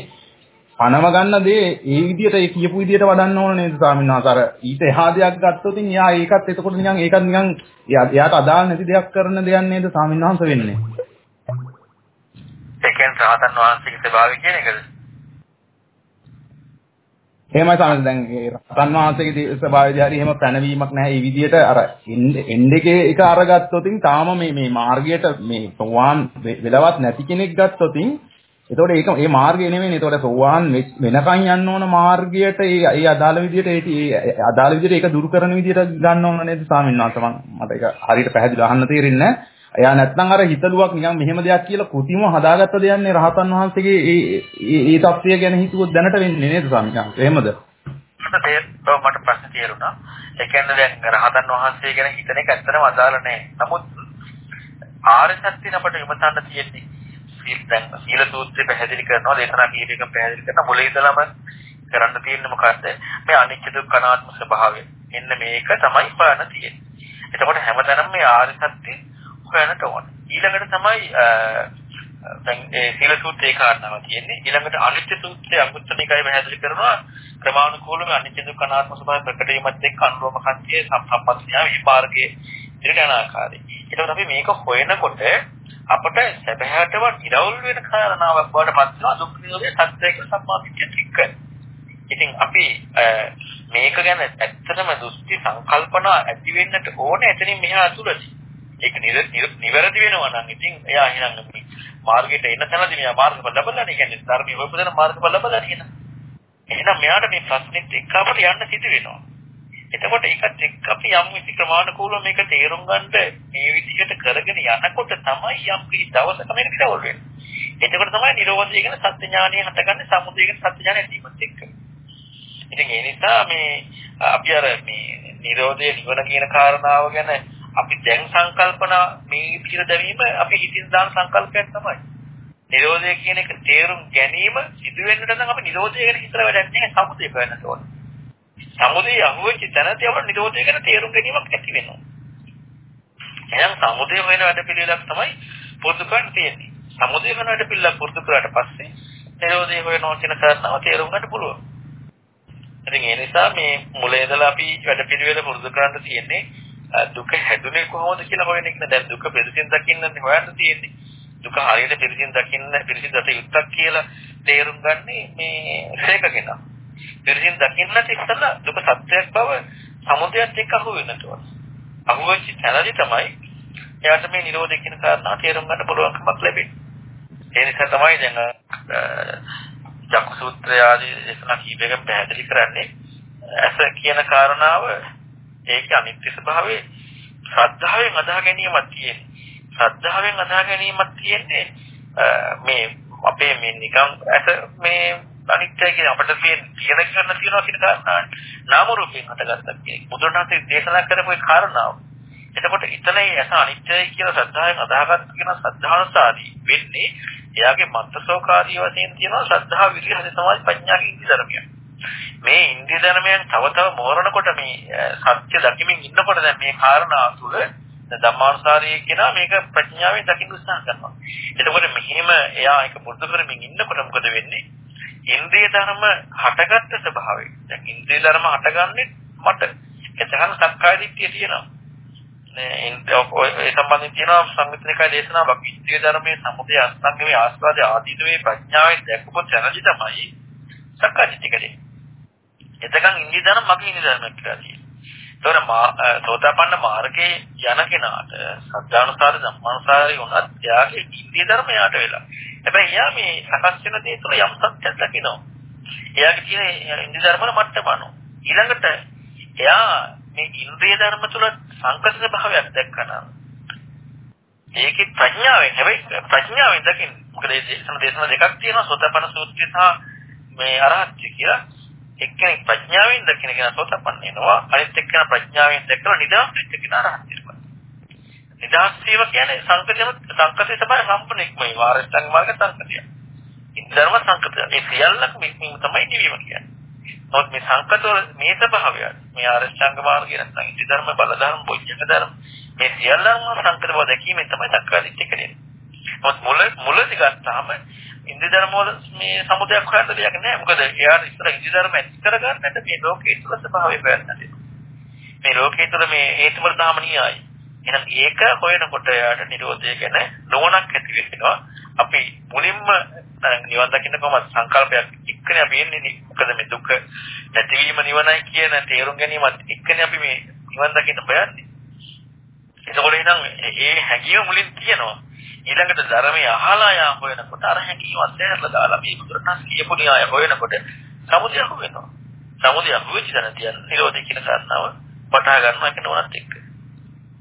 පණව ගන්න දේ ඒ විදිහට ඒ කියපු විදිහට වඩන්න ඕන නේද ස්වාමීන් වහන්සේ? අර ඊට එහා දෙයක් ගත්තොත් එයා ඒකත් එතකොට නිකන් ඒකත් නිකන් එයාට අදාළ නැති දෙයක් කරන දෙයක් නේද ස්වාමීන් වහන්සේ වෙන්නේ? ඒ කියන්නේ රහතන් වහන්සේගේ ස්වභාවය කියන එකද? එහෙමයි ස්වාමීන් දැන් ඒ රහතන් වහන්සේගේ ස්වභාවයදී හරි එහෙම පැනවීමක් නැහැ. මේ විදිහට අර එන්න එකේ එක අරගත්තොත් තාම මේ මේ මාර්ගයට මේ සෝවාන් වෙලවත් නැති කෙනෙක් ගත්තොත් එතකොට ඒක මේ මාර්ගය නෙමෙයිනේ. එතකොට සෝවාන් වෙනකන් යන්න ඕන මාර්ගයට ඒ ඒ අදාළ විදිහට ඒ අදාළ විදිහට ඒක දුරු කරන විදිහට ගන්න ඕන නේද ස්වාමීන් වහන්සේ මම මට ඒක හරියට පැහැදිලිව අහන්න තේරෙන්නේ නැහැ. එයා නැත්නම් අර හිතලුවක් නිකන් මෙහෙම දෙයක් කියලා කෘතිම හදාගත්ත දෙයක් නේ රහතන් වහන්සේගේ ඒ ඒ තත්ත්වය ගැන හිතුවොත් දැනට වෙන්නේ නේද ස්වාමීන් වහන්සේ? එහෙමද? මට මට ප්‍රශ්න තේරුණා. ඒ කියන්නේ දැන් රහතන් වහන්සේ ගැන හිතන එක ඇත්තටම අදාළ නැහැ. නමුත් ආර්ය සත්‍යන අපට විමසන්න තියෙන්නේ සීල දැන් සීල සූත්‍රය පැහැදිලි කරනවා දේශනා කීපයක පැහැදිලි කරන මුලින් ඉඳලම කරන්න තියෙන්නේ මොකද්ද? මේ අනිත්‍ය දුක්ඛ අනාත්ම ස්වභාවය. මෙන්න මේක තමයි හොයන්න තියෙන්නේ. එතකොට හැමතැනම මේ ආර්ය සත්‍ය හොයන්නට ඕන. ඊළඟට තමයි දැන් ඒ සීල සූත්‍රයේ කාරණාව තියෙන්නේ. ඊළඟට අනිත්‍ය සූත්‍රයේ අංගුත්තර නිකාය පැහැදිලි කරනවා. ක්‍රමානුකූලව අනිත්‍ය දුක්ඛ අනාත්ම ස්වභාවය ප්‍රකට වීමත් එක්ක අනුරෝම කන්තියේ සම්පත්තිය මේ මාර්ගයේ ඉරණ ආකාරය. ඒකත් අපි මේක හොයනකොට අපට සැබෑටම නිරවුල් වෙන කාරණාවක් වඩපත් වෙනවා දුක් නිරෝධයේ සත්‍යයක සම්මාදිටියත් එක්ක. ඉතින් අපි මේක ගැන ඇත්තටම දෘෂ්ටි සංකල්පනා ඇති වෙන්නට ඕනේ එතනින් මෙහා අතුලදී. ඒක නිවැරදි වෙනවා නම් ඉතින් එයා එහෙනම් මේ මාර්ගයට එන තැනදී මෙයා මාර්ගඵල ලබලා නේ කියන්නේ ධර්මයේ උපදින මාර්ගඵල ලබලා නේ. එහෙනම් මෙයාට මේ ප්‍රශ්නෙත් එක්ක අපට යන්න සිදු වෙනවා. එතකොට ඒකත් එක්ක අපි යම් විදි ක්‍රමානුකූලව මේක තේරුම් ගන්න මේ විදිහට කරගෙන යනකොට තමයි යම් කිසි දවසක මේක ඉතවල් වෙන්නේ. එතකොට තමයි නිරෝධය ගැන සත්‍ය ඥානය හටගන්නේ සමුදය ගැන සත්‍ය ඥානය ඇතිවෙත් එක්ක. ඉතින් ඒ නිසා මේ අපි අර මේ නිරෝධය නිවන කියන කාරණාව ගැන අපි දැන් සංකල්පනා මේ විදිහට දැවීම අපි හිතින් දාන සංකල්පයක් තමයි. නිරෝධය කියන එක තේරුම් ගැනීම සිදු වෙන්නට නම් අපි නිරෝධය ගැන හිතලා වැඩක් නැහැ සමුදය කරන්න ඕනේ. සමුදය අහුවෙච්ච තැනදී අපිට නිරෝධය ගැන තේරුම් ගැනීමක් ඇති වෙනවා. එහෙනම් සමුදය වෙන වැඩ පිළිවෙලක් තමයි පුරුදු කරන්න තියෙන්නේ. සමුදය වෙන වැඩ පිළිවෙල පුරුදු කරාට පස්සේ නිරෝධය වෙනවා කියන කාරණාව තේරුම් ගන්න පුළුවන්. ඉතින් ඒ නිසා මේ මුල ඉඳලා අපි වැඩ පිළිවෙල පුරුදු කරන්න තියෙන්නේ දුක හැදුනේ කොහොමද කියලා හොයන එක දැන් දුක පිළිසින් දකින්නනේ හොයන්න තියෙන්නේ. දුක හරියට පිළිසින් දකින්න පිළිසින් දත යුක්තක් කියලා තේරුම් ගන්නේ මේ ශේකගෙන. පිළිසින් දකින්නට ඉස්සෙල්ලා දුක සත්‍යයක් බව සමුදයත් එක්ක අහු වෙන්නට ඕන. අහු වෙච්ච තැනදී තමයි එයාට මේ නිරෝධය කියන කාරණා තේරුම් ගන්න පුළුවන්කමක් ලැබෙන්නේ. ඒ නිසා තමයි දැන් චක්කු සූත්‍රය ආදී දේශනා කීපයක පැහැදිලි කරන්නේ ඇස කියන කාරණාව ඒකේ අනිත්‍ය ස්වභාවය ශ්‍රද්ධාවෙන් අදා ගැනීමක් තියෙන්නේ. ශ්‍රද්ධාවෙන් අදා ගැනීමක් තියෙන්නේ මේ අපේ මේ නිකම් ඇස මේ අනිත්‍ය කියන අපිට තියෙන තියෙන කරන තියනවා කියන කාරණාව නාම රූපයෙන් හටගත්තා කියන්නේ. බුදුරණාහි දේශනා කරපු ඒ කාරණාව. එතකොට එතනයි ඇස අනිත්‍යයි කියලා ශ්‍රද්ධාවෙන් අදාහගත්ත කියන ශ්‍රද්ධාවසාදී වෙන්නේ එයාගේ මත්තසෝකාරී වශයෙන් තියෙන ශ්‍රද්ධා විරිය හද සමාධි ප්‍රඥාගේ ඉන්ද්‍රිය ධර්මයක්. මේ ඉන්ද්‍රිය ධර්මයන් තව තව මෝරණකොට මේ සත්‍ය දකිමින් ඉන්නකොට දැන් මේ කාරණා තුළ ධම්මානුසාරී කෙනා මේක ප්‍රඥාවෙන් දකින්න උත්සාහ කරනවා. එතකොට මෙහිම එයා ඒක පුරුදු කරමින් ඉන්නකොට මොකද වෙන්නේ? ඉන්ද්‍රිය ධර්ම හටගත්ත ස්වභාවය. දැන් ඉන්ද්‍රිය ධර්ම හටගන්නේ මට. එතකන් සක්කාය දිට්ඨිය තියෙනවා. නේ ඒ සම්බන්ධයෙන් තියෙනවා සංවිතනිකය දේශනාවක් ඉන්ද්‍රිය ධර්මයේ සමුදය අස්තංගමේ ආස්වාද ආදීනවේ ප්‍රඥාවෙන් දැක්කොත් දැනදි තමයි සක්කාය දිට්ඨිය කලේ. එතකන් ඉන්දිය ධර්ම මගේ ඉන්දිය ධර්මයක් කියලා තියෙනවා. ඒතොර සෝතාපන්න මාර්ගයේ යන කෙනාට සත්‍යානුසාර ධම්මානුසාරී වුණත් එයාගේ ඉන්දිය ධර්ම යාට වෙලා. හැබැයි එයා මේ සකස් වෙන දේ තුළ යම් සත්‍යයක් දකිනවා. එයාගේ තියෙන ඉන්දිය ධර්ම වල මට්ටමano. ඊළඟට එයා මේ ඉන්ද්‍රිය ධර්ම තුළ සංකත භාවයක් දැක්කනවා. ඒකේ ප්‍රඥාවෙන් හැබැයි ප්‍රඥාවෙන් දකින්න. මොකද මේ දේශන දේශන දෙකක් තියෙනවා සෝතාපන්න සූත්‍රය සහ මේ අරහත් කියලා. එක්කෙනෙක් ප්‍රඥාවෙන් දකින කෙනා සෝතපන්න වෙනවා. අනිත් එක්කෙනා ප්‍රඥාවෙන් දැකලා නිදාස් වෙච්ච කෙනා රහත් වෙනවා. නිදාස් වීම කියන්නේ සංකතයම සංකතේ තමයි සම්පූර්ණෙක්මයි වාරස්තංග මාර්ග සංකතය. ඉන්දර්ම සංකතය. ඒ සියල්ලක් මේ තමයි නිවීම කියන්නේ. නමුත් මේ සංකතවල මේ ස්වභාවය මේ ආරෂ්ඨාංග මාර්ගය නැත්නම් ඉති ධර්ම බල ධර්ම පොච්චක ධර්ම මේ සියල්ලම සංකත බව දැකීමෙන් තමයි සක්කාදිට්ඨිය කරන්නේ. මොකද මුල මුලදී ගත්තාම ඉන්ද්‍රිය ධර්ම වල මේ සමුදයක් හොයන්න දෙයක් නැහැ. මොකද එයාට ඉස්සර ඉන්ද්‍රිය ධර්ම ඇති කරගන්නට මේ ලෝකයේ තුල ස්වභාවය ප්‍රයත්න මේ ලෝකයේ තුල මේ හේතු වල ධාමනියයි. එහෙනම් ඒක හොයනකොට එයාට නිරෝධය ගැන නොවනක් ඇති වෙනවා. අපි මුලින්ම නිවන් දකින්න කොහොමද සංකල්පයක් එක්කනේ අපි එන්නේ. මොකද මේ දුක නැතිවීම නිවනයි කියන තේරුම් ගැනීමත් එක්කනේ අපි මේ නිවන් දකින්න බයන්නේ. එතකොට එහෙනම් ඒ හැඟීම මුලින් තියෙනවා. ඊළඟට ධර්මයේ අහලා යා හොයනකොට අර හැඟීම් අත්හැරලා දාලා මේ බුදුරණස් කියපු න්‍යාය හොයනකොට සමුදය අහු වෙනවා. සමුදය අහු වෙච්ච තැන තියන නිරෝධය කියන කාරණාව පටා ගන්නවා කියන උනත් එක්ක.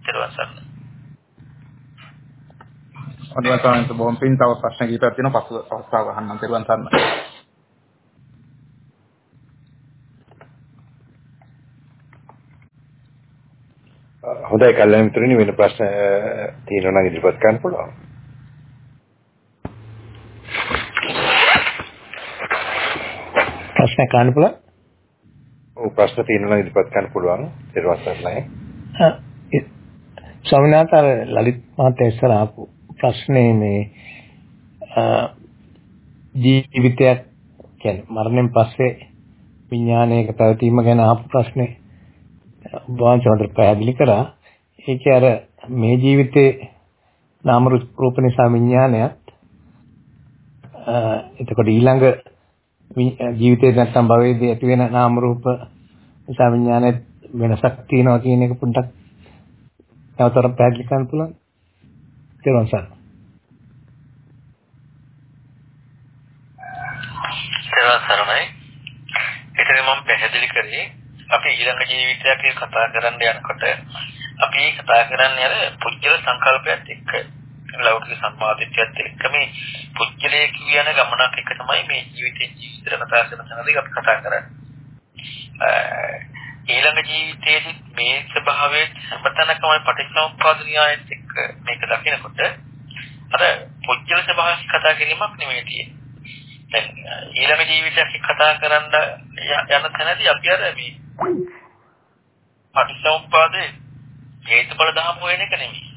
පස්සේ අදවසාන්ත බොහොම පින් තව ප්‍රශ්න කීපයක් තියෙනවා පසු අවස්ථාව ගන්නම් තෙරුවන් සරණයි. හොඳයි කල්යනා මිත්‍රනි වෙන ප්‍රශ්න තියෙනවා නම් ඉදිරිපත් කරන්න පුළුවන්. ප්‍රශ්න ගන්න පුළුවන්? ඔව් ප්‍රශ්න තියෙනවා නම් ඉදිරිපත් කරන්න පුළුවන්. ඊට පස්සේ ස්වාමීනාතර ලලිත් මහත්තයා ඉස්සර ආපු ප්‍රශ්නේ මේ ජීවිතයක් කියන්නේ මරණයෙන් පස්සේ විඥානයක පැවතීම ගැන අහපු ප්‍රශ්නේ වාචාන්තර පැහැදිලි කරා. ඒකේ අර මේ ජීවිතේ නාම රූප නිසා විඥානයත් එතකොට ඊළඟ ජීවිතේ නැත්තම් භවයේදී ඇති වෙන නාම රූප නිසා විඥානයේ වෙනසක් තියෙනවා කියන එක පොඩ්ඩක් තවතර පැහැදිලි කරන්න පුළුවන්. තේරුම් ගන්න. තේරුම් සරණයි. ඒකනේ මම පැහැදිලි කරේ අපි ඊළඟ ජීවිතයක් කතා කරන්න යනකොට අපි කතා කරන්නේ අර පුජ්‍යල සංකල්පයත් එක්ක ලෞකික සම්මාදිට්ඨියත් එක්ක මේ පුජ්‍යලයේ කියන ගමනක් එක තමයි මේ ජීවිතේ ජීවිතය කතා කරන තැනදී අපි කතා කරන්නේ. ඊළඟ ජීවිතයේදී මේ ස්වභාවයේ හැමතැනකම පටිච්චසමුප්පාද න්‍යායත් එක්ක මේක දකිනකොට අර පුජ්‍යල ස්වභාවය කතා කිරීමක් නෙමෙයි තියෙන්නේ. දැන් ඊළඟ ජීවිතයක් කතා කරන්න යන තැනදී අපි අර මේ පටිච්චසමුප්පාදේ හේතුඵල ධර්ම හොයන එක නෙමෙයි.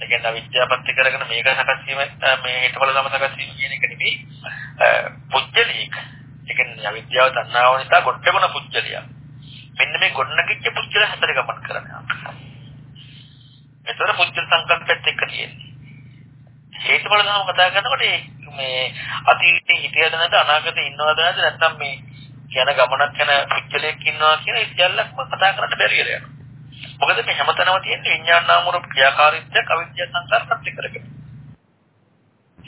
ඒ කියන්නේ අවිද්‍යාවපත් කරගෙන මේක සකස් වීම මේ හේතුඵල ධර්ම සකස් වීම කියන එක නෙමෙයි. පුජ්‍යලික. ඒ කියන්නේ අවිද්‍යාව තණ්හාව නිසා ගොඩනගන පුජ්‍යලිය. මෙන්න මේ ගොඩනගිච්ච පුජ්‍යල හතර ගමන් කරනවා. ඒතර පුජ්‍යල සංකල්පෙත් එක්ක තියෙන්නේ. හේතුඵල ධර්ම කතා කරනකොට මේ අතීතේ හිටියද නැද්ද අනාගතේ ඉන්නවද නැද්ද නැත්නම් මේ යන ගමනක් යන පුච්චලයක් ඉන්නවා කියන ඒ සියල්ලක්ම කතා කරන්න බැරි වෙලා යනවා. මොකද මේ හැමතැනම තියෙන විඥාන නාම රූප ක්‍රියාකාරීත්වයක් අවිද්‍යාව සංස්කාරපත් කරගෙන.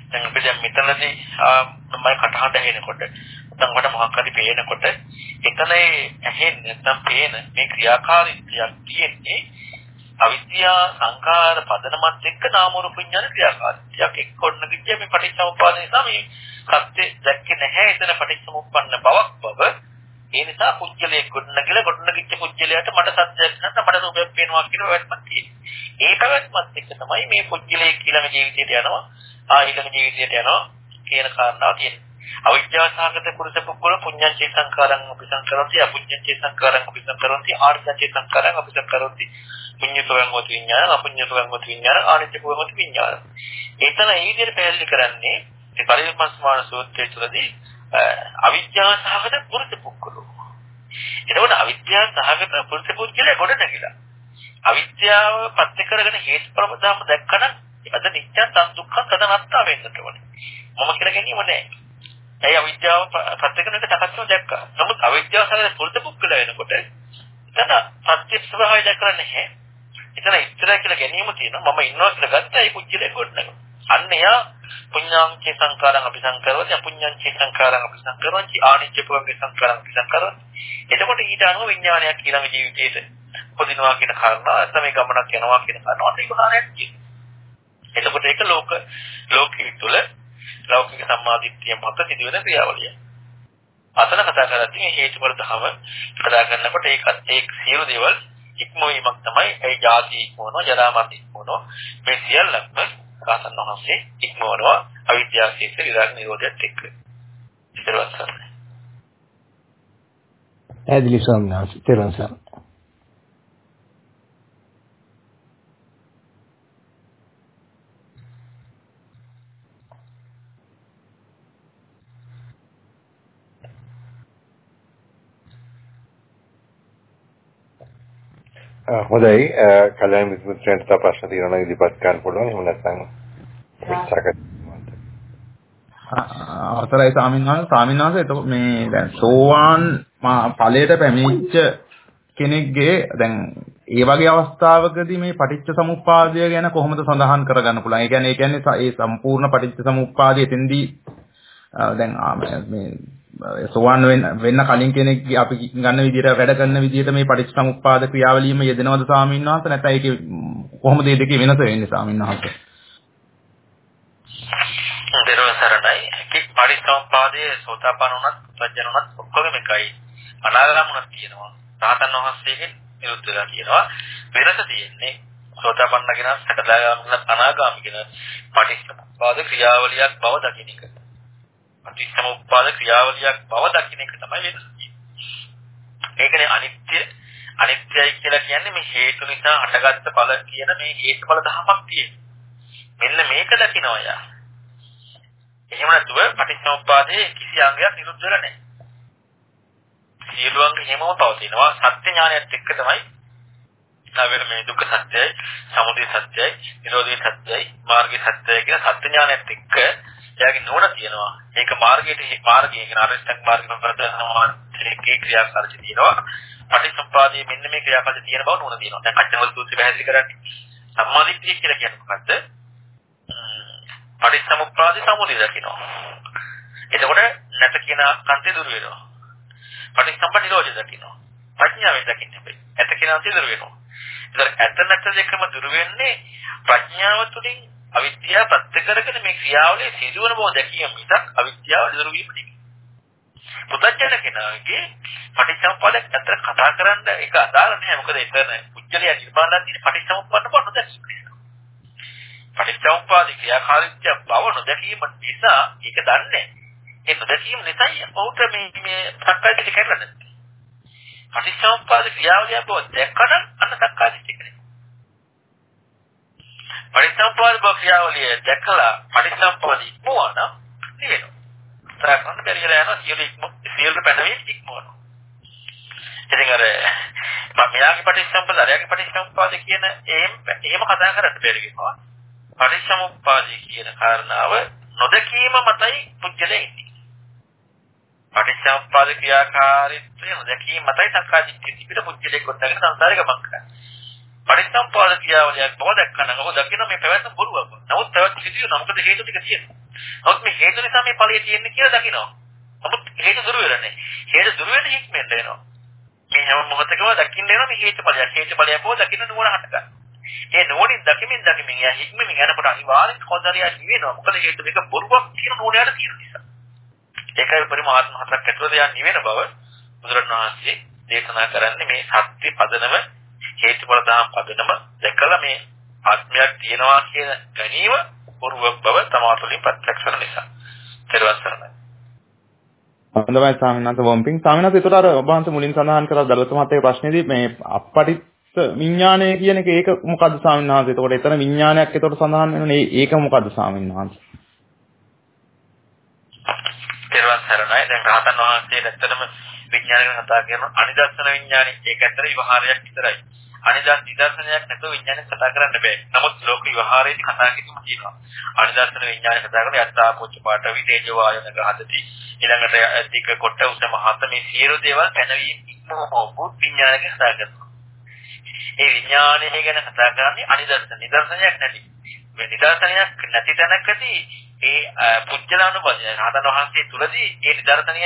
දැන් අපි දැන් මෙතනදී මම කටහඬ ඇහෙනකොට නැත්නම් වට මොකක් හරි පේනකොට එතන ඇහෙන්නේ නැත්නම් පේන මේ ක්‍රියාකාරීත්වයක් තියෙන්නේ අවිද්‍යා සංඛාර පදනමත් එක්ක නාම රූප විඥාන ක්‍රියාකාරීත්වයක් එක්කොන්න කිච්ච මේ පටිච්චසමුප්පාද නිසා මේ සත්‍ය දැක්කේ නැහැ එතන පටිච්චසමුප්පන්න බවක් බව ඒ නිසා පුජ්‍යලයේ ගොඩනගල ගොඩනගිච්ච පුජ්‍යලයට මට සත්‍යයක් නැත්නම් මට රූපයක් පේනවා කියන වැටමක් තියෙනවා. ඒ පැවැත්මත් එක්ක තමයි මේ පුජ්‍යලයේ ඊළඟ ජීවිතයට යනවා. ආ ඊළඟ ජීවිතයට යනවා කියන කාරණාව තියෙන්නේ. අවිද්‍යාසහගත පුරුෂ පුද්ගල පුඤ්ඤංචේ සංකාරං අපිසංකරති අපුඤ්ඤංචේ සංකාරං අපිසංකරති ආර්ධංචේ සංකාරං අපිසංකරති පුඤ්ඤතෝයන් වතු විඥාන අපුඤ්ඤතෝයන් වතු විඥාන ආනිත්‍යකෝයන් වතු විඥාන. එතන ඒ විදිහට පැහැදිලි කරන්නේ මේ පරිවර්තන සූත්‍රයේ තුලදී අවිද්‍යාව සහගත පුරුෂ පුද්ගලෝ. එතකොට අවිද්‍යාව සහගත පුරුෂ පුද්ගලයා ගොඩ නැගිලා. අවිද්‍යාව පත්‍ය කරගෙන හේතුඵල පදම දැක්කම අද නිත්‍ය සංදුක්ඛ සදනත්තා වෙන්නට ඕනේ. මම කියලා ගැනීම නෑ. ඒ අවිද්‍යාව පත්‍ය කරන එක සකස්ව දැක්කා. නමුත් අවිද්‍යාව සහගත පුරුෂ පුද්ගලයා වෙනකොට එතන සත්‍ය ස්වභාවය දැකලා නැහැ. එතන ඉස්සරහ කියලා ගැනීම තියෙනවා. මම ඉන්නවා කියලා ගත්තා ඒ කුජලේ ගොඩනගන. අන්න එයා පුඤ්ඤාංචේ සංකාරං අපි සංකරවති අපුඤ්ඤාංචේ සංකාරං අපි සංකරවති ආනිච්ච පුඤ්ඤ සංකාරං අපි සංකරවති. එතකොට ඊට අනුව විඥානයක් ඊළඟ ජීවිතේට උපදිනවා කියන කාරණා තමයි ගමනක් යනවා කියන කාරණාවත් ඒක උදාහරණයක් කියනවා. එතකොට ඒක ලෝක ලෝකයේ තුල ලෞකික සම්මාදිට්ඨිය මත සිදුවෙන ක්‍රියාවලිය. අතන කතා කරද්දී මේ හේතුඵල ධම කතා කරනකොට ඒකත් ඒ සියලු දේවල් ඉක්මවීමක් තමයි ඒ ජාති ඉක්මවනවා ජරා මරණ ඉක්මවනවා මේ සියල්ලක්ම රහතන් වහන්සේ ඉක්මවනවා අවිද්‍යාව ශේෂ විරාග නිරෝධයත් එක්ක. ඉතරවත් සරණයි. ඇදලි ස්වාමීන් වහන්සේ තෙරුවන් සරණයි හොඳයි. කල්‍යාණ මිත්‍රයන්ට තව ප්‍රශ්න තියෙනවා නම් ඉදිරිපත් කරන්න පුළුවන්. එහෙම නැත්නම් අවසරයි ස්වාමීන් වහන්සේ. ස්වාමීන් වහන්සේ එතකොට මේ දැන් සෝවාන් ඵලයට පැමිණිච්ච කෙනෙක්ගේ දැන් ඒ වගේ අවස්ථාවකදී මේ පටිච්ච සමුප්පාදය ගැන කොහොමද සඳහන් කරගන්න පුළුවන්? ඒ කියන්නේ ඒ කියන්නේ ඒ සම්පූර්ණ පටිච්ච සමුප්පාදය එතෙන්දී දැන් මේ සෝවන් වෙන්න කලින් කෙනෙක් අපි ගන්න විදිහට වැඩ කරන විදිහට මේ පටිච්චසමුප්පාද ක්‍රියාවලියම යෙදෙනවද ස්වාමීන් වහන්සේ නැත්නම් ඒකේ කොහොමද මේ දෙකේ වෙනස වෙන්නේ ස්වාමීන් වහන්සේ? දරුවන් සරණයි. කික් පටිච්චසමුප්පාදයේ සෝතාපන්න උනත්, සත්‍යන උනත් ඔක්කොම එකයි. අනාගාම උනත් කියනවා. රහතන් වහන්සේගෙන් විරුද්ධ වෙලා කියනවා. වෙනස තියෙන්නේ සෝතාපන්න කෙනා සකදාගාමී අනාගාමී කෙනා පටිච්චසමුප්පාද ක්‍රියාවලියක් බව දකින්න එක. පටිච්චසමුප්පාද ක්‍රියාවලියක් බව දකින්න එක තමයි වෙනස. ඒකනේ අනිත්‍ය අනිත්‍යයි කියලා කියන්නේ මේ හේතු නිසා හටගත්ත ඵල කියන මේ හේතුඵල ධමයක් තියෙනවා. මෙන්න මේක දකිනවා යා. නැතුව පටිච්චසමුප්පාදයේ කිසි අංගයක් නිරුද්ධ වෙලා නැහැ. සියලු අංග හැමෝම පවතිනවා. සත්‍ය ඥානයත් එක්ක තමයි ඊළඟට මේ දුක්ඛ සත්‍යයි, සමුදය සත්‍යයි, නිරෝධී සත්‍යයි, මාර්ගී සත්‍යයි කියන සත්‍ය ඥානයත් එක්ක එයාගේ නුවණ තියෙනවා. ඒක මාර්ගයට මාර්ගය කියන අරිෂ්ඨක් මාර්ගන ප්‍රදර්ශනයේ ක්‍රියාකාරී තියෙනවා. පටිච්චසමුපාදයේ මෙන්න මේ ක්‍රියාකාරී තියෙන බව නුවණ තියෙනවා. දැන් කච්චවල සූත්‍රය පැහැදිලි කරන්නේ සම්මාදිට්ඨිය කියලා කියන්නේ මොකද්ද? පටිච්චසමුප්පාදේ සමුදය දකිනවා. එතකොට නැත කියන කන්තේ දුර වෙනවා. පටිච්චසම්පන්න නිරෝධය දකිනවා. ප්‍රඥාවෙන් දකින්න හැබැයි. ඇත කියන අන්තේ දුර වෙනවා. ඒතර ඇත නැත දෙකම දුර වෙන්නේ ප්‍රඥාව තුළින් අවිද්‍යාව ප්‍රත්‍ය කරගෙන මේ ක්‍රියාවලිය සිදුවන බව දැකීම මිසක් අවිද්‍යාව දුරු වීම නෙවෙයි. පුතජන කෙනාගේ පටිච්චසමුප්පාදයක් අතර කතා කරන්න ඒක අදාළ නැහැ. මොකද එතන උච්චලය නිර්මාණලා තියෙන පටිච්චසමුප්පන්න බව නොදැකීම නිසා. පටිච්චසමුප්පාද ක්‍රියාකාරීත්වය බව නොදැකීම නිසා ඒක දන්නේ. ඒ නොදැකීම නිසා ඔහුට මේ මේ සක්කායදිට කරලා පටිච්චසමුප්පාද ක්‍රියාවලිය බව දැක්කම අන්න සක්කායදිට කරේ. පටිච්චසමුප්පාද බව ක්‍රියාවලිය දැකලා පටිච්චසමුප්පාද ඉක්මවන නිවෙනවා. තරකන්න බැරිලා යනවා සියලු ඉක්ම සියලු පැනවීම ඉක්මවනවා. ඉතින් අර මම මෙයාගේ පටිච්චසමුප්පාද අරයාගේ පටිච්චසමුප්පාද කියන එහෙම එහෙම කතා කරන්න බැරි වෙනවා. පටිච්චසමුප්පාද කියන කාරණාව නොදකීම මතයි පුජ්‍යලේ ඉන්නේ. පටිච්චසමුප්පාද ක්‍රියාකාරීත්වය නොදකීම මතයි සක්කාදිට්ඨිය තිබිට පුජ්‍යලේ කොටගෙන සංසාරේ ගමන් කරන්නේ. පටිච්චසමුප්පාද ක්‍රියාවලියක් බව දැක්කම ඔබ දකින්න මේ පැවැත්ම බොරුවක්. නමුත් පැවැත්ම සිදුවෙන මොකද හේතු ටික තියෙනවා. නමුත් මේ හේතු නිසා මේ ඵලය තියෙන්නේ කියලා දකිනවා. නමුත් හේතු දුරු වෙන්නේ. හේතු දුරු වෙන හික්මෙන් දෙනවා. මේ හැම මොහොතකම දකින්න වෙනවා මේ හේතු ඵලයක්. හේතු ඵලයක් බව දකින්න නුවණ හටගන්න. ඒ නුවණින් දකිමින් දකිමින් යා හික්මමින් යනකොට අනිවාර්යෙන් කොන්දරිය නිවෙනවා. මොකද හේතු දෙක බොරුවක් කියන නුවණයට තියෙන නිසා. ඒකයි පරිමාත්ම හතරක් ඇතුළත යන නිවෙන බව බුදුරණවහන්සේ දේශනා කරන්නේ මේ සත්‍ය පදනම හේතුඵල දහම් පදනම දැකලා මේ ආත්මයක් තියෙනවා කියන ගැනීම බොරුවක් බව තමාතුලින් ප්‍රත්‍යක්ෂ කරන නිසා. පස්සේ හොඳයි ස්වාමීන් වහන්සේ වොම්පින් ස්වාමීන් වහන්සේ ඒතර අර ඔබ වහන්සේ මුලින් සඳහන් කරා දලත මහත්තයාගේ ප්‍රශ්නේදී මේ අපපටිත් විඥානය කියන එක ඒක මොකද්ද ස්වාමීන් වහන්සේ? එතකොට එතන විඥානයක් එතකොට සඳහන් වෙනනේ ඒක මොකද්ද ස්වාමීන් වහන්සේ? තේරුවන් සරණයි දැන් රහතන් වහන්සේ ඇත්තටම විඥානය ගැන කතා කරන අනිදර්ශන විඥානය ඒක ඇත්තට විවහාරයක් විතරයි. අනිදර්ශන නිදර්ශනයක් නැතුව විඥානය කතා කරන්න බෑ. නමුත් ලෝක විවහාරයේදී කතා කිරීම තියෙනවා. අනිදර්ශන විඥානය කතා කරන්නේ යත්තා පොච්ච පාට විතේජ වායන ගහදති ඊළඟට අධික කොට උස මහත මේ සියලු දේවල් පැනවීම ඉක්මවපු විඥානයක කතා කරනවා. ඒ විඥානය ගැන කතා කරන්නේ අනිදර්ශන නිදර්ශනයක් නැති. මේ නිදර්ශනයක් නැති තැනකදී ඒ පුජ්‍යලානුපදින රහතන් වහන්සේ තුලදී ඒ නිදර්ශනය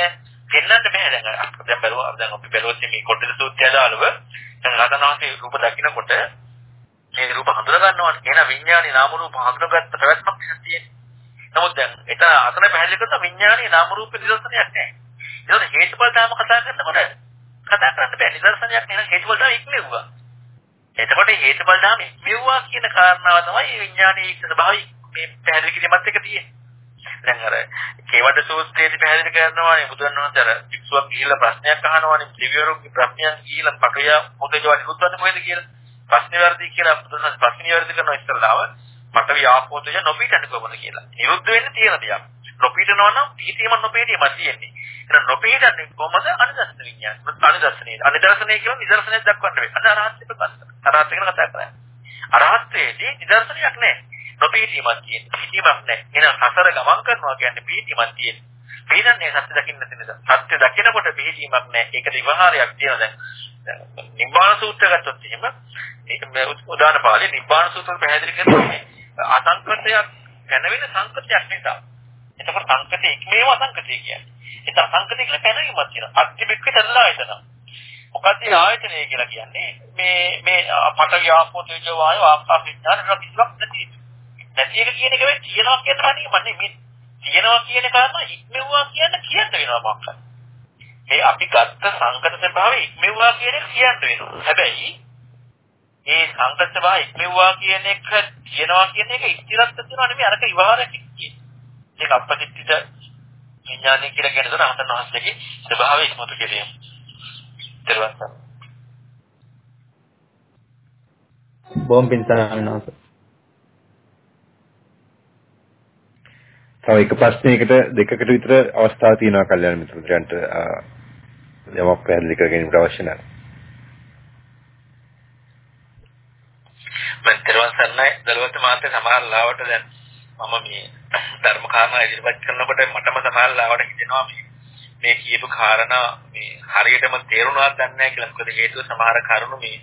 පෙන්වන්න බෑ දැන් දැන් බැලුවා දැන් අපි බැලුවොත් මේ කොටල සූත්‍රය දාලව දැන් රහතන් වහන්සේ රූප දකින්නකොට මේ රූප හඳුනා ගන්නවා එන විඥානේ නාම රූප හඳුනාගත්ත ප්‍රවැත්මක් තියෙනවා. නමුත් දැන් එතන අතන පැහැදිලි කරන විඥානේ නාම රූප නිදර්ශනයක් නැහැ. ඒකට හේතුඵල ධර්ම කතා කරනකොට කතා කරන්න බෑ නිදර්ශනයක් නෙවෙයි හේතුඵල ධර්ම ඉක්මෙව්වා. එතකොට හේතුඵල ධර්ම ඉක්මෙව්වා කියන කාරණාව තමයි විඥානයේ ස්වභාවය මේ පැහැදිලි කිරීමත් එක තියෙන්නේ. දැන් අර කේවඩ සූත්‍රයේදී පැහැදිලි කරනවානේ බුදුන් වහන්සේ අර වික්ෂුවක් ගිහිල්ලා ප්‍රශ්නයක් අහනවානේ දිව්‍යවරුන්ගේ ප්‍රශ්නයක් ගිහිල්ලා පටවිය මොකද නිරුද්ධන්නේ කොහෙද කියලා. ප්‍රශ්නේ වැරදි කියලා බුදුන් වහන්සේ ප්‍රශ්නේ වැරදි කරනවා ඉස්සරලාව පටවිය ආපෝතය නොපීඩන්න කොහොමද කියලා. නිරුද්ධ වෙන්න තියෙන දෙයක්. නොපීඩනවා නම් පිහිටීම නොපීඩීමක් තියෙන්නේ. එහෙනම් නොපීඩන්නේ කොහොමද අනිදර්ශන විඥාන. අනිදර්ශනේ. අනිදර්ශනේ කියලා නිදර්ශනයක් දක්වන්න වෙයි. අද අරහත් ප්‍රකාශ. අරහත් ගැන කතා කරන්නේ. අරහත්යේදී නිදර්ශනයක් නැහැ. නොපීඩීමක් තියෙන්නේ. පිහිටීමක් නැහැ. එහෙනම් හතර ගමන් කරනවා කියන්නේ පිහිටීමක් තියෙන්නේ. පිහිටන්නේ සත්‍ය දකින්න තියෙනද? සත්‍ය දකිනකොට පිහිටීමක් නැහැ. ඒකට විවහාරයක් තියෙනවා දැන්. නිබ්බාන සූත්‍රය ගත්තොත් එහෙම ඒක උදාන පාළිය නිබ්බාන සූත්‍ර පැහැදිලි කරන්නේ අසංකතයක් පැනවෙන සංකතයක් නිසා. එතකොට සංකතේ ඉක්මේව අසංකතය කියන්නේ. ඒක අසංකතය කියලා පැනවීමක් තියෙනවා. අත්‍යබික්ක තල්ලා ආයතන. මොකක්ද මේ ආයතනය කියලා කියන්නේ? මේ මේ පඨවි ආපෝ තේජෝ වායෝ ආකාශ විඥාන රකිස්සක් නැති. නැති එක කියන එක වෙයි තියනවා කියන කණියම නෙමෙයි. තියනවා කියන කාරණා ඉක්මෙව්වා කියන කියන්න වෙනවා මොකක්ද? මේ අපි ගත්ත සංකත ස්වභාවය ඉක්මෙව්වා කියන එක කියන්න වෙනවා. හැබැයි මේ සංකත ස්වභාවය ඉක්මෙව්වා කියන එක කියනවා කියන එක ඉස්තිරත්ව දෙනවා නෙමෙයි අරක විවහාරයක් කියන්නේ. ඒක අපපතිත්‍ිත විඥානය කියලා කියන දේ රහතන් වහන්සේගේ ස්වභාවය ඉස්මතු කිරීම. ඊට බොම් පින්සනාවිනවස. තව එක ප්‍රශ්නයකට දෙකකට විතර අවස්ථාවක් තියෙනවා කල්යාණ මිත්‍රයන්ට යමක් පැහැදිලි කර ගැනීමට අවශ්‍ය නැහැ. මම තරවන් සන්නයි දලවත මාතේ සමහර ලාවට දැන් මම මේ ධර්ම කාරණා ඉදිරිපත් කරනකොට මටම සමහර ලාවට හිතෙනවා මේ මේ කියපු කාරණා මේ හරියටම තේරුණාද දන්නේ නැහැ කියලා. මොකද හේතුව සමහර කරුණු මේ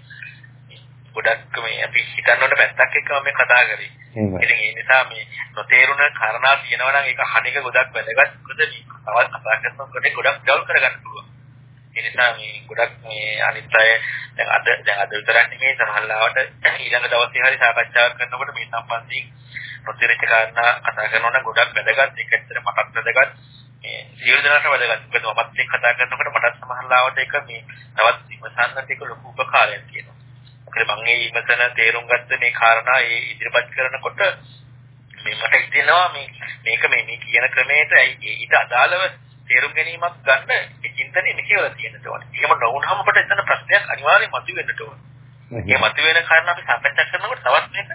ගොඩක් මේ අපි හිතන්නට පැත්තක් එක්ක මේ කතා කරේ. ඉතින් ඒ නිසා මේ නොතේරුණ කාරණා තියෙනවා නම් ඒක හනික ගොඩක් වැදගත්. මොකද මේ තවත් කතා කරනකොට ගොඩක් ඩවුන් කරගන්න පුළුවන්. ඒ නිසා මේ ගොඩක් මේ අනිත් අය දැන් අද දැන් අද විතරක් නෙමෙයි සමහරවිට ඊළඟ දවසේ හරි සාකච්ඡාවක් කරනකොට මේ සම්බන්ධයෙන් නොතේරිච්ච කාරණා කතා කරනවා නම් ගොඩක් වැදගත්. ඒක ඇත්තට මටත් වැදගත්. මේ සියලු දෙනාට වැදගත්. මොකද මමත් එක්ක කතා කරනකොට මටත් සමහරවිට ඒක මේ තවත් විමසන්නට ඒක ලොකු උපකාරයක් තියෙනවා. මම මේ විමසන තේරුම් ගත්ත මේ කාරණා ඒ ඉදිරිපත් කරනකොට මේ මට හිතෙනවා මේ මේක මේ මේ කියන ක්‍රමයට ඊට අදාළව තේරුම් ගැනීමක් ගන්න ඒ චින්තනයේ මෙහෙවලා තියෙන්න ඕනේ. එහෙම නොවුනහම අපිට එතන ප්‍රශ්නයක් අනිවාර්යයෙන් මතුවෙන්නට ඕනේ. මේ මතුවෙන කාරණා අපි සාකච්ඡා කරනකොට තවත් මේක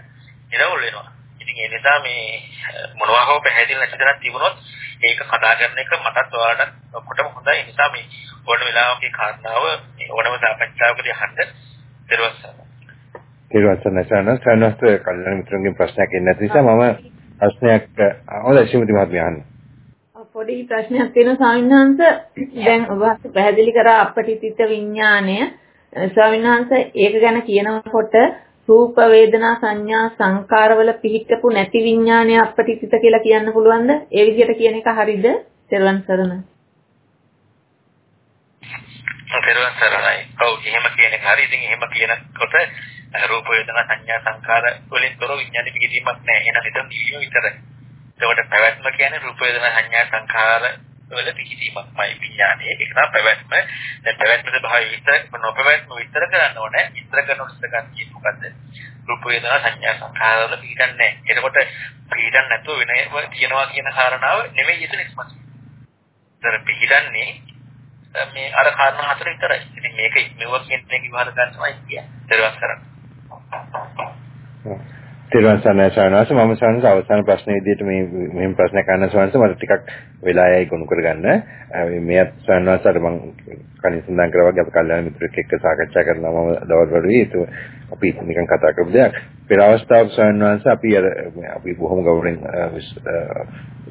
ඉරවුල් වෙනවා. ඉතින් ඒ නිසා මේ මොනවා හෝ පැහැදිලි නැති දෙයක් තිබුණොත් ඒක කතා කරන එක මටත් ඔයාලට ඔක්කොටම හොඳයි. ඒ නිසා මේ ඕන වෙලාවක කාරණාව ඕනම සාකච්ඡාවකදී අහන්න දරවස්සන. දරවස්සන සනස් සනස් කල්යනා මිත්‍රන්ගේ ප්‍රශ්නයක් එන්නේ නැති නිසා මම ප්‍රශ්නයක් හොඳයි ශ්‍රීමති මහත්මිය අහන්න. පොඩි ප්‍රශ්නයක් තියෙනවා ස්වාමීන් වහන්සේ. දැන් ඔබ පැහැදිලි කරා අපටිතිත විඥාණය ස්වාමීන් වහන්සේ ඒක ගැන කියනකොට රූප වේදනා සංඥා සංකාරවල පිහිටපු නැති විඥානය අපටිතිත කියලා කියන්න පුළුවන්ද? ඒ විදිහට කියන එක හරිද? තෙරුවන් සරණයි. තෙරුවන් සරණයි. ඔව් එහෙම කියන එක හරි. ඉතින් එහෙම කියනකොට රූප වේදනා සංඥා සංකාර වලින් තොර විඥානෙ පිළිගීමක් නැහැ. එහෙනම් හිතන් නිවීම විතරයි. එතකොට පැවැත්ම කියන්නේ රූප වේදනා සංඥා සංකාර වල පිහිටීමක්මයි විඥානයේ. ඒක තමයි පැවැත්ම. දැන් පැවැත්ම ස්වභාවය විතර නොපැවැත්ම විතර කරන්න ඕනේ. විතර කරනකොට ඉස්සර ගන්න කියන්නේ මොකද්ද? රූප වේදනා සංඥා සංකාර වල පිහිටන්නේ නැහැ. එතකොට පිහිටන්නේ නැතුව වෙනව තියනවා කියන කාරණාව නෙමෙයි එතන ඉස්මතු. ඒතර පිහිටන්නේ මේ අර කාරණා හතර විතරයි. ඉතින් මේක ඉක්මව කියන එක ඉවහල ගන්නවයි කියන්නේ. දරවස් කරන්නේ. තිරුවන් සරණයි සවනස මම සවනස අවසාන ප්‍රශ්න විදිහට මේ මෙහෙම ප්‍රශ්නයක් අහන්න සවනස මට ටිකක් වෙලා යයි ගොනු කරගන්න. මේත් සවනසට මම කලින් සඳහන් කරා වගේ අපි කල්යාණ මිත්‍රෙක් එක්ක සාකච්ඡා කරනවා මම දවල් වරුවේ ඒක අපි නිකන් කතා කරපු දෙයක්. පෙර අවස්ථාවක සවනස අපි අර අපි බොහොම ගෞරවයෙන්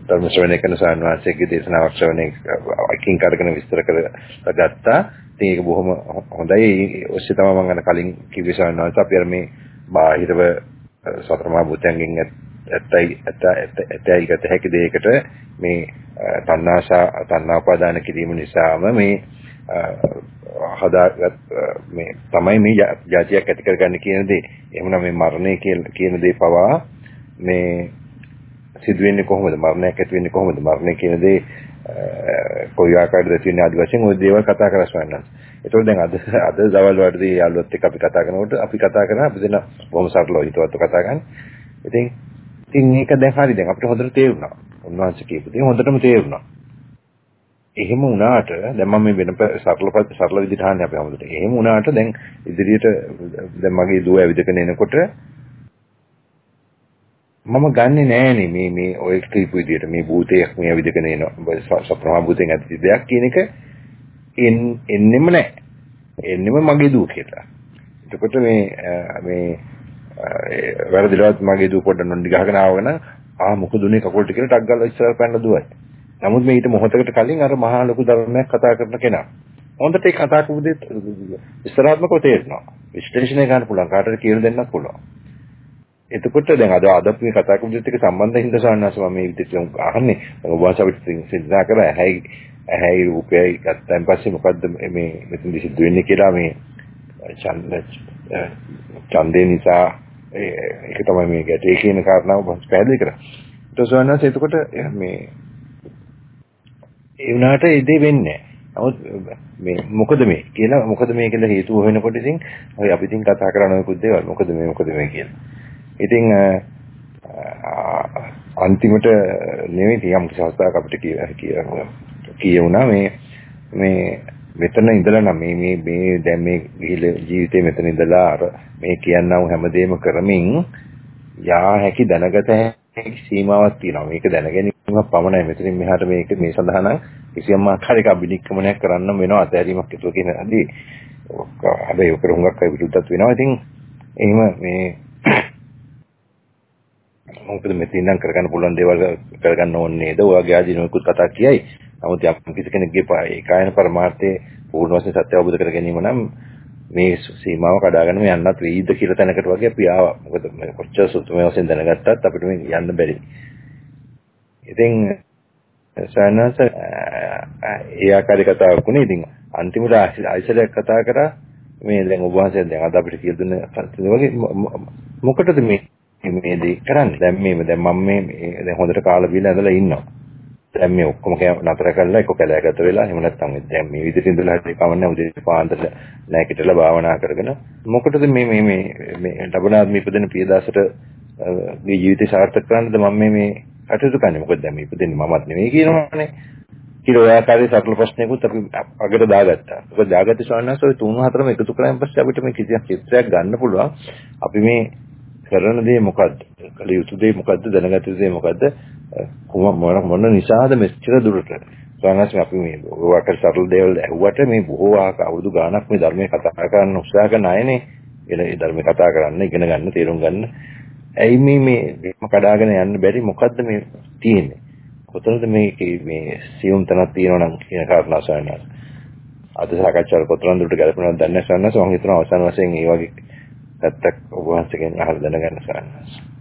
ධර්ම ශ්‍රවණය කරන සවනසගේ දේශනාවක් ශ්‍රවණය අකින් කරගෙන විස්තර කරගත්තා. ඉතින් ඒක බොහොම හොඳයි. ඔස්සේ තමයි මම කලින් කිව්වේ සවනස අපි අර මේ බාහිරව සතර මහා භූතයන්ගෙන් ඇත්තයි ඇත්තයි ගත හැකි දෙයකට මේ තණ්හාශා තණ්හා උපාදාන කිරීම නිසාම මේ හදාගත් මේ තමයි මේ જાතියක් ඇති කරගන්න කියන දේ. එහෙමනම් මේ මරණය කියන දේ පවා මේ සිදුවෙන්නේ කොහොමද? මරණයක් ඇති වෙන්නේ කොහොමද? මරණය කියන දේ කොයි ආකාරයකද තියෙන්නේ ආදි වශයෙන් ওই දේවල් කතා කරස්වන්නත්. ඒතකොට දැන් අද අද දවල් වලදී යාළුවොත් එක්ක අපි කතා කරනකොට අපි කතා කරන අපි දෙන බොහොම සරලව හිතවත්ව කතා කරන්නේ. ඉතින් ඉතින් මේක දැන් හරි දැන් අපිට හොඳට තේරුණා. උන්වහන්සේ කියපු දේ හොඳටම තේරුණා. එහෙම වුණාට දැන් මම මේ වෙන සරල සරල විදිහට අහන්නේ අපි හැමෝටම. එහෙම වුණාට දැන් ඉදිරියට දැන් මගේ දුව ඇවිදගෙන එනකොට මම ගන්නෙ නෑනේ මේ මේ ඔය කියපු විදිහට මේ භූතයක් මේ ඇවිදගෙන එනවා. සප්‍රමා භූතෙන් ඇති දෙයක් කියන එක එන්නෙම නෑ. එන්නෙම මගේ දුව කියලා. එතකොට මේ මේ වැරදිලවත් මගේ දුව පොඩ්ඩක් නොන්ඩි ගහගෙන ආවගෙන ආ මොකද උනේ කකුලට කියලා ටක් ගාලා ඉස්සරහ පැනලා දුවයි. නමුත් මේ ඊට මොහොතකට කලින් අර මහා ලොකු ධර්මයක් කතා කරන කෙනා. හොඳට ඒ කතා කරපු දේ විස්තරාත්මකව තේරෙනවා. විශ්ලේෂණය ගන්න පුළුවන් කාටද කියලා දෙන්නත් පුළුවන්. එතකොට දැන් අද අද අපි කතා කරපු දෙත් එක්ක සම්බන්ධ හින්දා සාන්නස මම මේ විදිහට අහන්නේ ඔබ වහන්සේ අපිට සිතා කරා ඇයි ඇයි රූපයයි ගත්තන් පස්සේ මොකද්ද මේ මෙතනදි සිද්ධ වෙන්නේ කියලා මේ ඡන්ද ඡන්දේ නිසා ඒක තමයි මේ ගැටේ කියන කාරණාව පැහැදිලි කරා. ඊට සෝනස් එතකොට මේ ඒ වුණාට ඒ දේ වෙන්නේ නමුත් මේ මොකද මේ කියලා මොකද මේ කියලා හේතුව වෙනකොට ඉතින් ඔය අපි ඉතින් කතා කරන ඔය දේවල් මොකද මේ මොකද මේ කියලා. ඉතින් අන්තිමට නෙවෙයි යම් කිසි අවස්ථාවක අපිට කියුණා. මේ මේ මෙතන ඉඳලා නම් මේ මේ මේ දැන් මේ ජීවිතේ මෙතන ඉඳලා අර මේ කියන්නව හැමදේම කරමින් යා හැකි දැනගත හැකි සීමාවක් තියෙනවා. මේක දැනගැනීම පමණයි. මෙතනින් මෙහාට මේක මේ සඳහා නම් කිසියම් ආකාරයක අභිනික්‍රමණයක් කරන්න වෙනවා අතහැරීමක් හිතුව කියන අදී. හැබැයි ඔකට හුඟක් අය විරුද්ධත් වෙනවා. ඉතින් එහෙම මේ මොකද මෙතන ඉඳන් කරගන්න පුළුවන් දේවල් කරගන්න ඕනේ නේද? ඔයගේ ආදීනෝකුත් කතා කියයි. නමුත් යම් කිසි කෙනෙක්ගේ ඒ කායන පරමාර්ථයේ පූර්ණ වශයෙන් සත්‍ය අවබෝධ කර ගැනීම නම් මේ සීමාව කඩාගෙන මේ යන්නත් වෙයිද කියලා තැනකට වගේ අපි ආවා. මොකද කොච්චර සුතුමේ වශයෙන් දැනගත්තත් අපිට මේ යන්න බැරි. ඉතින් සයනස ඒ ආකාරي කතාවක් උනේ ඉතින් අන්තිමට ආයිසලයක් කතා කරා මේ දැන් ඔබ වහන්සේ දැන් අද අපිට කියලා දුන්න කල්පන වගේ මොකටද මේ මේ දේ කරන්නේ දැන් මේ දැන් මම මේ දැන් හොඳට කාලා බීලා ඇඳලා ඉන්නවා දැන් මේ ඔක්කොම නතර කරලා එක කැලෑගත වෙලා එහෙම නැත්නම් දැන් මේ විදිහට ඉඳලා හරි කවන්නේ උදේ පාන්දර නැගිටලා භාවනා කරගෙන මොකටද මේ මේ මේ මේ ලබනාත්ම ඉපදෙන පියදාසට මේ ජීවිතය සාර්ථක කරන්නද මම මේ මේ කටයුතු කරන්නේ මොකද දැන් මේ ඉපදෙන්නේ මමත් නෙවෙයි කියනවනේ කියලා ඔය ආකාරයේ සරල ප්‍රශ්නයකුත් අපි අගට දාගත්තා. ඒක දාගත්ත ස්වාමීන් වහන්සේ තුන් හතරම එකතු කරාන් පස්සේ අපිට මේ කිසියක් චිත්‍රයක් ගන්න පුළුවන්. අපි මේ කරන දේ මොකද්ද? කළ යුතු දේ මොකද්ද? දැනගත යුතු දේ මොකද්ද? කොහොම මොන නිසාද මෙච්චර දුරට ස්වාමීන් අපි මේ ඔයාට සරල දේවල් ඇහුවට මේ බොහෝ අවුරුදු ගාණක් මේ ධර්මයේ කතා කරන්න උත්සාහ කරන අයනේ එන ධර්මයේ කතා කරන්න ඉගෙන ගන්න තේරුම් ගන්න ඇයි මේ මේ කඩාගෙන යන්න බැරි මොකද්ද මේ තියෙන්නේ කොතනද මේකේ මේ සියුම් තනක් තියෙනවා නම් කියන කාරණා ස්වාමීන් අද සාකච්ඡාවල කොතරම් දුරට ගැලපෙනවද දන්නේ නැහැ ස්වාමීන් වහන්සේ මම හිතනවා අවසාන වශයෙන් මේ වගේ පැත්තක් ඔබ වහන්සේගෙන් අහලා දැනගන්න ස්වාමීන් වහන්සේ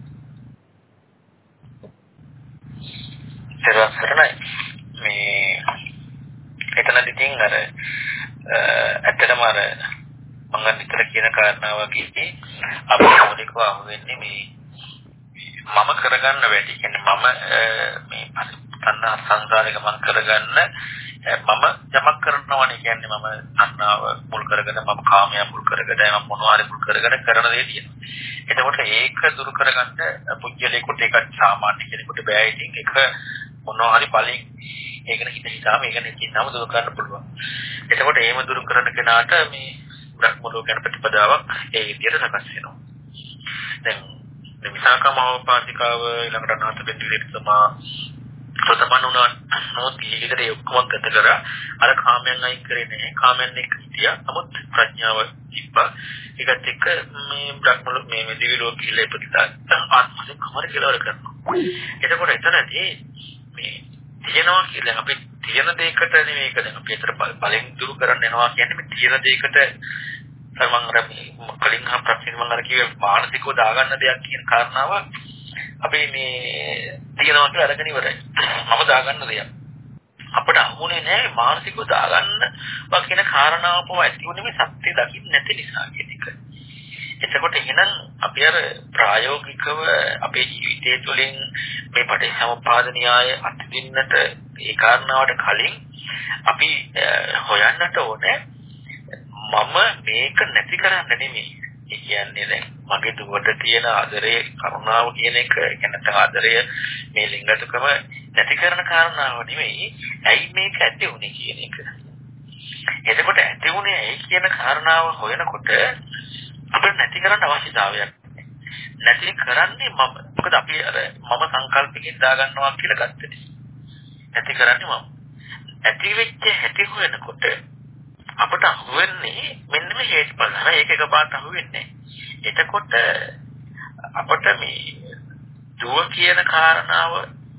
තෙරුවන් සරණයි. මේ එතනදි තින් අර ඇත්තටම අර මම විතර කියන කාරණාව වගේ අපේ මොනිකව අහු වෙන්නේ මේ මම කරගන්න වැඩි කියන්නේ මම මේ තණ්හා සංසාරේ ගමන් කරගන්න මම යමක් කරනවානේ කියන්නේ මම තණ්හාව මුල් කරගෙන මම කාමය මුල් කරගෙන මම මොනවාරි මුල් කරගෙන කරන දේ තියෙනවා. එතකොට ඒක දුරු කරගන්න පුජ්‍යලේකට ඒක සාමාන්‍ය කෙනෙකුට බෑ ඉතින් ඒක මොනවා හරි බලෙන් ඒකන හිත හිතාම ඒක නැතිනම දුරු කරන්න පුළුවන්. එතකොට එහෙම දුරු කරන කෙනාට මේ බ්‍රහ්ම ලෝකයන් ප්‍රතිපදාවක් ඒ විදිහට සකස් වෙනවා. දැන් මේ විසාකමෝපාසිකාව ඊළඟට නාථ බෙන්දිරිට තමා ප්‍රතපන්න උනා නෝත් ඊකට ඒ ඔක්කොම ගත කරා. අර කාමයන් අයින් කරේ නැහැ. කාමයන් එක්ක හිටියා. නමුත් ප්‍රඥාව තිබ්බා. ඒකත් එක්ක මේ බ්‍රහ්ම මේ මේ දිවි ලෝක කියලා ඉපදිතා ආත්මයෙන් කමර කියලා කරනවා. එතකොට එතනදී මේ තියනවා කියලා අපි තියෙන දෙයකට නෙමෙයි ඒක දැන් අපි අතර බලෙන් දුරු කරන්න යනවා කියන්නේ මේ තියෙන දෙයකට තමන් අර කලින් හා ප්‍රශ්නේ මම අර කිව්වේ මානසිකව දාගන්න දෙයක් කියන කාරණාව අපි මේ තියනවා කියලා අරගෙන ඉවරයි. මම දාගන්න දෙයක්. අපිට අහුනේ නැහැ මානසිකව දාගන්න වගේ කාරණාව පව ඇති වුනේ මේ සත්‍ය දකින්න නැති නිසා කියන එක. එතකොට එහෙනම් අපි අර ප්‍රායෝගිකව අපේ ජීවිතය තුළින් මේ පටිච්චසමුප්පාද න්‍යාය අත්දින්නට ඒ කාරණාවට කලින් අපි හොයන්නට ඕනේ මම මේක නැති කරන්න නෙමෙයි. ඒ කියන්නේ දැන් මගේ දුවට තියෙන ආදරේ කරුණාව කියන එක කියන්නේ ආදරය මේ ලිංගතුකම නැති කරන කාරණාව නෙමෙයි. ඇයි මේක ඇති වුනේ කියන එක. එතකොට ඇති වුනේ ඇයි කියන කාරණාව හොයනකොට අපිට නැති කරන්න අවශ්‍යතාවයක් නැති කරන්නේ මම මොකද අපි අර මම සංකල්පකින් දාගන්නවා කියලා ගත්තේ නැති කරන්නේ මම ඇති වෙච්ච හැටි හොයනකොට අපට අහුවෙන්නේ මෙන්න මේ හේතුඵල නේද ඒක එකපාරට අහුවෙන්නේ එතකොට අපට මේ දුව කියන කාරණාව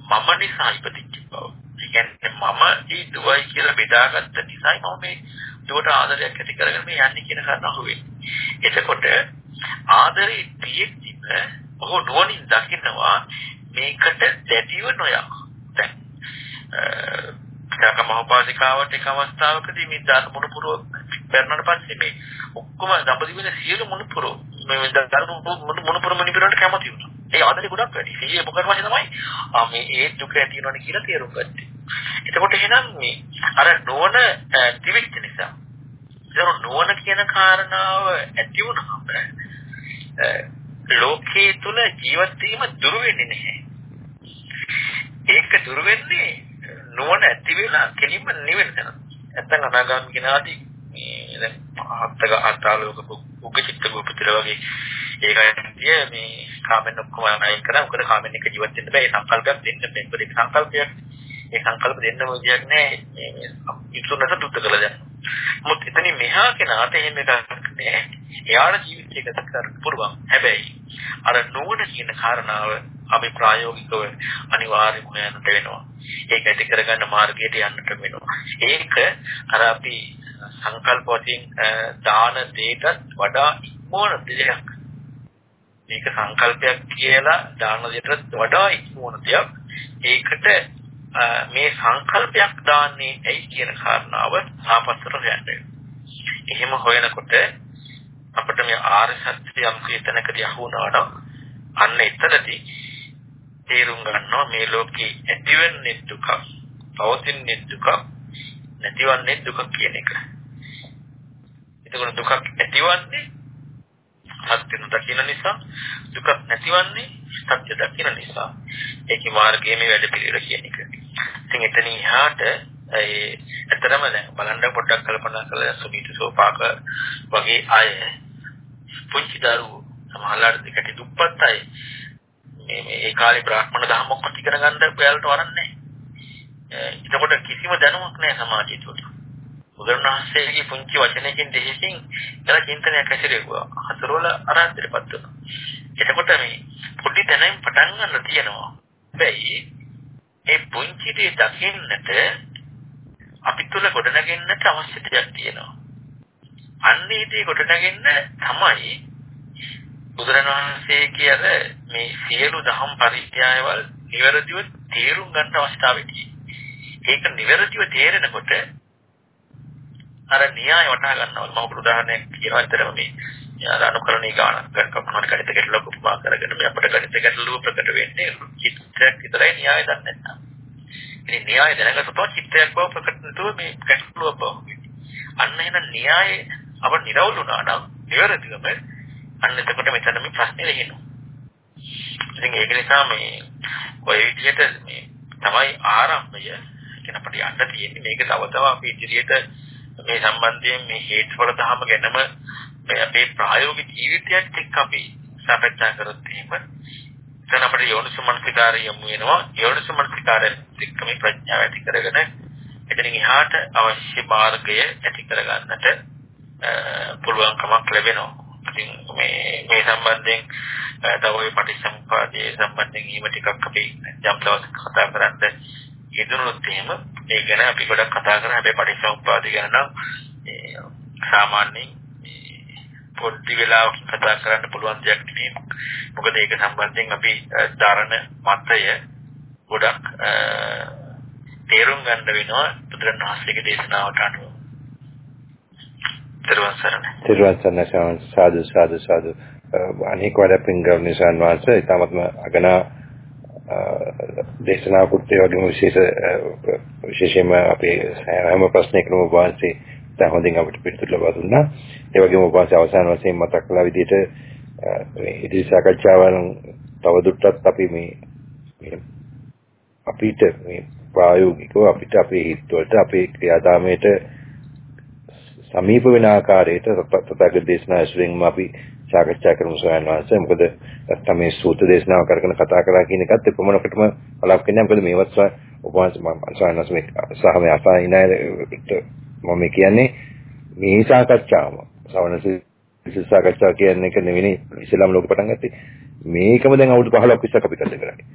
මම නිසා ඉපදිච්ච බව. කියන්නේ මම ඒ දුවයි කියලා බෙදාගත්ත නිසායි මම මේ දුවට ආදරයක් ඇති කරගෙන මේ යන්නේ කියන කාරණා අහුවෙන්නේ. එතකොට ආදරේ තියෙද්දිම ඔහු නුවණින් දකිනවා මේකට දැඩිව නොයක්. දැන් සාක මහෝපාසිකාවට එක අවස්ථාවකදී මේ දාන මුණුපුරව පෙරනට පස්සේ මේ ඔක්කොම දඹදිව වෙන සියලු මුණුපුරව මේ දාන මුණුපුර මුණුපුරට කැමති වුණා. ඒ ආදරේ ගොඩක් වැඩි. සිහිය මොකද වශයෙන් තමයි ආ මේ ඒ දුක ඇති වෙනවනේ කියලා තේරුම් ගත්තේ. එතකොට එහෙනම් මේ අර නොවන දිවිච්ච නිසා ඒක නුවණ කියන කාරණාව ඇති වුණාම ලෝකයේ තුල ජීවත් වීම දුර වෙන්නේ නැහැ. ඒක දුර වෙන්නේ නුවණ ඇති වෙලා කෙලින්ම නිවෙන තැන. නැත්තම් අනාගාමී කෙනාදී මේ දැන් අත්තක අත්තාලෝක උග්ගචිත්ත ගෝපිතර වගේ ඒකයි මේ කාමෙන් ඔක්කොම අයින් කරා. මොකද කාමෙන් එක ජීවත් වෙන්න බෑ. ඒ සංකල්පයක් දෙන්න බෑ. මොකද ඒ සංකල්පයක් ඒ සංකල්ප දෙන්නම විදියක් නෑ. ඉක්සුනට දුක්ත කළ දැන්. මොකද එතනින් මෙහා කෙනාට එහෙම එකක් නෑ. එයාට ජීවිතය ගත කරන්න පුළුවන්. හැබැයි අර නුවණ කියන කාරණාව අපි ප්‍රායෝගිකව අනිවාර්යයෙන්ම යන්නට වෙනවා. ඒක ඇති කරගන්න මාර්ගයට යන්නට වෙනවා. ඒක අර අපි සංකල්ප වශයෙන් දාන දෙයටත් වඩා ඉක්මවන දෙයක්. මේක සංකල්පයක් කියලා දාන දෙයටත් වඩා ඉක්මවන දෙයක්. ඒකට මේ සංකල්පයක් දාන්නේ ඇයි කියන කාරණාව ආපස්සට හොයන්න. එහෙම හොයනකොට අපිට මේ ආර්ය සත්‍ය යම් කීතනකදී අහුණා නම් අන්න එතනදී තේරුම් ගන්නවා මේ ලෝකේ ඇතිවෙන්නේ දුක, පවතින්නේ දුක, නැතිවන්නේ දුක කියන එක. එතකොට දුකක් ඇතිවන්නේ සත්‍ය දකින්න නිසා, දුක නැතිවන්නේ සත්‍ය දකින්න නිසා. ඒකේ මාර්ගයේ මේ වැඩ පිළිවෙල කියන එක. ඉතින් එතනින් එහාට ඒ ඇත්තරම දැන් බලන්න පොඩ්ඩක් කල්පනා කළා සුමිත සෝපාක වගේ අය පුංචි දරුවෝ සමහරවිට දෙකට දුප්පත් අය මේ මේ ඒ කාලේ බ්‍රාහ්මණ ධර්මයක් ඇති කරගන්න ඔයාලට වරන්නේ එතකොට කිසිම දැනුමක් නැහැ සමාජය තුළ. බුදුරණවහන්සේගේ පුංචි වචනයකින් දෙහිසින් එලා චින්තනයක් ඇතිරෙවුවා. හතරවල අරහතටපත් වුණා. එතකොට මේ පොඩි තැනින් පටන් ගන්න තියෙනවා. හැබැයි ඒ පුංචි දේ දකින්නට අපි තුල ගොඩනගෙන්නට අවශ්‍ය දෙයක් තියෙනවා. අන්නේ දේ ගොඩනගෙන්න තමයි බුදුරණවහන්සේ කියන මේ සියලු දහම් පරිත්‍යායවල නිවැරදිව තේරුම් ගන්න අවස්ථාවේදී ඒක නිවැරදිව තේරෙනකොට අර න්‍යාය වටහා ගන්නවා මම උදාහරණයක් කියනවා විතරම මේ යාර අනුකරණී ගානක් කපනවට ගණිත ගැටලුවක් උපමා කරගෙන මේ අපිට ගණිත ගැටලුව ප්‍රකට වෙන්නේ චිත්‍රයක් විතරයි න්‍යාය දන්නේ නැත්නම්. ඉතින් න්‍යාය දැනගත්තොත් චිත්‍රයක් බව ප්‍රකට නැතුව මේ ගැටලුව බව. අන්න එන න්‍යාය අප නිරවුල් වුණා නම් නිවැරදිවම අන්න එතකොට මෙතන මේ ප්‍රශ්නේ ලෙහෙනවා. ඉතින් ඒක නිසා මේ ඔය විදිහට මේ තමයි ආරම්භය කියන අපිට යන්න තියෙන්නේ මේක තව තව අපි ඉදිරියට මේ සම්බන්ධයෙන් මේ හේතුඵල ධර්ම ගැනම මේ අපේ ප්‍රායෝගික ජීවිතයත් එක්ක අපි සාකච්ඡා කරොත් එහෙම එතන අපිට යෝනිසමනසිකාරය යමු වෙනවා යෝනිසමනසිකාරයෙන් එක්ක මේ ප්‍රඥාව ඇති කරගෙන එතනින් එහාට අවශ්‍ය මාර්ගය ඇති කරගන්නට පුළුවන්කමක් ලැබෙනවා. ඉතින් මේ මේ සම්බන්ධයෙන් තව ඔය පටිච්චසමුප්පාදයේ සම්බන්ධයෙන් ඊම ටිකක් අපි යම් දවසක කතා කරන්න යෙදුනොත් එහෙම ඒ ගැන අපි ගොඩක් කතා කරා හැබැයි පටිච්චසමුප්පාදය ගැන නම් සාමාන්‍යයෙන් පොඩි වෙලාවක කතා කරන්න පුළුවන් දෙයක් නෙමෙයි. මොකද ඒක සම්බන්ධයෙන් අපි ධාරණ මතය ගොඩක් තේරුම් ගන්න වෙනවා බුදුරණවහන්සේගේ දේශනාවට අනුව. තිරුවන් සරණයි. තිරුවන් සරණයි සාදු සාදු සාදු. අනේක වඩ පින්ගවනි සන්වාස ඊටමත්ම අගනා දේශනා කුට්ටේ වගේම විශේෂ විශේෂයෙන්ම අපේ හැම ප්‍රශ්නයකම වාසී දැන් හොඳින් අපිට පිළිතුරු ලබා දුන්නා. ඒ වගේම වාසී අවසාන වශයෙන් මතක් කළා විදිහට මේ ඉදිරි සාකච්ඡාවන් තවදුරටත් අපි මේ අපිට මේ ප්‍රායෝගිකව අපිට අපේ හිතවලට අපේ ක්‍රියාදාමයට සමීප වෙන ආකාරයට තථාගත දේශනා ඇසුරින්ම අපි සාකච්ඡා කරමු ස්වාමීන් වහන්සේ. මොකද නැත්තම් මේ සූත්‍ර දේශනාව කරගෙන කතා කරා කියන එකත් එපමණකටම බලක් වෙන්නේ මොකද මේවත් උපවාස මම ස්වාමීන් වහන්සේ සහ මේ අසහිනයට මම කියන්නේ මේ සාකච්ඡාවම සවනසි සාකච්ඡා කියන්නේ එක නෙවෙයි ඉස්ලාම් ලෝකෙ පටන් ගත්තේ. මේකම දැන් අවුරුදු 15ක් 20ක් අපි කතා කරන්නේ.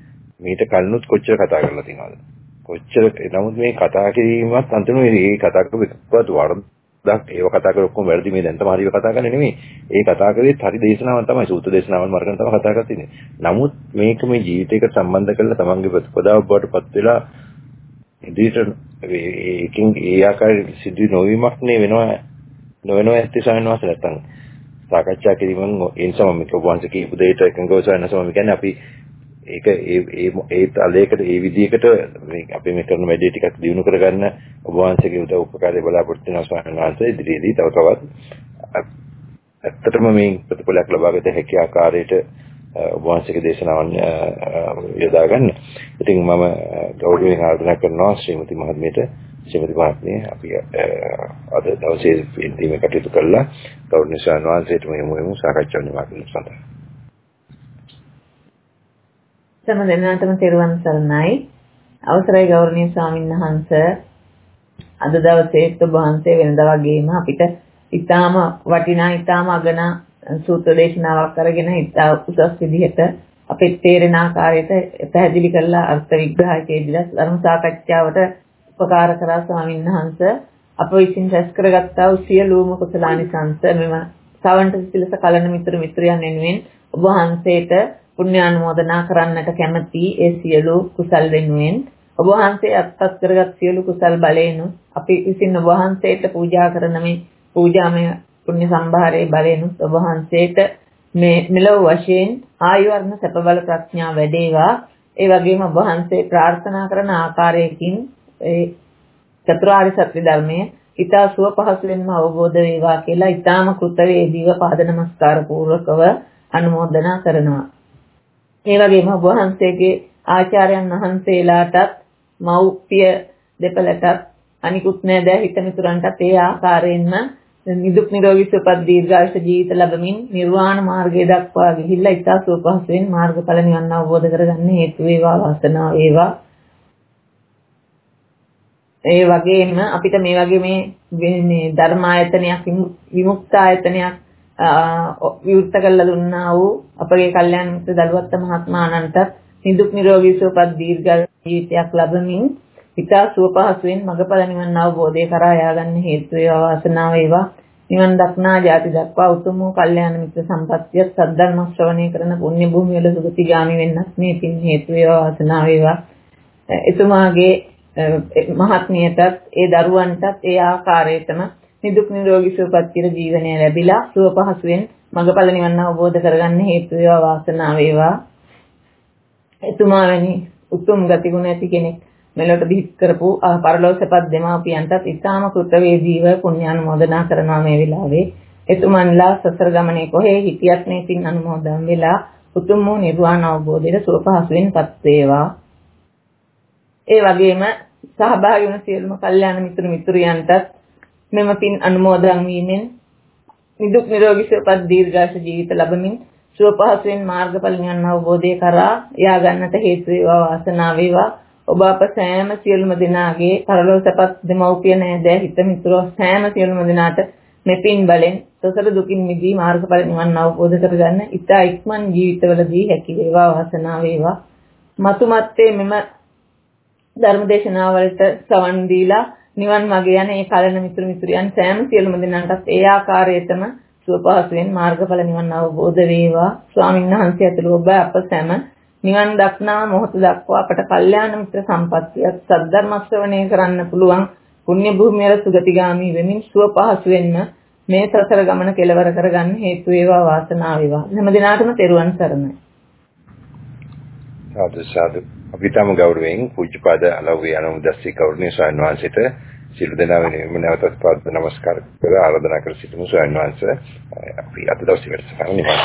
මීට කලිනුත් කොච්චර කතා කරලා තියෙනවද? කොච්චර නමුත් මේ කතා කිරීමත් අන්තිමට මේ කතා කරපු එකවත් වරද දක් ඒව කතා කර ඔක්කොම වැරදි මේ දැන් තමයි හරිව කතා කරන්නේ නෙමෙයි. ඒ කතා කරේත් හරි දේශනාවක් තමයි සූත්‍ර දේශනාවන් මරගෙන තමයි කතා කරන්නේ. නමුත් මේක මේ ජීවිතයකට සම්බන්ධ කරලා තමන්ගේ ප්‍රතිපදාව බවට පත් වෙලා ඉදිරියට ඒකින් ඒ ආකාරයේ සිද්ධ නොවීමක් නේ වෙනවා නොවෙනවා ඇත්තේ සායන වාස නැත්තම් සාකච්ඡා කිරීමෙන් ඒ නිසා මම ඔබ වහන්සේ කියපු දෙයට එකඟව සායන සම කියන්නේ අපි ඒක ඒ ඒ ඒ තලයකට ඒ විදිහකට මේ අපි මේ කරන වැඩේ ටිකක් දියුණු කරගන්න ඔබ වහන්සේගේ උදව් උපකාරය බලාපොරොත්තු වෙනවා ස්වාමීන් වහන්සේ ඉදිරියේදී. තව තවත් ඇත්තටම මේ ප්‍රතිඵලයක් ලබා ගත හැකි ආකාරයට ඔබ වහන්සේගේ දේශනාවන් යොදා ගන්න. ඉතින් මම ගෞරවයෙන් ආරාධනා කරනවා ශ්‍රීමති මහත්මියට ශ්‍රීමති මහත්මිය අපි අද දවසේ ඉදීමේ කටයුතු කළා. ගෞරවනීය ස්වාමීන් වහන්සේට මෙහෙම මෙහෙම සාකච්ඡා නිමා කරන්න සඳහා සෑම දිනකටම තෙරුවන් සරණයි. අවසරයි ගෞරවනීය ස්වාමීන් වහන්සේ. අද දවසේ ඔබ වහන්සේ වෙනදා වගේම අපිට ඊටාම වටිනා ඊටාම අගනා සූත්‍ර දේශනාවක් අරගෙන ඊටා උසස් විදිහට අපේ තේරෙන ආකාරයට පැහැදිලි කරලා අර්ථ විග්‍රහයේදීලා ධර්ම සාකච්ඡාවට උපකාර කරා ස්වාමීන් වහන්සේ. අප විසින් රැස් කරගත්තා වූ සියලුම කුසලානිසංස මෙම සවන්ත සිසිලස කලන මිතුරු මිත්‍රයන් වෙනුවෙන් ඔබ වහන්සේට පුණ්‍යානුමෝදනා කරන්නට කැමැති ඒ සියලු කුසල් වෙනුවෙන් ඔබ වහන්සේ අත්පත් කරගත් සියලු කුසල් බලයෙන් අපි විසින් ඔබ වහන්සේට පූජා කරන මේ පූජාමය පුණ්‍ය සම්භාරයේ බලයෙන් ඔබ වහන්සේට මේ මෙලොව වශයෙන් ආයු වර්ණ සැප බල ප්‍රඥා වැඩේවා ඒ වගේම ඔබ වහන්සේ ප්‍රාර්ථනා කරන ආකාරයකින් ඒ චතුරාර්ය සත්‍ය ධර්මයේ ඊතා සුව පහසුවෙන්ම අවබෝධ වේවා කියලා ඊ타ම කෘතවේදීව පාද නමස්කාර පූර්වකව අනුමෝදනා කරනවා. ඒ වගේම ඔබ වහන්සේගේ ආචාර්යයන් වහන්සේලාටත් මව්පිය දෙපළටත් අනිකුත් නෑදෑ හිත මිතුරන්ටත් ඒ ආකාරයෙන්ම නිදුක් නිරෝගී සුවපත් දීර්ඝායුෂ ජීවිත ලැබමින් නිර්වාණ මාර්ගය දක්වා ගිහිල්ලා ඉතා සුවපහසුවෙන් මාර්ගඵල නිවන් අවබෝධ කරගන්න හේතු වේවා වාසනාව වේවා. ඒ වගේම අපිට මේ වගේ මේ මේ ධර්මායතනයක් විමුක්ත ආයතනයක් විවෘත කළ දුන්නා වූ අපගේ කල්යාණ මිත්‍ර දලුවත් මහත්මයාණන්ට නිදුක් නිරෝගී සුවපත් දීර්ඝ ජීවිතයක් ලැබමින් හිතා සුවපහසුවෙන් මඟඵල නිවන් අවබෝධය කරා යාගන්න හේතු වේවා වාසනාව වේවා නිවන් දක්නා ජාති දක්වා උතුම් වූ කල්යාණ මිත්‍ර සම්පත්තිය සද්ධර්ම ශ්‍රවණය කරන පුණ්‍ය භූමිය වල සුගතිගාමි වෙන්නත් මේ පින් හේතු වේවා වාසනාව වේවා එතුමාගේ මහත්මියටත් ඒ දරුවන්ටත් ඒ ආකාරයටම නිදුක් නිරෝගී සුවපත් චිර ජීවනය ලැබිලා සුව පහසුවෙන් මඟඵල නිවන් අවබෝධ කරගන්න හේතු වේවා වාසනාව වේවා. එතුමා වැනි උතුම් ගතිගුණ ඇති කෙනෙක් මෙලොවට දිහිත් කරපු පරලෝකසපත් දෙමාපියන්ටත් ඉතාම කෘතවේදීව පුණ්‍යානුමෝදනා කරනවා මේ වෙලාවේ. එතුමන්ලා සසර ගමනේ කොහේ හිටියත් මේ පින් අනුමෝදන් වෙලා උතුම් වූ නිර්වාණ අවබෝධයට සුව පහසුවෙන්පත් වේවා. ඒ වගේම සහභාගී වුණ සියලුම කල්යාණ මිතුරු මිතුරියන්ටත් මෙම පින් අනුමෝදන් වීමෙන් නිදුක් නිරෝගී සුවපත් දීර්ඝාෂ ජීවිත ලැබමින් සුව පහසුවෙන් මාර්ගඵල නිවන් අවබෝධය කරා යා ගන්නට හේතු වේවා වාසනාව වේවා ඔබ අප සෑම සියලුම දෙනාගේ පරලෝකසපත් දෙමව්පිය නෑදෑ හිත මිතුරෝ. සෑම සියලුම දෙනාට මෙපින් බලෙන් සසර දුකින් මිදී මාර්ගඵල නිවන් අවබෝධ කරගන්න ඉතා ඉක්මන් ජීවිතවලදී හැකි වේවා වාසනාව වේවා. මතුමත්තේ මෙම ධර්මදේශනාවලට සවන් දීලා නිවන් මාගේ යන ඒ කලන මිතුරු මිතුරියන් සෑම සියලුම දෙනාටත් ඒ ආකාරයටම සුවපහසුවෙන් මාර්ගඵල නිවන් අවබෝධ වේවා. ස්වාමීන් වහන්සේ ඇතුළු ඔබ අප සෑම නිවන් දක්නා මොහොත දක්වා අපට කල්යාණ මිත්‍ර සම්පත්තියත් සද්ධර්ම ශ්‍රවණය කරන්න පුළුවන් පුණ්‍ය භූමියල සුගතිගාමි වෙමින් සුවපහසුවෙන්ම මේ සසර ගමන කෙලවර කරගන්න හේතු වේවා වාසනාව වේවා. හැම දිනාටම තෙරුවන් සරණයි. සාදු සාදු. අපිටම ගෞරවයෙන් පූජ්‍යපාද අලව්වේ අනුමුදස්සී ගෞරවනීය ස්වාමීන් වහන්සේට සියලු දෙනා වෙනුවෙන් නැවතත් පාද නමස්කාර කර ආරාධනා කර සිටිමු. ස්වාමීන් වහන්සේ අපි අද දවසේ වැඩසටහන නිමා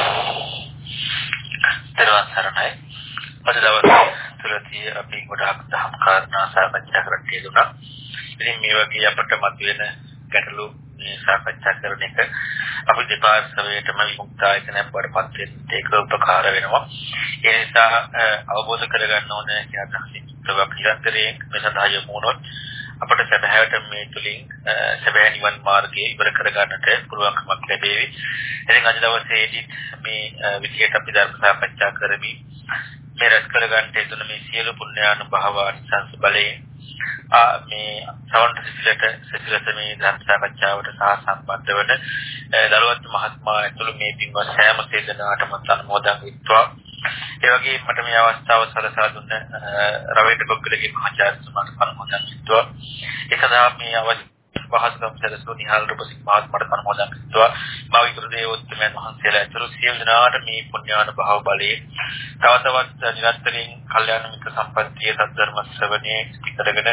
අද දවසේ තුලදී අපි ගොඩාක් දහම් කාරණා සාකච්ඡා කරන්න යෙදුණා ඉතින් මේ වගේ අපට මතුවෙන ගැටලු මේ සාකච්ඡා කරන එක අපි දෙපාර්ශ්වයටම විමුක්ත ආයතනයක් වඩපත් වෙන්න ඒක උපකාර වෙනවා. ඒ නිසා අවබෝධ කරගන්න ඕනේ කියන අදහසින් අපි නිරන්තරයෙන් මේ සඳහා යමු වුණොත් අපට සැබෑවට මේ තුලින් සැබෑ නිවන් මාර්ගය ඉවර කරගන්නට පුළුවන්කමක් ලැබේවි. ඉතින් අද දවසේදී මේ විදියට අපි ධර්ම සාකච්ඡා කරමින් මේ රැස් කරගන්න හේතුන මේ සියලු පුණ්‍යානුභව අනිසංස බලයෙන් මේ සවන්ත සිසිලට සිසිලට මේ ධර්ම සාකච්ඡාවට සහ සම්බන්ධ වන දලුවත් මහත්මයා ඇතුළු මේ පින්වත් සෑම සේදනාටම අනුමෝදන් වෙත්වා. ඒ වගේම මට මේ අවස්ථාව සලසා දුන්න රවීන්ද්‍ර බොග්ගලගේ මහාචාර්යතුමාට අනුමෝදන් වෙත්වා. ඒ සඳහා මේ අවස්ථාව පහසුකම් සැලසූ නිහාල් රූපසිංහ මහත්මයාට අනුමෝදන් කරනවා. මා විදුරු දේවෝත්තමයන් වහන්සේලා ඇතුළු සියලු දෙනාට මේ පුණ්‍යානුභව බලයේ තව තවත් නිරන්තරයෙන් කල්යාණ මිත්‍ර සම්පන්නිය සද්ධර්ම ශ්‍රවණයේ ඉතිරගෙන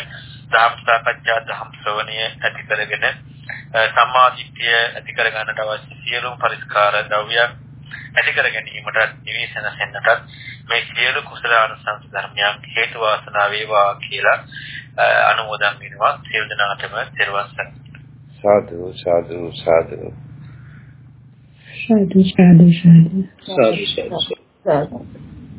දහම් සාකච්ඡා දහම් ශ්‍රවණය ඇති කරගෙන සම්මාදිට්ඨිය ඇති කර ගන්නට අවශ්‍ය සියලුම පරිස්කාර ද්‍රව්‍යයන් ඇති කර ගැනීමට නිවේශන සෙන්නටත් මේ සියලු කුසල අනුසංස ධර්මයන් හේතු වාසනා වේවා කියලා අනුමෝදන් වෙනවා. සියලු දෙනාටම සර්වස්සක් සාදු. සාදු සාදු සාදු. සාදු සාදු. සාදු.